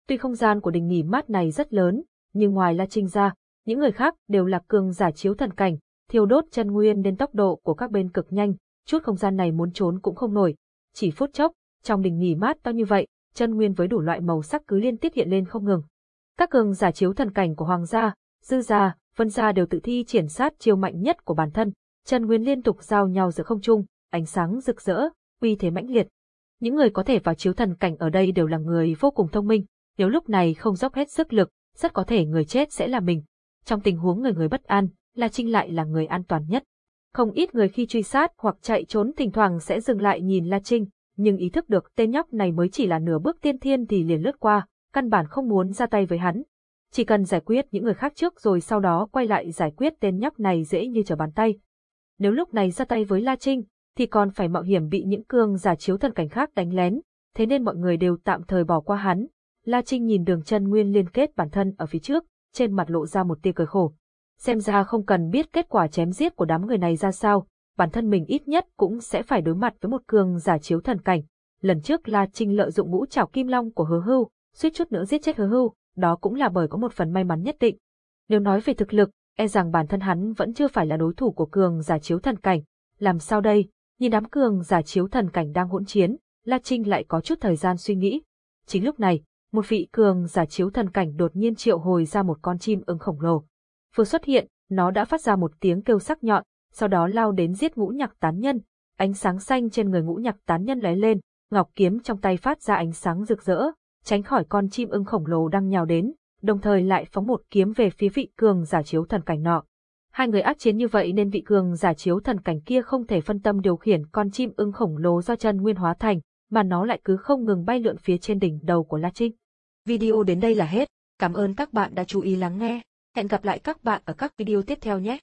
Tuy không gian của đình nghỉ mát này rất lớn, nhưng ngoài La Trinh ra, những người khác đều là cường giả chiếu thần cảnh, thiêu đốt chân nguyên nên tốc độ của các bên cực nhanh, chút không gian này muốn trốn cũng không nổi. Chỉ phút chốc, trong đình nghỉ mát to như vậy, chân nguyên với đủ loại màu sắc cứ liên tiếp hiện lên không ngừng. Các cường giả chiếu thần cảnh của hoàng gia, dư gia, vân gia đều tự thi triển sát chiêu mạnh nhất của bản thân, chân nguyên liên tục giao nhau giữa không trung, ánh sáng rực rỡ, uy thế mãnh liệt. Những người có thể vào chiếu thần cảnh ở đây đều là người vô cùng thông minh, nếu lúc này không dốc hết sức lực, rất có thể người chết sẽ là mình. Trong tình huống người người bất an, La Trinh lại là người an toàn nhất. Không ít người khi truy sát hoặc chạy trốn thỉnh thoảng sẽ dừng lại nhìn La Trinh, nhưng ý thức được tên nhóc này mới chỉ là nửa bước tiên thiên thì liền lướt qua, căn bản không muốn ra tay với hắn. Chỉ cần giải quyết những người khác trước rồi sau đó quay lại giải quyết tên nhóc này dễ như trở bàn tay. Nếu lúc này ra tay với La Trinh, thì còn phải mạo hiểm bị những cương giả chiếu thần cảnh khác đánh lén, thế nên mọi người đều tạm thời bỏ qua hắn. La Trinh nhìn đường chân nguyên liên kết bản thân ở phía trước, trên mặt lộ ra một tia cười khổ. Xem ra không cần biết kết quả chém giết của đám người này ra sao, bản thân mình ít nhất cũng sẽ phải đối mặt với một cường giả chiếu thần cảnh. Lần trước La Trinh lợi dụng ngũ trảo kim long của hứa hưu, suýt chút nữa giết chết hứa hưu, đó cũng là bởi có một phần may mắn nhất định. Nếu nói về thực lực, e rằng bản thân hắn vẫn chưa phải là đối thủ của cường giả chiếu thần cảnh. Làm sao đây? Nhìn đám cường giả chiếu thần cảnh đang hỗn chiến, La Trinh lại có chút thời gian suy nghĩ. Chính lúc này, một vị cường giả chiếu thần cảnh đột nhiên triệu hồi ra một con chim ưng khổng lồ. Vừa xuất hiện, nó đã phát ra một tiếng kêu sắc nhọn, sau đó lao đến giết ngũ nhạc tán nhân. Ánh sáng xanh trên người ngũ nhạc tán nhân lóe lên, ngọc kiếm trong tay phát ra ánh sáng rực rỡ, tránh khỏi con chim ưng khổng lồ đang nhào đến, đồng thời lại phóng một kiếm về phía vị cường giả chiếu thần cảnh nọ. Hai người ác chiến như vậy nên vị cường giả chiếu thần cảnh kia không thể phân tâm điều khiển con chim ưng khổng lồ do chân nguyên hóa thành, mà nó lại cứ không ngừng bay lượn phía trên đỉnh đầu của La Trinh. Video đến đây là hết. Cảm ơn các bạn đã chú ý lắng nghe. Hẹn gặp lại các bạn ở các video tiếp theo nhé.